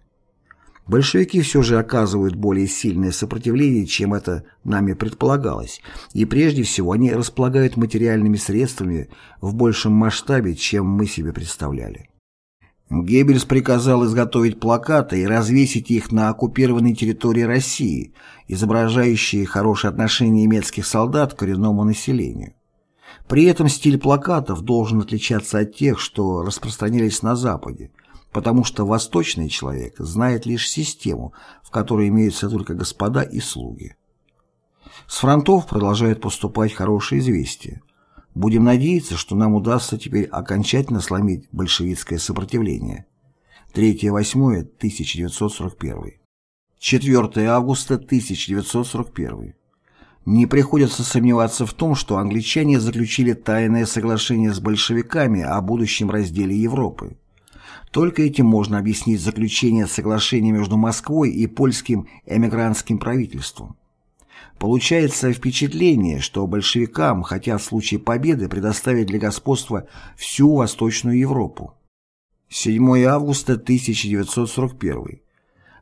Большевики все же оказывают более сильное сопротивление, чем это нами предполагалось, и прежде всего они располагают материальными средствами в большем масштабе, чем мы себе представляли. Геббельс приказал изготовить плакаты и развесить их на оккупированной территории России, изображающие хорошее отношение немецких солдат к коренному населению. При этом стиль плакатов должен отличаться от тех, что распространялись на Западе, потому что восточный человек знает лишь систему, в которой имеются только господа и слуги. С фронтов продолжают поступать хорошие известия. Будем надеяться, что нам удастся теперь окончательно сломить большевистское сопротивление. 3-8-1941. 4 августа 1941. Не приходится сомневаться в том, что англичане заключили тайное соглашение с большевиками о будущем разделе Европы. Только этим можно объяснить заключение соглашения между Москвой и польским эмигрантским правительством. Получается впечатление, что большевикам хотят в случае победы предоставить для господства всю Восточную Европу. 7 августа 1941.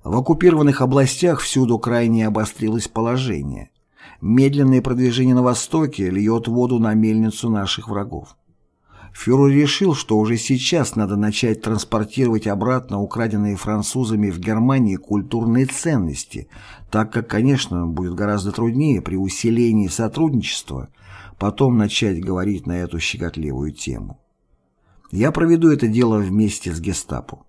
В оккупированных областях всюду крайне обострилось положение. Медленное продвижение на востоке льет воду на мельницу наших врагов. Фюрер решил, что уже сейчас надо начать транспортировать обратно украденные французами в Германии культурные ценности, так как, конечно, будет гораздо труднее при усилении сотрудничества потом начать говорить на эту щекотливую тему. Я проведу это дело вместе с гестапо.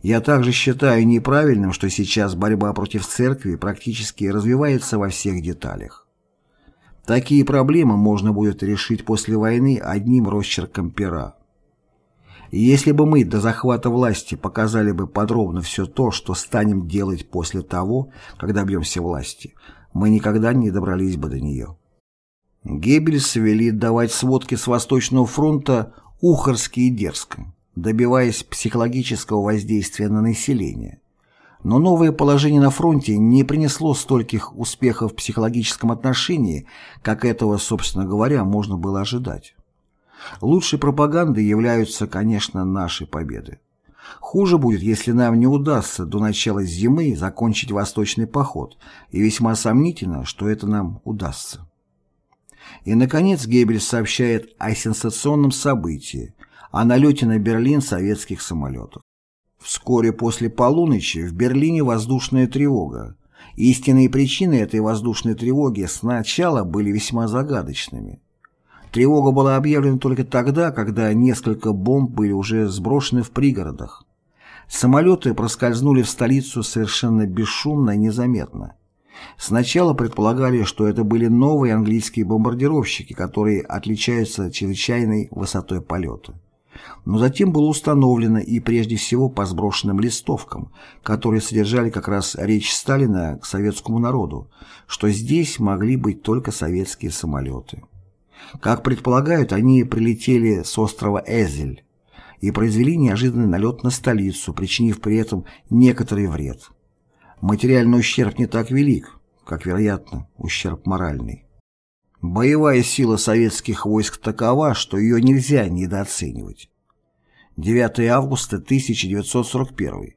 Я также считаю неправильным, что сейчас борьба против церкви практически развивается во всех деталях. Такие проблемы можно будет решить после войны одним росчерком пера. Если бы мы до захвата власти показали бы подробно все то, что станем делать после того, когда добьемся власти, мы никогда не добрались бы до нее. Геббельс велит давать сводки с Восточного фронта ухарски и дерзко, добиваясь психологического воздействия на население. Но новое положение на фронте не принесло стольких успехов в психологическом отношении, как этого, собственно говоря, можно было ожидать. Лучшей пропагандой являются, конечно, наши победы. Хуже будет, если нам не удастся до начала зимы закончить восточный поход, и весьма сомнительно, что это нам удастся. И, наконец, Геббельс сообщает о сенсационном событии, о налете на Берлин советских самолетов. Вскоре после полуночи в Берлине воздушная тревога. Истинные причины этой воздушной тревоги сначала были весьма загадочными. Тревога была объявлена только тогда, когда несколько бомб были уже сброшены в пригородах. Самолеты проскользнули в столицу совершенно бесшумно и незаметно. Сначала предполагали, что это были новые английские бомбардировщики, которые отличаются чрезвычайной высотой полета но затем было установлено и прежде всего по сброшенным листовкам, которые содержали как раз речь Сталина к советскому народу, что здесь могли быть только советские самолеты. Как предполагают, они прилетели с острова Эзель и произвели неожиданный налет на столицу, причинив при этом некоторый вред. Материальный ущерб не так велик, как, вероятно, ущерб моральный. Боевая сила советских войск такова, что ее нельзя недооценивать. 9 августа 1941.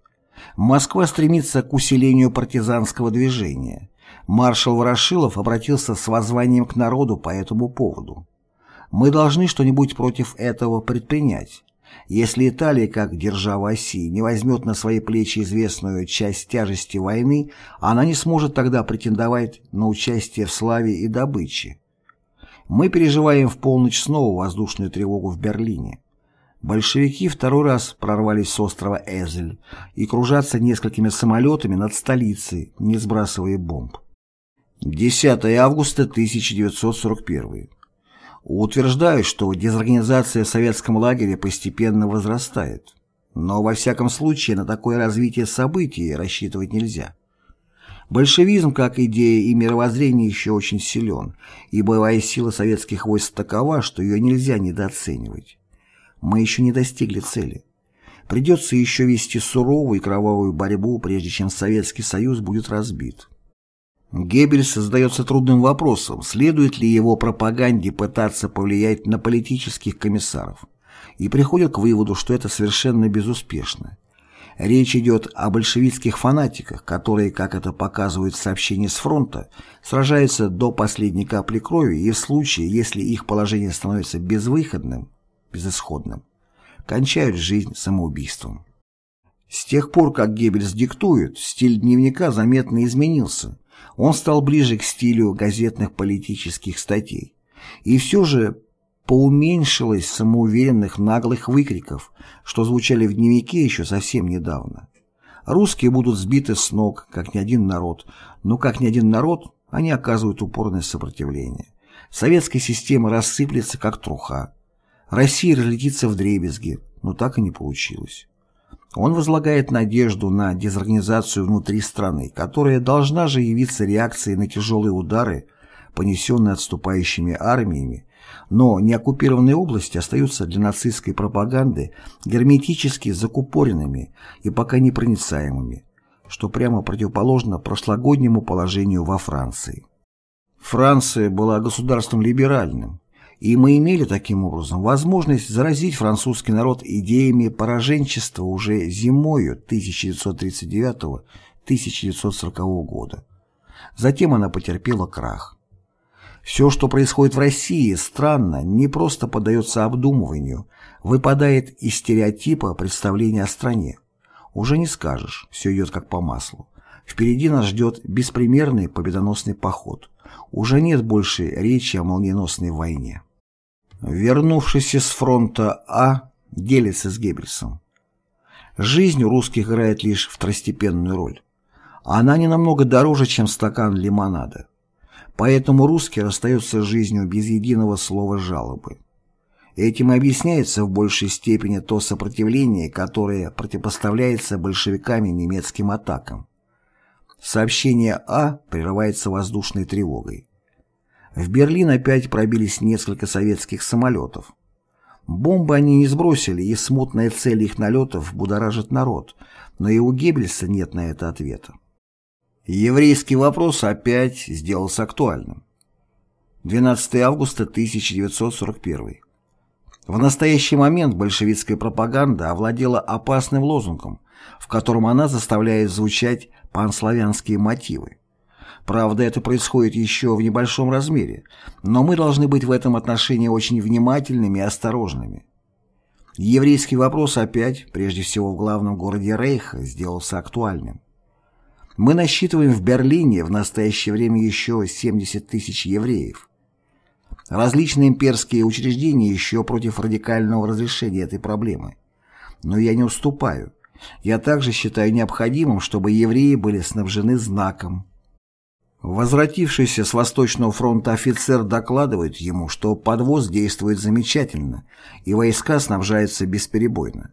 Москва стремится к усилению партизанского движения. Маршал Ворошилов обратился с воззванием к народу по этому поводу. Мы должны что-нибудь против этого предпринять. Если Италия, как держава оси, не возьмет на свои плечи известную часть тяжести войны, она не сможет тогда претендовать на участие в славе и добыче. Мы переживаем в полночь снова воздушную тревогу в Берлине. Большевики второй раз прорвались с острова Эзель и кружатся несколькими самолетами над столицей, не сбрасывая бомб. 10 августа 1941. Утверждаю, что дезорганизация в советском лагере постепенно возрастает. Но во всяком случае на такое развитие событий рассчитывать нельзя. Большевизм как идея и мировоззрение еще очень силен, и боевая сила советских войск такова, что ее нельзя недооценивать мы еще не достигли цели. Придется еще вести суровую и кровавую борьбу, прежде чем Советский Союз будет разбит. Геббельс задается трудным вопросом, следует ли его пропаганде пытаться повлиять на политических комиссаров, и приходит к выводу, что это совершенно безуспешно. Речь идет о большевистских фанатиках, которые, как это показывают сообщения с фронта, сражаются до последней капли крови и в случае, если их положение становится безвыходным, безысходным, кончают жизнь самоубийством. С тех пор, как Геббельс диктует, стиль дневника заметно изменился. Он стал ближе к стилю газетных политических статей. И все же поуменьшилось самоуверенных наглых выкриков, что звучали в дневнике еще совсем недавно. Русские будут сбиты с ног, как ни один народ, но как ни один народ, они оказывают упорное сопротивление. Советская система рассыплется, как труха. Россия разлетится в дребезги, но так и не получилось. Он возлагает надежду на дезорганизацию внутри страны, которая должна же явиться реакцией на тяжелые удары, понесенные отступающими армиями, но неоккупированные области остаются для нацистской пропаганды герметически закупоренными и пока непроницаемыми, что прямо противоположно прошлогоднему положению во Франции. Франция была государством либеральным, и мы имели таким образом возможность заразить французский народ идеями пораженчества уже зимою 1939-1940 года. Затем она потерпела крах. Все, что происходит в России, странно, не просто поддается обдумыванию, выпадает из стереотипа представления о стране. Уже не скажешь, все идет как по маслу. Впереди нас ждет беспримерный победоносный поход. Уже нет больше речи о молниеносной войне. Вернувшийся с фронта А делится с Геббельсом. Жизнь у русских играет лишь второстепенную роль. Она не намного дороже, чем стакан лимонада. Поэтому русские расстаются с жизнью без единого слова жалобы. Этим объясняется в большей степени то сопротивление, которое противопоставляется большевиками немецким атакам. Сообщение А прерывается воздушной тревогой. В Берлин опять пробились несколько советских самолетов. Бомбы они не сбросили, и смутная цель их налетов будоражит народ, но и у Геббельса нет на это ответа. Еврейский вопрос опять сделался актуальным. 12 августа 1941. В настоящий момент большевистская пропаганда овладела опасным лозунгом, в котором она заставляет звучать панславянские мотивы. Правда, это происходит еще в небольшом размере, но мы должны быть в этом отношении очень внимательными и осторожными. Еврейский вопрос опять, прежде всего в главном городе Рейха, сделался актуальным. Мы насчитываем в Берлине в настоящее время еще 70 тысяч евреев. Различные имперские учреждения еще против радикального разрешения этой проблемы. Но я не уступаю. Я также считаю необходимым, чтобы евреи были снабжены знаком, Возвратившийся с Восточного фронта офицер докладывает ему, что подвоз действует замечательно, и войска снабжаются бесперебойно.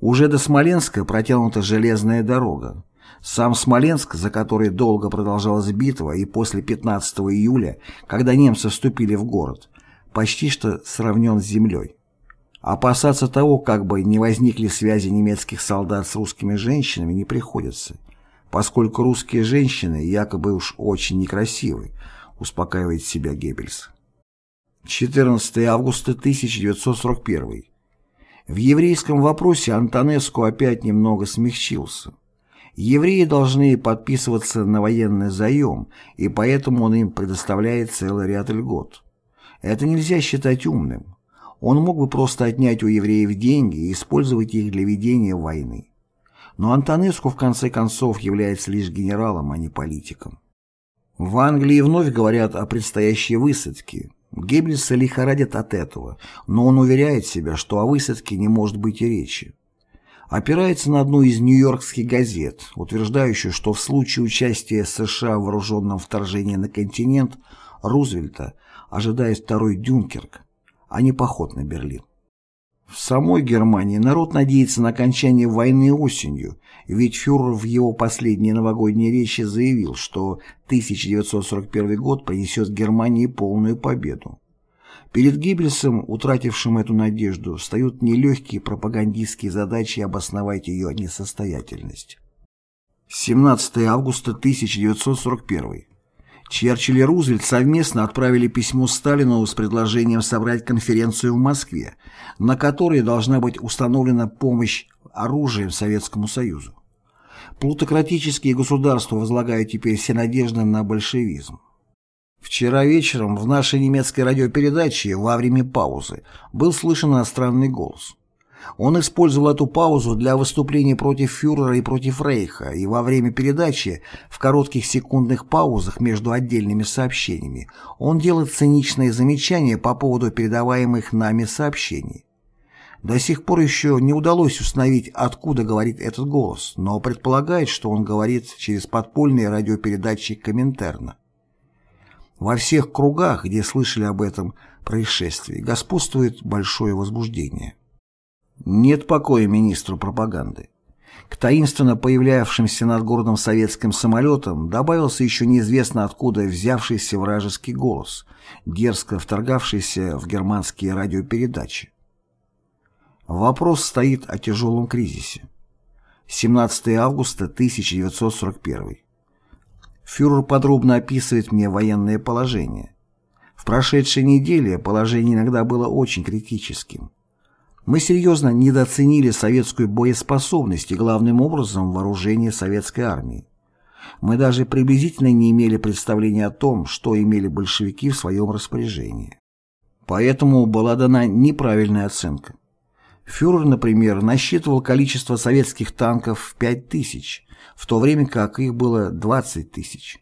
Уже до Смоленска протянута железная дорога. Сам Смоленск, за который долго продолжалась битва, и после 15 июля, когда немцы вступили в город, почти что сравнен с землей. Опасаться того, как бы не возникли связи немецких солдат с русскими женщинами, не приходится – поскольку русские женщины якобы уж очень некрасивы, успокаивает себя Геббельс. 14 августа 1941. В еврейском вопросе Антонеску опять немного смягчился. Евреи должны подписываться на военный заем, и поэтому он им предоставляет целый ряд льгот. Это нельзя считать умным. Он мог бы просто отнять у евреев деньги и использовать их для ведения войны. Но Антонеску в конце концов является лишь генералом, а не политиком. В Англии вновь говорят о предстоящей высадке. Геббельса лихорадит от этого, но он уверяет себя, что о высадке не может быть и речи. Опирается на одну из нью-йоркских газет, утверждающую, что в случае участия США в вооруженном вторжении на континент Рузвельта ожидает второй Дюнкерк, а не поход на Берлин. В самой Германии народ надеется на окончание войны осенью, ведь фюрер в его последней новогодней речи заявил, что 1941 год принесет Германии полную победу. Перед Геббельсом, утратившим эту надежду, встают нелегкие пропагандистские задачи обосновать ее несостоятельность. 17 августа 1941 Черчилль и Рузвельт совместно отправили письмо Сталину с предложением собрать конференцию в Москве, на которой должна быть установлена помощь оружием Советскому Союзу. Плутократические государства возлагают теперь все надежды на большевизм. Вчера вечером в нашей немецкой радиопередаче во время паузы был слышен иностранный голос. Он использовал эту паузу для выступлений против фюрера и против Рейха, и во время передачи, в коротких секундных паузах между отдельными сообщениями, он делает циничные замечания по поводу передаваемых нами сообщений. До сих пор еще не удалось установить, откуда говорит этот голос, но предполагает, что он говорит через подпольные радиопередачи Коминтерна. Во всех кругах, где слышали об этом происшествии, господствует большое возбуждение. Нет покоя министру пропаганды. К таинственно появлявшимся над городом советским самолетам добавился еще неизвестно откуда взявшийся вражеский голос, дерзко вторгавшийся в германские радиопередачи. Вопрос стоит о тяжелом кризисе. 17 августа 1941. Фюрер подробно описывает мне военное положение. В прошедшей неделе положение иногда было очень критическим. Мы серьезно недооценили советскую боеспособность и главным образом вооружение советской армии. Мы даже приблизительно не имели представления о том, что имели большевики в своем распоряжении. Поэтому была дана неправильная оценка. Фюрер, например, насчитывал количество советских танков в 5 тысяч, в то время как их было 20 тысяч.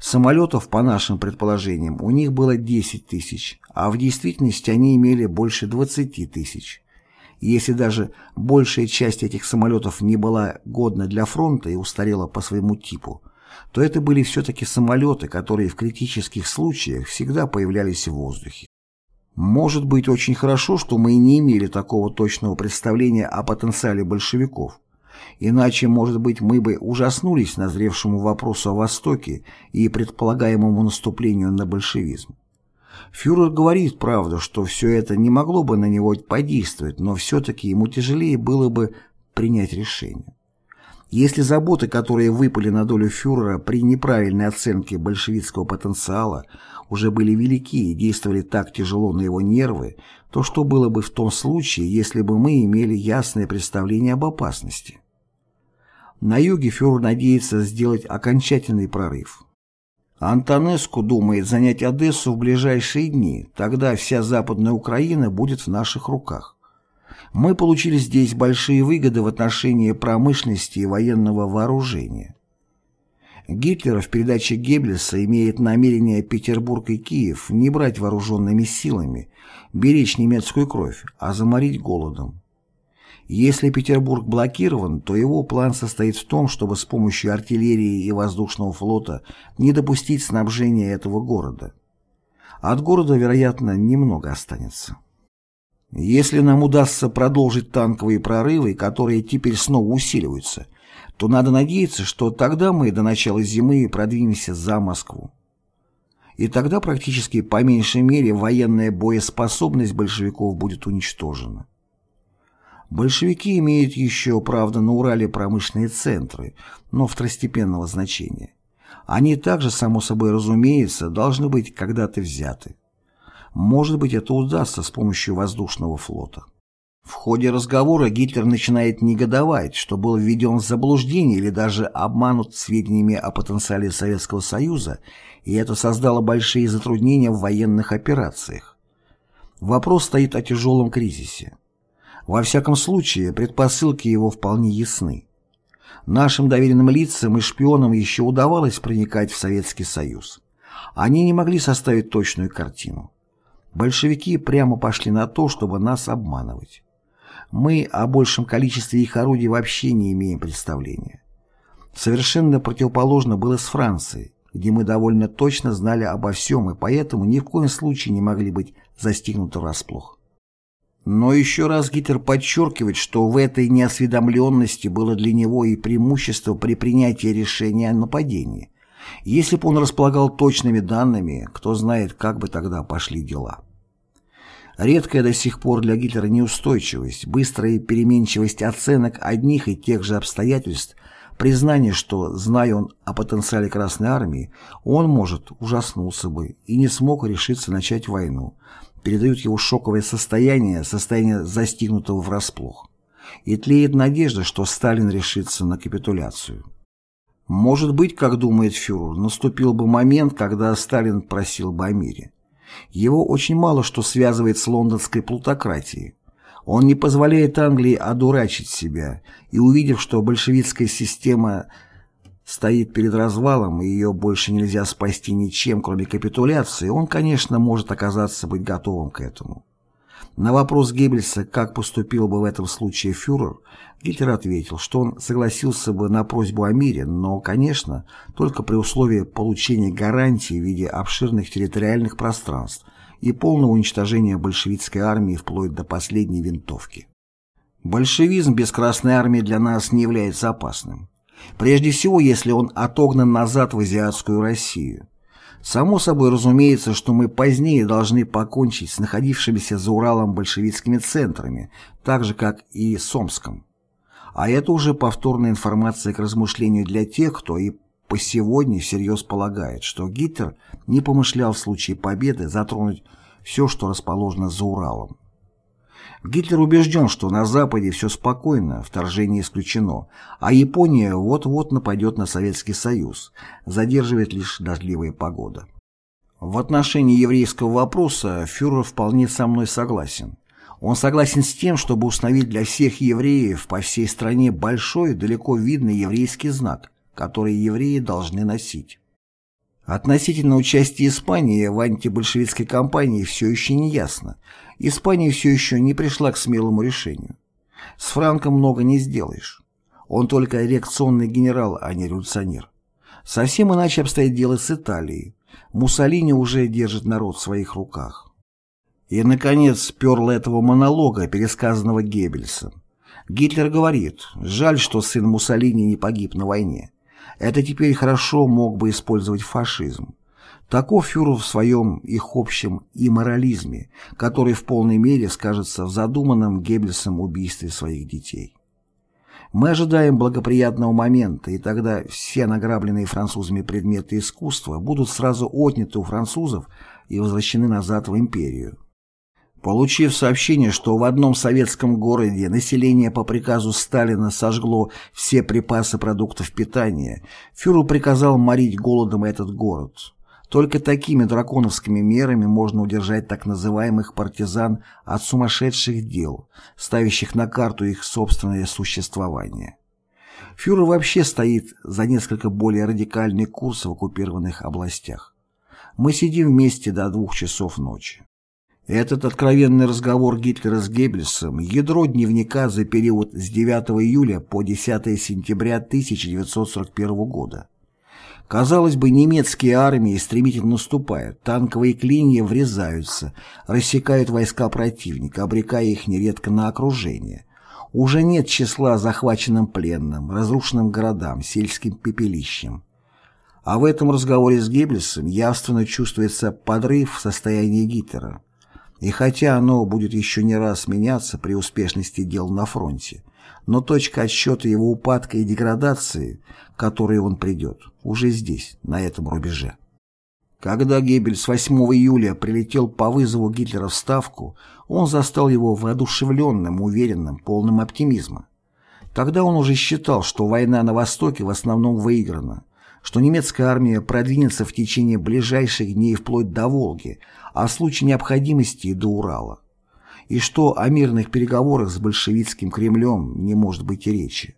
Самолетов, по нашим предположениям, у них было 10 тысяч, а в действительности они имели больше 20 тысяч. Если даже большая часть этих самолетов не была годна для фронта и устарела по своему типу, то это были все-таки самолеты, которые в критических случаях всегда появлялись в воздухе. Может быть очень хорошо, что мы и не имели такого точного представления о потенциале большевиков. Иначе, может быть, мы бы ужаснулись назревшему вопросу о Востоке и предполагаемому наступлению на большевизм. Фюрер говорит, правда, что все это не могло бы на него подействовать, но все-таки ему тяжелее было бы принять решение. Если заботы, которые выпали на долю фюрера при неправильной оценке большевистского потенциала, уже были велики и действовали так тяжело на его нервы, то что было бы в том случае, если бы мы имели ясное представление об опасности? На юге фюрер надеется сделать окончательный прорыв. Антонеску думает занять Одессу в ближайшие дни, тогда вся Западная Украина будет в наших руках. Мы получили здесь большие выгоды в отношении промышленности и военного вооружения. Гитлер в передаче Геббельса имеет намерение Петербург и Киев не брать вооруженными силами, беречь немецкую кровь, а заморить голодом. Если Петербург блокирован, то его план состоит в том, чтобы с помощью артиллерии и воздушного флота не допустить снабжения этого города. От города, вероятно, немного останется. Если нам удастся продолжить танковые прорывы, которые теперь снова усиливаются, то надо надеяться, что тогда мы до начала зимы продвинемся за Москву. И тогда практически по меньшей мере военная боеспособность большевиков будет уничтожена. Большевики имеют еще, правда, на Урале промышленные центры, но второстепенного значения. Они также, само собой разумеется, должны быть когда-то взяты. Может быть, это удастся с помощью воздушного флота. В ходе разговора Гитлер начинает негодовать, что был введен в заблуждение или даже обманут сведениями о потенциале Советского Союза, и это создало большие затруднения в военных операциях. Вопрос стоит о тяжелом кризисе. Во всяком случае, предпосылки его вполне ясны. Нашим доверенным лицам и шпионам еще удавалось проникать в Советский Союз. Они не могли составить точную картину. Большевики прямо пошли на то, чтобы нас обманывать. Мы о большем количестве их орудий вообще не имеем представления. Совершенно противоположно было с Францией, где мы довольно точно знали обо всем и поэтому ни в коем случае не могли быть застигнуты врасплох. Но еще раз Гитлер подчеркивает, что в этой неосведомленности было для него и преимущество при принятии решения о нападении. Если бы он располагал точными данными, кто знает, как бы тогда пошли дела. Редкая до сих пор для Гитлера неустойчивость, быстрая переменчивость оценок одних и тех же обстоятельств, признание, что, зная он о потенциале Красной Армии, он, может, ужаснулся бы и не смог решиться начать войну, передают его шоковое состояние, состояние застигнутого врасплох. И тлеет надежда, что Сталин решится на капитуляцию. Может быть, как думает фюрер, наступил бы момент, когда Сталин просил бы о мире. Его очень мало что связывает с лондонской плутократией. Он не позволяет Англии одурачить себя, и увидев, что большевистская система стоит перед развалом и ее больше нельзя спасти ничем, кроме капитуляции, он, конечно, может оказаться быть готовым к этому. На вопрос Геббельса, как поступил бы в этом случае фюрер, Гитлер ответил, что он согласился бы на просьбу о мире, но, конечно, только при условии получения гарантии в виде обширных территориальных пространств и полного уничтожения большевистской армии вплоть до последней винтовки. Большевизм без Красной армии для нас не является опасным. Прежде всего, если он отогнан назад в азиатскую Россию. Само собой разумеется, что мы позднее должны покончить с находившимися за Уралом большевистскими центрами, так же, как и с Омском. А это уже повторная информация к размышлению для тех, кто и по сегодня всерьез полагает, что Гитлер не помышлял в случае победы затронуть все, что расположено за Уралом. Гитлер убежден, что на Западе все спокойно, вторжение исключено, а Япония вот-вот нападет на Советский Союз, задерживает лишь дождливая погода. В отношении еврейского вопроса фюрер вполне со мной согласен. Он согласен с тем, чтобы установить для всех евреев по всей стране большой, далеко видный еврейский знак, который евреи должны носить. Относительно участия Испании в антибольшевистской кампании все еще не ясно. Испания все еще не пришла к смелому решению. С Франком много не сделаешь. Он только реакционный генерал, а не революционер. Совсем иначе обстоит дело с Италией. Муссолини уже держит народ в своих руках. И, наконец, перла этого монолога, пересказанного Геббельсом. Гитлер говорит, жаль, что сын Муссолини не погиб на войне. Это теперь хорошо мог бы использовать фашизм. Таков фюрер в своем их общем имморализме, который в полной мере скажется в задуманном Геббельсом убийстве своих детей. Мы ожидаем благоприятного момента, и тогда все награбленные французами предметы искусства будут сразу отняты у французов и возвращены назад в империю. Получив сообщение, что в одном советском городе население по приказу Сталина сожгло все припасы продуктов питания, фюрер приказал морить голодом этот город. Только такими драконовскими мерами можно удержать так называемых партизан от сумасшедших дел, ставящих на карту их собственное существование. Фюрер вообще стоит за несколько более радикальный курс в оккупированных областях. Мы сидим вместе до двух часов ночи. Этот откровенный разговор Гитлера с Геббельсом – ядро дневника за период с 9 июля по 10 сентября 1941 года. Казалось бы, немецкие армии стремительно наступают, танковые клинья врезаются, рассекают войска противника, обрекая их нередко на окружение. Уже нет числа захваченным пленным, разрушенным городам, сельским пепелищем. А в этом разговоре с Геббельсом явственно чувствуется подрыв в состоянии Гитлера. И хотя оно будет еще не раз меняться при успешности дел на фронте, но точка отсчета его упадка и деградации, к которой он придет, уже здесь, на этом рубеже. Когда Геббельс 8 июля прилетел по вызову Гитлера в Ставку, он застал его воодушевленным, уверенным, полным оптимизма. Тогда он уже считал, что война на Востоке в основном выиграна, что немецкая армия продвинется в течение ближайших дней вплоть до Волги, а в случае необходимости и до Урала. И что о мирных переговорах с большевистским Кремлем не может быть и речи.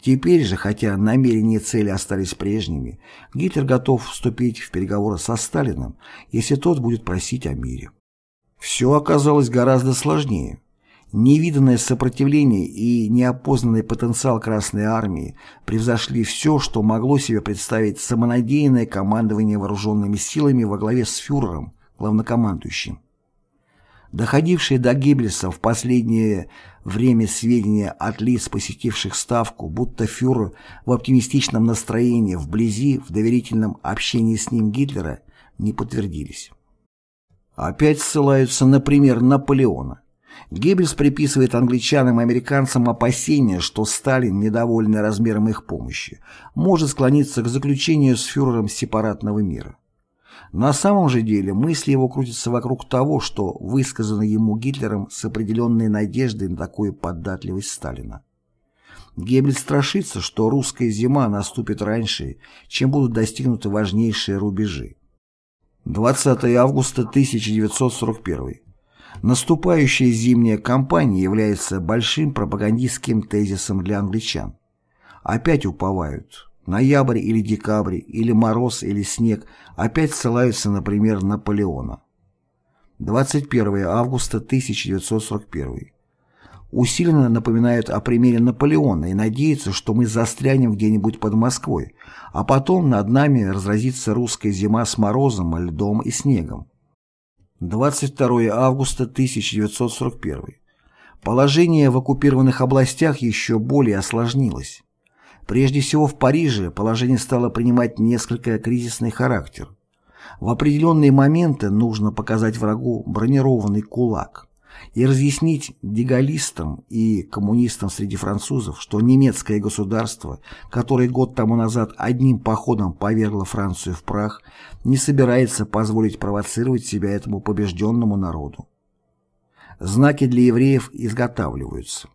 Теперь же, хотя намерения и цели остались прежними, Гитлер готов вступить в переговоры со Сталиным, если тот будет просить о мире. Все оказалось гораздо сложнее. Невиданное сопротивление и неопознанный потенциал Красной Армии превзошли все, что могло себе представить самонадеянное командование вооруженными силами во главе с фюрером, главнокомандующим. Доходившие до Геббельса в последнее время сведения от лиц, посетивших Ставку, будто фюрер в оптимистичном настроении вблизи, в доверительном общении с ним Гитлера, не подтвердились. Опять ссылаются на пример Наполеона. Геббельс приписывает англичанам и американцам опасения, что Сталин, недовольный размером их помощи, может склониться к заключению с фюрером сепаратного мира. На самом же деле мысли его крутятся вокруг того, что высказано ему Гитлером с определенной надеждой на такую податливость Сталина. Геббельс страшится, что русская зима наступит раньше, чем будут достигнуты важнейшие рубежи. 20 августа 1941 Наступающая зимняя кампания является большим пропагандистским тезисом для англичан. Опять уповают. Ноябрь или декабрь, или мороз, или снег опять ссылаются, например, на Наполеона. 21 августа 1941. Усиленно напоминают о примере Наполеона и надеются, что мы застрянем где-нибудь под Москвой, а потом над нами разразится русская зима с морозом, льдом и снегом. 22 августа 1941. Положение в оккупированных областях еще более осложнилось. Прежде всего в Париже положение стало принимать несколько кризисный характер. В определенные моменты нужно показать врагу бронированный кулак. и разъяснить дегалистам и коммунистам среди французов, что немецкое государство, которое год тому назад одним походом повергло Францию в прах, не собирается позволить провоцировать себя этому побежденному народу. Знаки для евреев изготавливаются.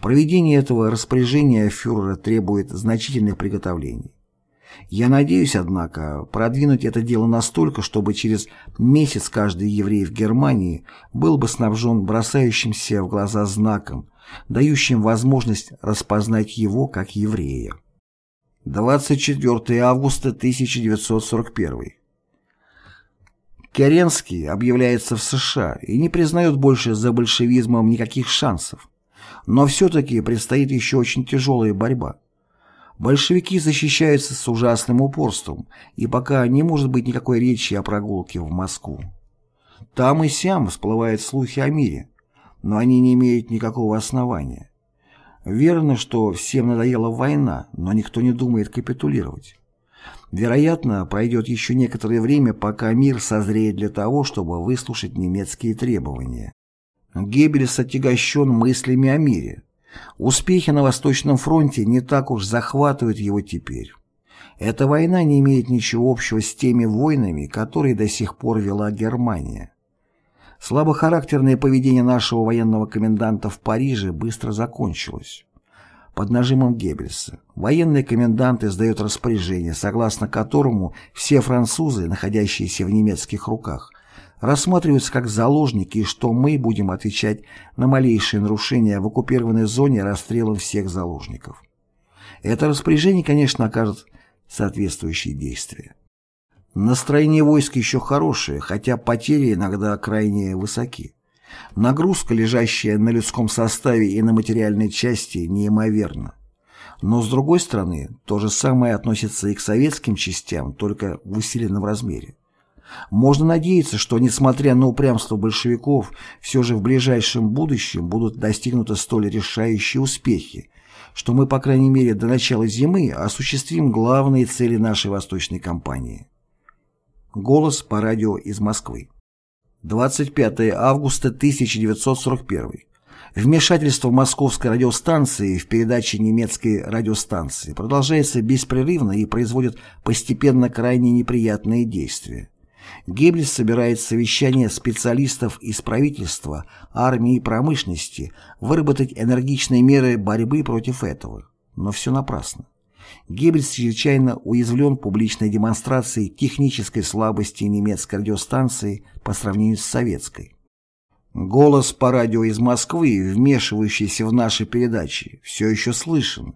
Проведение этого распоряжения фюрера требует значительных приготовлений. Я надеюсь, однако, продвинуть это дело настолько, чтобы через месяц каждый еврей в Германии был бы снабжен бросающимся в глаза знаком, дающим возможность распознать его как еврея. 24 августа 1941 Керенский объявляется в США и не признает больше за большевизмом никаких шансов. Но все-таки предстоит еще очень тяжелая борьба. Большевики защищаются с ужасным упорством, и пока не может быть никакой речи о прогулке в Москву. Там и сям всплывают слухи о мире, но они не имеют никакого основания. Верно, что всем надоела война, но никто не думает капитулировать. Вероятно, пройдет еще некоторое время, пока мир созреет для того, чтобы выслушать немецкие требования. Геббельс отягощен мыслями о мире, Успехи на Восточном фронте не так уж захватывают его теперь. Эта война не имеет ничего общего с теми войнами, которые до сих пор вела Германия. Слабохарактерное поведение нашего военного коменданта в Париже быстро закончилось. Под нажимом Геббельса военный комендант издает распоряжение, согласно которому все французы, находящиеся в немецких руках, рассматриваются как заложники и что мы будем отвечать на малейшие нарушения в оккупированной зоне расстрелом всех заложников. Это распоряжение, конечно, окажет соответствующие действия. Настроение войск еще хорошее, хотя потери иногда крайне высоки. Нагрузка, лежащая на людском составе и на материальной части, неимоверна. Но с другой стороны, то же самое относится и к советским частям, только в усиленном размере. Можно надеяться, что, несмотря на упрямство большевиков, все же в ближайшем будущем будут достигнуты столь решающие успехи, что мы, по крайней мере, до начала зимы осуществим главные цели нашей восточной кампании. Голос по радио из Москвы. 25 августа 1941. Вмешательство московской радиостанции в передаче немецкой радиостанции продолжается беспрерывно и производит постепенно крайне неприятные действия. Геббельс собирает совещание специалистов из правительства, армии и промышленности выработать энергичные меры борьбы против этого. Но все напрасно. Геббельс чрезвычайно уязвлен публичной демонстрацией технической слабости немецкой радиостанции по сравнению с советской. Голос по радио из Москвы, вмешивающийся в наши передачи, все еще слышен.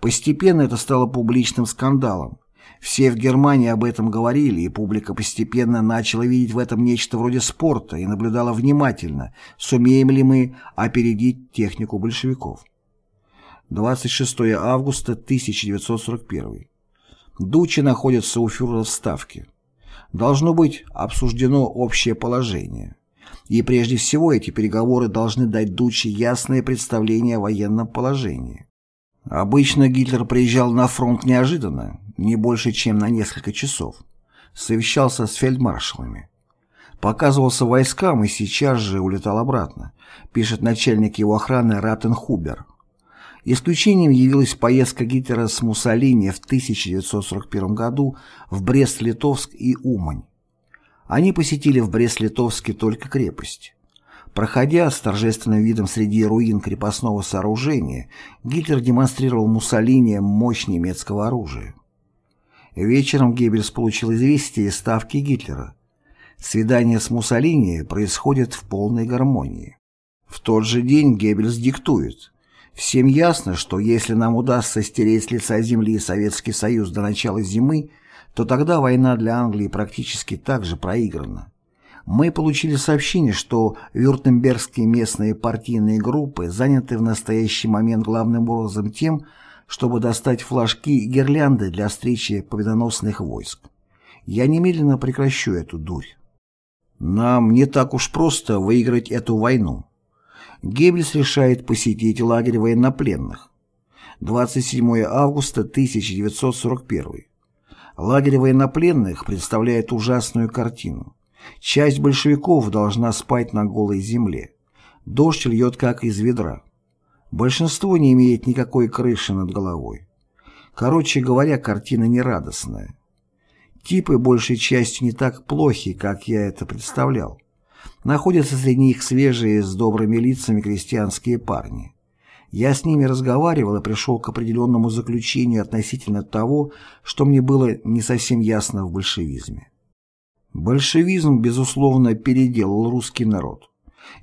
Постепенно это стало публичным скандалом. Все в Германии об этом говорили, и публика постепенно начала видеть в этом нечто вроде спорта и наблюдала внимательно, сумеем ли мы опередить технику большевиков. 26 августа 1941. Дучи находятся у фюрера в Ставке. Должно быть обсуждено общее положение. И прежде всего эти переговоры должны дать Дучи ясное представление о военном положении. Обычно Гитлер приезжал на фронт неожиданно, не больше, чем на несколько часов. Совещался с фельдмаршалами. Показывался войскам и сейчас же улетал обратно, пишет начальник его охраны Ратенхубер. Исключением явилась поездка Гитлера с Муссолини в 1941 году в Брест-Литовск и Умань. Они посетили в Брест-Литовске только крепость. Проходя с торжественным видом среди руин крепостного сооружения, Гитлер демонстрировал Муссолини мощь немецкого оружия. Вечером Геббельс получил известие из ставки Гитлера. Свидание с Муссолини происходит в полной гармонии. В тот же день Геббельс диктует. Всем ясно, что если нам удастся стереть с лица земли Советский Союз до начала зимы, то тогда война для Англии практически также проиграна. Мы получили сообщение, что вюртембергские местные партийные группы заняты в настоящий момент главным образом тем, чтобы достать флажки и гирлянды для встречи победоносных войск. Я немедленно прекращу эту дурь. Нам не так уж просто выиграть эту войну. Геббельс решает посетить лагерь военнопленных. 27 августа 1941. Лагерь военнопленных представляет ужасную картину. Часть большевиков должна спать на голой земле. Дождь льет как из ведра. Большинство не имеет никакой крыши над головой. Короче говоря, картина нерадостная. Типы большей частью не так плохи, как я это представлял. Находятся среди них свежие, с добрыми лицами крестьянские парни. Я с ними разговаривал и пришел к определенному заключению относительно того, что мне было не совсем ясно в большевизме. Большевизм, безусловно, переделал русский народ.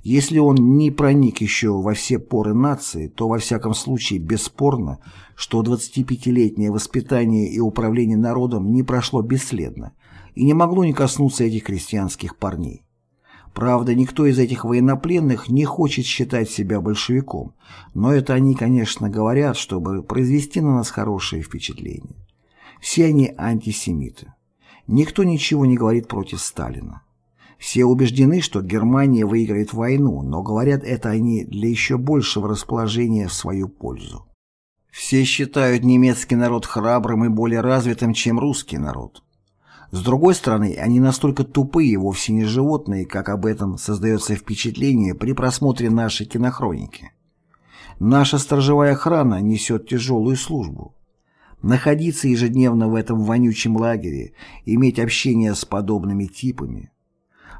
Если он не проник еще во все поры нации, то во всяком случае бесспорно, что 25-летнее воспитание и управление народом не прошло бесследно и не могло не коснуться этих крестьянских парней. Правда, никто из этих военнопленных не хочет считать себя большевиком, но это они, конечно, говорят, чтобы произвести на нас хорошее впечатление. Все они антисемиты. Никто ничего не говорит против Сталина. Все убеждены, что Германия выиграет войну, но говорят это они для еще большего расположения в свою пользу. Все считают немецкий народ храбрым и более развитым, чем русский народ. С другой стороны, они настолько тупые, вовсе не животные, как об этом создается впечатление при просмотре нашей кинохроники. Наша сторожевая охрана несет тяжелую службу. Находиться ежедневно в этом вонючем лагере, иметь общение с подобными типами.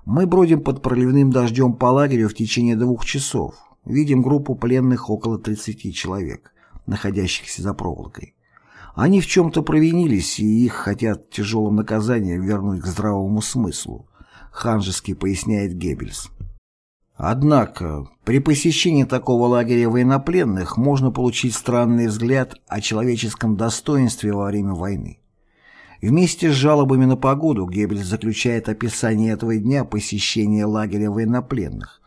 Мы бродим под проливным дождем по лагерю в течение двух часов, видим группу пленных около 30 человек, находящихся за проволокой. Они в чем-то провинились, и их хотят тяжелым наказанием вернуть к здравому смыслу, ханжески поясняет Геббельс. Однако, при посещении такого лагеря военнопленных можно получить странный взгляд о человеческом достоинстве во время войны. Вместе с жалобами на погоду Геббельс заключает описание этого дня посещения лагеря военнопленных.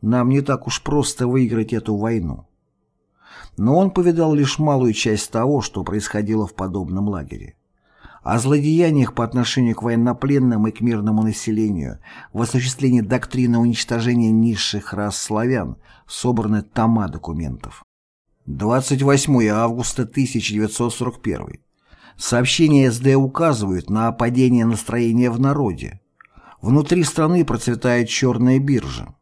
Нам не так уж просто выиграть эту войну но он повидал лишь малую часть того, что происходило в подобном лагере. О злодеяниях по отношению к военнопленным и к мирному населению, в осуществлении доктрины уничтожения низших рас славян, собраны тома документов. 28 августа 1941. Сообщения СД указывают на падение настроения в народе. Внутри страны процветает черная биржа.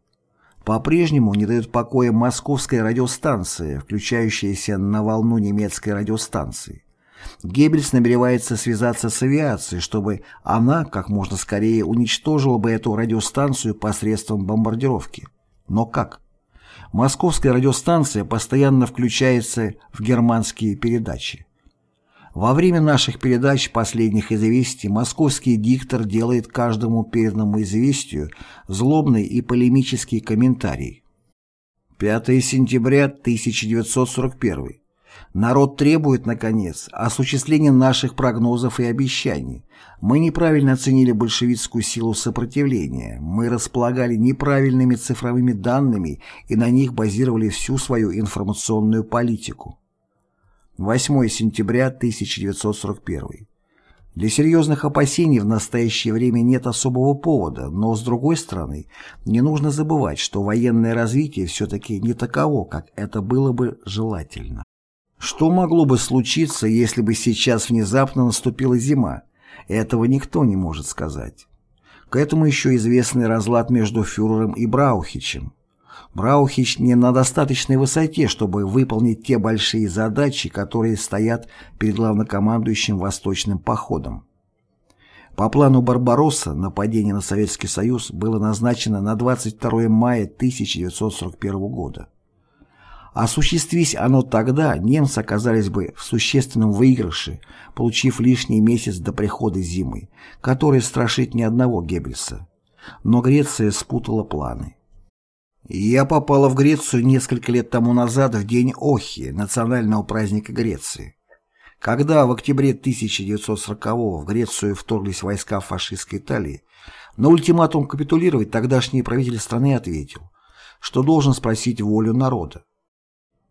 По-прежнему не дает покоя московская радиостанция, включающаяся на волну немецкой радиостанции. Геббельс намеревается связаться с авиацией, чтобы она как можно скорее уничтожила бы эту радиостанцию посредством бомбардировки. Но как? Московская радиостанция постоянно включается в германские передачи. Во время наших передач последних известий московский диктор делает каждому переданному известию злобный и полемический комментарий. 5 сентября 1941. Народ требует, наконец, осуществления наших прогнозов и обещаний. Мы неправильно оценили большевистскую силу сопротивления, мы располагали неправильными цифровыми данными и на них базировали всю свою информационную политику. 8 сентября 1941. Для серьезных опасений в настоящее время нет особого повода, но, с другой стороны, не нужно забывать, что военное развитие все-таки не таково, как это было бы желательно. Что могло бы случиться, если бы сейчас внезапно наступила зима? Этого никто не может сказать. К этому еще известный разлад между фюрером и Браухичем. Браухич не на достаточной высоте, чтобы выполнить те большие задачи, которые стоят перед главнокомандующим Восточным походом. По плану Барбаросса нападение на Советский Союз было назначено на 22 мая 1941 года. Осуществись оно тогда, немцы оказались бы в существенном выигрыше, получив лишний месяц до прихода зимы, который страшит ни одного Геббельса. Но Греция спутала планы. Я попала в Грецию несколько лет тому назад в день Охи, национального праздника Греции. Когда в октябре 1940-го в Грецию вторглись войска фашистской Италии, на ультиматум капитулировать тогдашний правитель страны ответил, что должен спросить волю народа.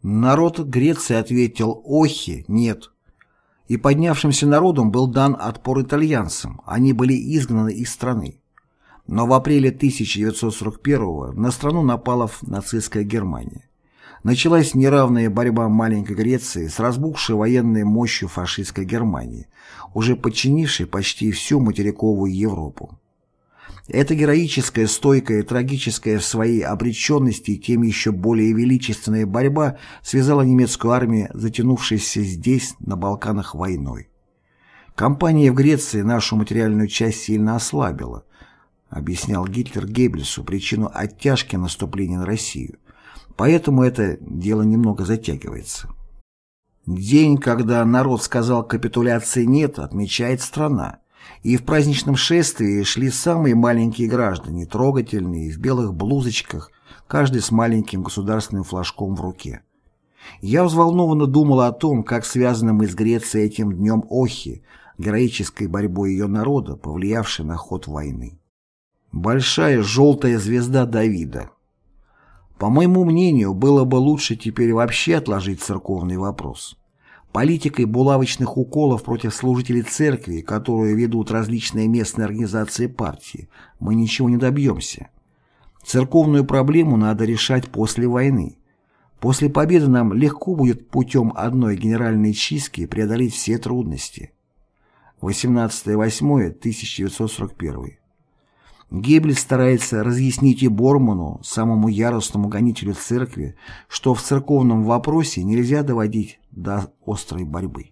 Народ Греции ответил «Охи, нет». И поднявшимся народом был дан отпор итальянцам, они были изгнаны из страны. Но в апреле 1941 на страну напала нацистская Германия. Началась неравная борьба маленькой Греции с разбухшей военной мощью фашистской Германии, уже подчинившей почти всю материковую Европу. Эта героическая, стойкая, трагическая в своей обреченности тем еще более величественная борьба связала немецкую армию, затянувшейся здесь, на Балканах, войной. Компания в Греции нашу материальную часть сильно ослабила, объяснял Гитлер Геббельсу причину оттяжки наступления на Россию. Поэтому это дело немного затягивается. День, когда народ сказал капитуляции нет, отмечает страна. И в праздничном шествии шли самые маленькие граждане, трогательные, в белых блузочках, каждый с маленьким государственным флажком в руке. Я взволнованно думал о том, как связаны мы с Грецией этим днем Охи, героической борьбой ее народа, повлиявшей на ход войны. Большая желтая звезда Давида. По моему мнению, было бы лучше теперь вообще отложить церковный вопрос. Политикой булавочных уколов против служителей церкви, которую ведут различные местные организации партии, мы ничего не добьемся. Церковную проблему надо решать после войны. После победы нам легко будет путем одной генеральной чистки преодолеть все трудности. 18.08.1941 Геббельс старается разъяснить и Борману, самому яростному гонителю церкви, что в церковном вопросе нельзя доводить до острой борьбы.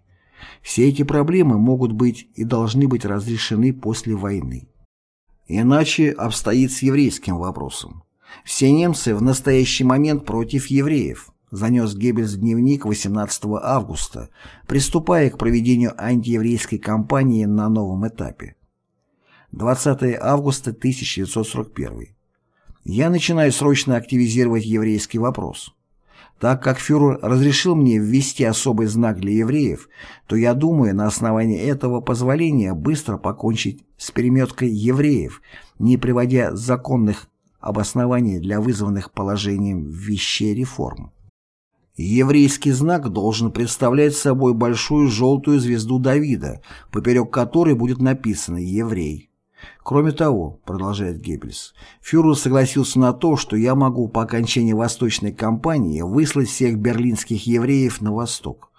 Все эти проблемы могут быть и должны быть разрешены после войны. Иначе обстоит с еврейским вопросом. Все немцы в настоящий момент против евреев, занес Геббельс в дневник 18 августа, приступая к проведению антиеврейской кампании на новом этапе. 20 августа 1941. Я начинаю срочно активизировать еврейский вопрос. Так как фюрер разрешил мне ввести особый знак для евреев, то я думаю на основании этого позволения быстро покончить с переметкой евреев, не приводя законных обоснований для вызванных положением вещей реформ. Еврейский знак должен представлять собой большую желтую звезду Давида, поперек которой будет написано «Еврей». Кроме того, продолжает Геббельс, фюрер согласился на то, что я могу по окончании Восточной кампании выслать всех берлинских евреев на восток.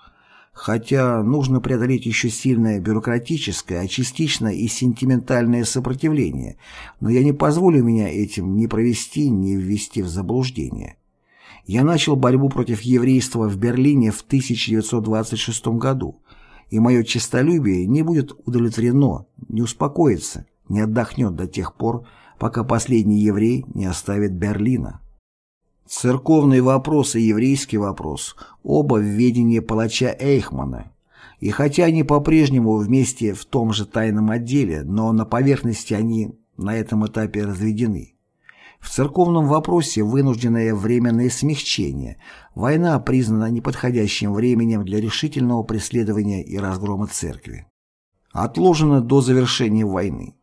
Хотя нужно преодолеть еще сильное бюрократическое, а частично и сентиментальное сопротивление, но я не позволю меня этим ни провести, ни ввести в заблуждение. Я начал борьбу против еврейства в Берлине в 1926 году, и мое честолюбие не будет удовлетворено, не успокоится, не отдохнет до тех пор, пока последний еврей не оставит Берлина. Церковный вопрос и еврейский вопрос оба в ведении палача Эйхмана. И хотя они по-прежнему вместе в том же тайном отделе, но на поверхности они на этом этапе разведены. В церковном вопросе вынужденное временное смягчение. Война признана неподходящим временем для решительного преследования и разгрома церкви. Отложено до завершения войны.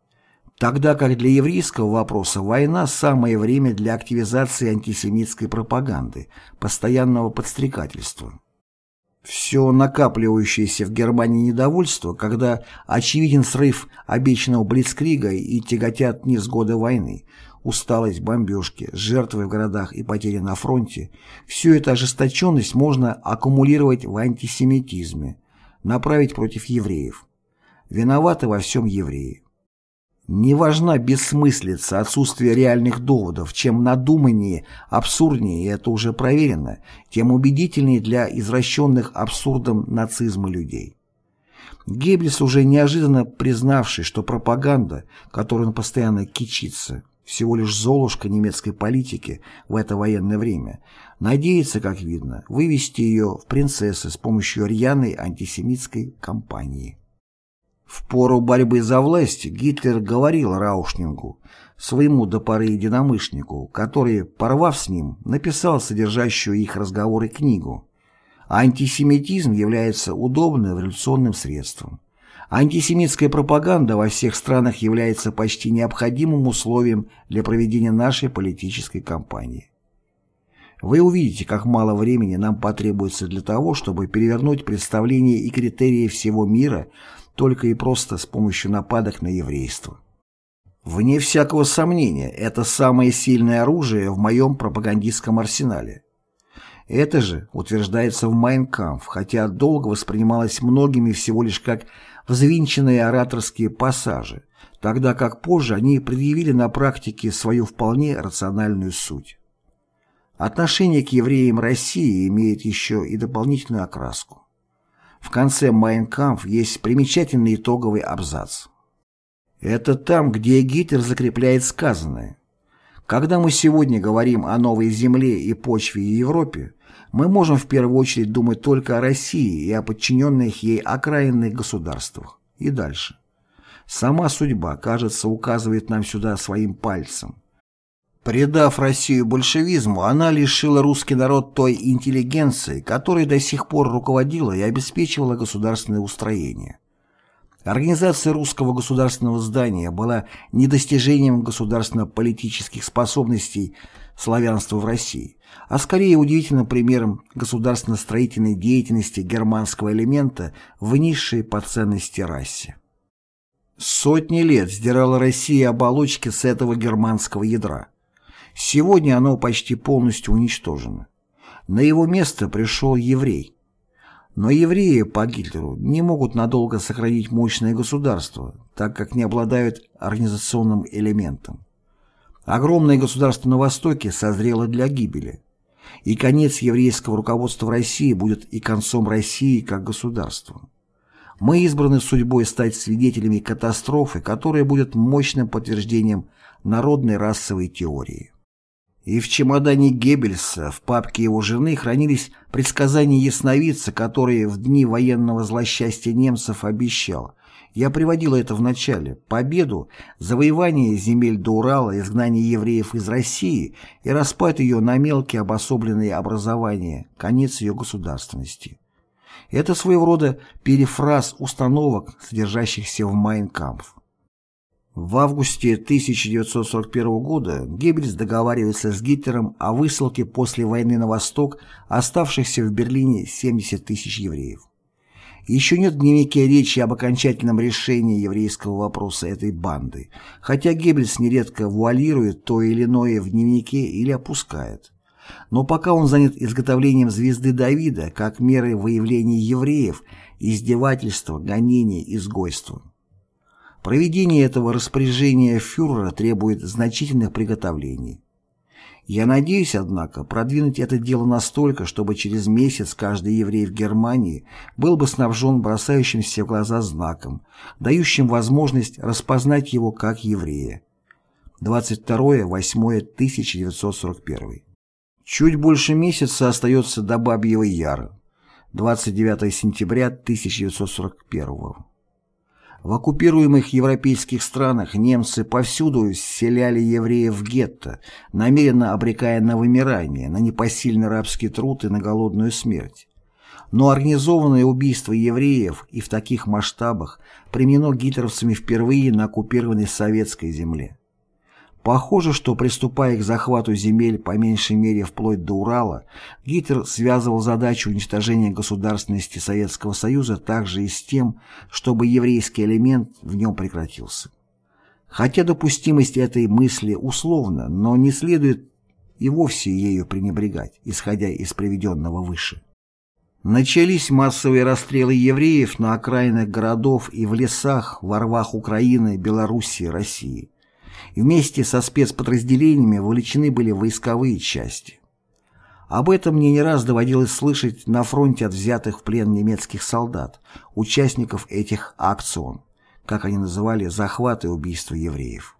Тогда как для еврейского вопроса война – самое время для активизации антисемитской пропаганды, постоянного подстрекательства. Все накапливающееся в Германии недовольство, когда очевиден срыв обещанного Блицкрига и тяготят невзгоды войны, усталость, бомбежки, жертвы в городах и потери на фронте, всю эту ожесточенность можно аккумулировать в антисемитизме, направить против евреев. Виноваты во всем евреи. Не важна бессмыслица, отсутствие реальных доводов. Чем надуманнее, абсурднее, и это уже проверено, тем убедительнее для извращенных абсурдом нацизма людей. Геббельс, уже неожиданно признавший, что пропаганда, которой он постоянно кичится, всего лишь золушка немецкой политики в это военное время, надеется, как видно, вывести ее в принцессы с помощью рьяной антисемитской кампании. В пору борьбы за власть Гитлер говорил Раушнингу, своему до поры единомышленнику, который, порвав с ним, написал содержащую их разговоры книгу. Антисемитизм является удобным революционным средством. Антисемитская пропаганда во всех странах является почти необходимым условием для проведения нашей политической кампании. Вы увидите, как мало времени нам потребуется для того, чтобы перевернуть представления и критерии всего мира только и просто с помощью нападок на еврейство. Вне всякого сомнения, это самое сильное оружие в моем пропагандистском арсенале. Это же утверждается в «Майнкамф», хотя долго воспринималось многими всего лишь как взвинченные ораторские пассажи, тогда как позже они предъявили на практике свою вполне рациональную суть. Отношение к евреям России имеет еще и дополнительную окраску. В конце «Майнкамф» есть примечательный итоговый абзац. Это там, где Гитлер закрепляет сказанное. Когда мы сегодня говорим о новой земле и почве в Европе, мы можем в первую очередь думать только о России и о подчиненных ей окраинных государствах. И дальше. Сама судьба, кажется, указывает нам сюда своим пальцем. Предав Россию большевизму, она лишила русский народ той интеллигенции, которой до сих пор руководила и обеспечивала государственное устроение. Организация русского государственного здания была недостижением государственно-политических способностей славянства в России, а скорее удивительным примером государственно-строительной деятельности германского элемента в низшей по ценности расе. Сотни лет сдирала Россия оболочки с этого германского ядра. Сегодня оно почти полностью уничтожено. На его место пришел еврей. Но евреи по Гитлеру не могут надолго сохранить мощное государство, так как не обладают организационным элементом. Огромное государство на Востоке созрело для гибели. И конец еврейского руководства в России будет и концом России как государства. Мы избраны судьбой стать свидетелями катастрофы, которая будет мощным подтверждением народной расовой теории. И в чемодане Геббельса в папке его жены хранились предсказания ясновидца, которые в дни военного злосчастья немцев обещал. Я приводил это в начале. Победу, завоевание земель до Урала, изгнание евреев из России и распад ее на мелкие обособленные образования, конец ее государственности. Это своего рода перефраз установок, содержащихся в «Майнкампф». В августе 1941 года Геббельс договаривается с Гитлером о высылке после войны на восток оставшихся в Берлине 70 тысяч евреев. Еще нет в дневнике речи об окончательном решении еврейского вопроса этой банды, хотя Геббельс нередко вуалирует то или иное в дневнике или опускает. Но пока он занят изготовлением звезды Давида как меры выявления евреев, издевательства, гонения, изгойства. Проведение этого распоряжения фюрера требует значительных приготовлений. Я надеюсь, однако, продвинуть это дело настолько, чтобы через месяц каждый еврей в Германии был бы снабжен бросающимся в глаза знаком, дающим возможность распознать его как еврея. 22-8-1941 Чуть больше месяца остается до Бабьего Яра. 29 сентября 1941 В оккупируемых европейских странах немцы повсюду селяли евреев в гетто, намеренно обрекая на вымирание, на непосильный рабский труд и на голодную смерть. Но организованное убийство евреев и в таких масштабах применено гитлеровцами впервые на оккупированной советской земле. Похоже, что приступая к захвату земель по меньшей мере вплоть до Урала, Гитлер связывал задачу уничтожения государственности Советского Союза также и с тем, чтобы еврейский элемент в нем прекратился. Хотя допустимость этой мысли условна, но не следует и вовсе ею пренебрегать, исходя из приведенного выше. Начались массовые расстрелы евреев на окраинах городов и в лесах, во рвах Украины, Белоруссии, России вместе со спецподразделениями вовлечены были войсковые части. Об этом мне не раз доводилось слышать на фронте от взятых в плен немецких солдат, участников этих акцион, как они называли захваты и убийства евреев.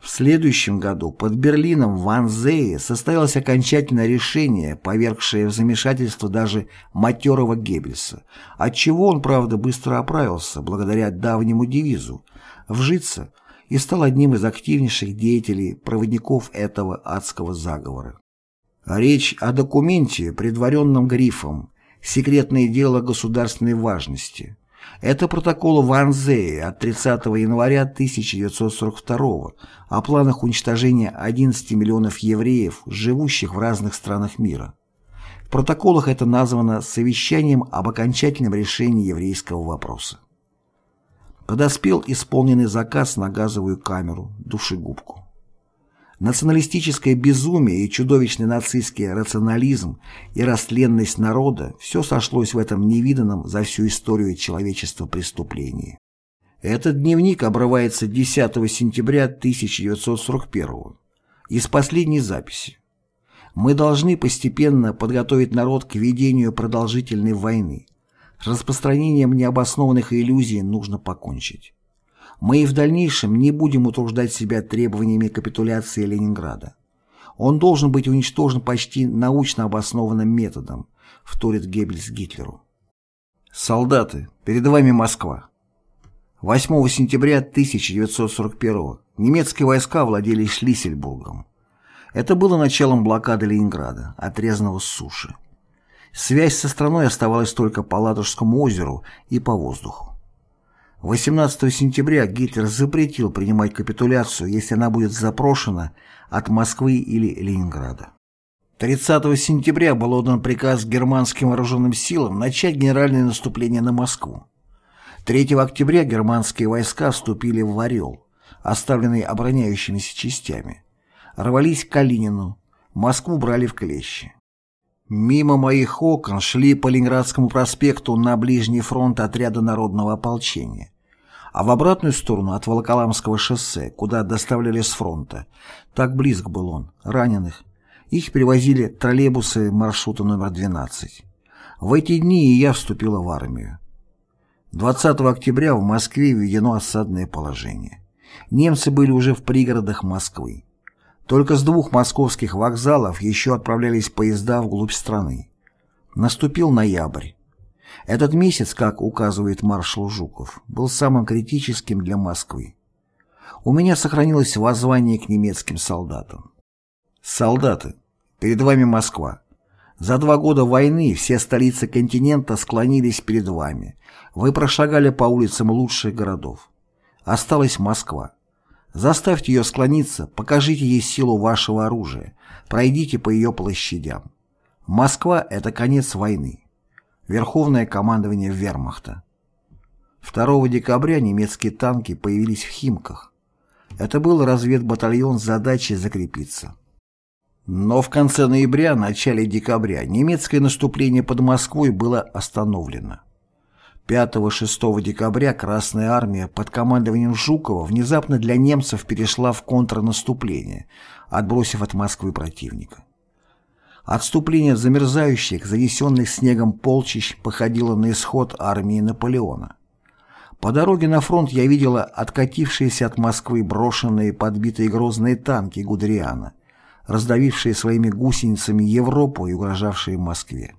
В следующем году под Берлином в Анзее состоялось окончательное решение, повергшее в замешательство даже матерого Геббельса, отчего он, правда, быстро оправился благодаря давнему девизу «Вжиться, и стал одним из активнейших деятелей, проводников этого адского заговора. Речь о документе, предваренном грифом «Секретное дело государственной важности». Это протокол Ванзея от 30 января 1942 о планах уничтожения 11 миллионов евреев, живущих в разных странах мира. В протоколах это названо «Совещанием об окончательном решении еврейского вопроса». Подоспел исполненный заказ на газовую камеру, душегубку. Националистическое безумие и чудовищный нацистский рационализм и растленность народа – все сошлось в этом невиданном за всю историю человечества преступлении. Этот дневник обрывается 10 сентября 1941 из последней записи. Мы должны постепенно подготовить народ к ведению продолжительной войны. Распространением необоснованных иллюзий нужно покончить. Мы и в дальнейшем не будем утруждать себя требованиями капитуляции Ленинграда. Он должен быть уничтожен почти научно обоснованным методом, вторит Геббельс Гитлеру. Солдаты, перед вами Москва. 8 сентября 1941 немецкие войска владели Шлиссельбургом. Это было началом блокады Ленинграда, отрезанного с суши. Связь со страной оставалась только по Ладожскому озеру и по воздуху. 18 сентября Гитлер запретил принимать капитуляцию, если она будет запрошена от Москвы или Ленинграда. 30 сентября был отдан приказ германским вооруженным силам начать генеральное наступление на Москву. 3 октября германские войска вступили в Орел, оставленный обороняющимися частями. Рвались к Калинину, Москву брали в клещи. Мимо моих окон шли по Ленинградскому проспекту на ближний фронт отряда народного ополчения, а в обратную сторону от Волоколамского шоссе, куда доставляли с фронта, так близко был он, раненых, их перевозили троллейбусы маршрута номер 12. В эти дни и я вступила в армию. 20 октября в Москве введено осадное положение. Немцы были уже в пригородах Москвы. Только с двух московских вокзалов еще отправлялись поезда вглубь страны. Наступил ноябрь. Этот месяц, как указывает маршал Жуков, был самым критическим для Москвы. У меня сохранилось воззвание к немецким солдатам. «Солдаты, перед вами Москва. За два года войны все столицы континента склонились перед вами. Вы прошагали по улицам лучших городов. Осталась Москва. Заставьте ее склониться, покажите ей силу вашего оружия, пройдите по ее площадям. Москва – это конец войны. Верховное командование вермахта. 2 декабря немецкие танки появились в Химках. Это был разведбатальон с задачей закрепиться. Но в конце ноября, начале декабря немецкое наступление под Москвой было остановлено. 5-6 декабря Красная Армия под командованием Жукова внезапно для немцев перешла в контрнаступление, отбросив от Москвы противника. Отступление замерзающих, занесенных снегом полчищ походило на исход армии Наполеона. По дороге на фронт я видела откатившиеся от Москвы брошенные подбитые грозные танки Гудериана, раздавившие своими гусеницами Европу и угрожавшие Москве.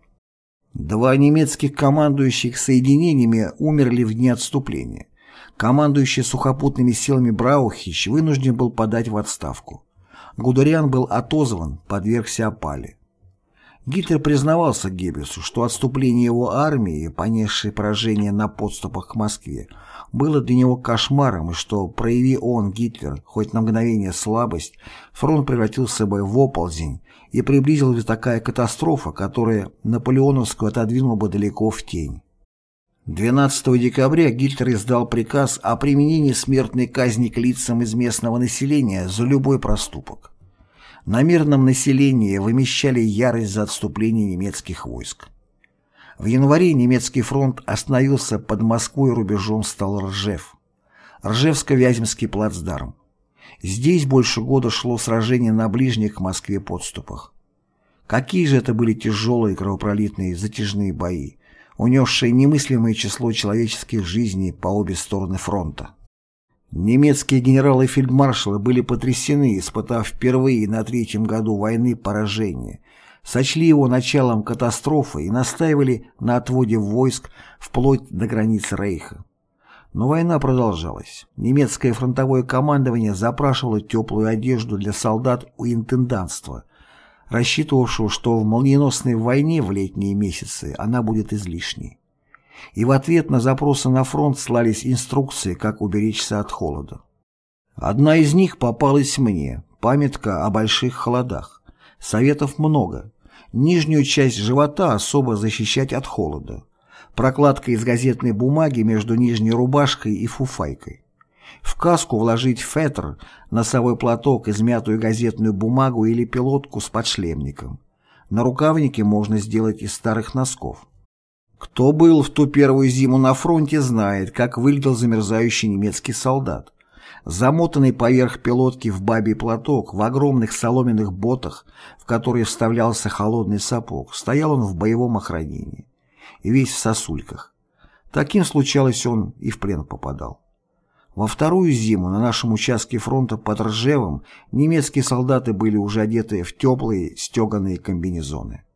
Два немецких командующих соединениями умерли в дни отступления. Командующий сухопутными силами Браухич вынужден был подать в отставку. Гудериан был отозван, подвергся опале. Гитлер признавался Геббельсу, что отступление его армии, понесшей поражение на подступах к Москве, было для него кошмаром и что, прояви он, Гитлер, хоть на мгновение слабость, фронт превратился бы в оползень и приблизилась такая катастрофа, которая Наполеоновскую отодвинула бы далеко в тень. 12 декабря Гитлер издал приказ о применении смертной казни к лицам из местного населения за любой проступок. На мирном населении вымещали ярость за отступление немецких войск. В январе немецкий фронт остановился под Москвой рубежом стал Ржев. Ржевско-Вяземский плацдарм. Здесь больше года шло сражение на ближних к Москве подступах. Какие же это были тяжелые кровопролитные затяжные бои, унесшие немыслимое число человеческих жизней по обе стороны фронта. Немецкие генералы-фельдмаршалы были потрясены, испытав впервые на третьем году войны поражение – сочли его началом катастрофы и настаивали на отводе войск вплоть до границ Рейха. Но война продолжалась. Немецкое фронтовое командование запрашивало теплую одежду для солдат у интендантства, рассчитывавшего, что в молниеносной войне в летние месяцы она будет излишней. И в ответ на запросы на фронт слались инструкции, как уберечься от холода. Одна из них попалась мне, памятка о больших холодах. Советов много. Нижнюю часть живота особо защищать от холода. Прокладка из газетной бумаги между нижней рубашкой и фуфайкой. В каску вложить фетр, носовой платок, измятую газетную бумагу или пилотку с подшлемником. На рукавнике можно сделать из старых носков. Кто был в ту первую зиму на фронте, знает, как выглядел замерзающий немецкий солдат. Замотанный поверх пилотки в бабий платок, в огромных соломенных ботах, в которые вставлялся холодный сапог, стоял он в боевом охранении. И весь в сосульках. Таким случалось он и в плен попадал. Во вторую зиму на нашем участке фронта под Ржевом немецкие солдаты были уже одеты в теплые стеганые комбинезоны.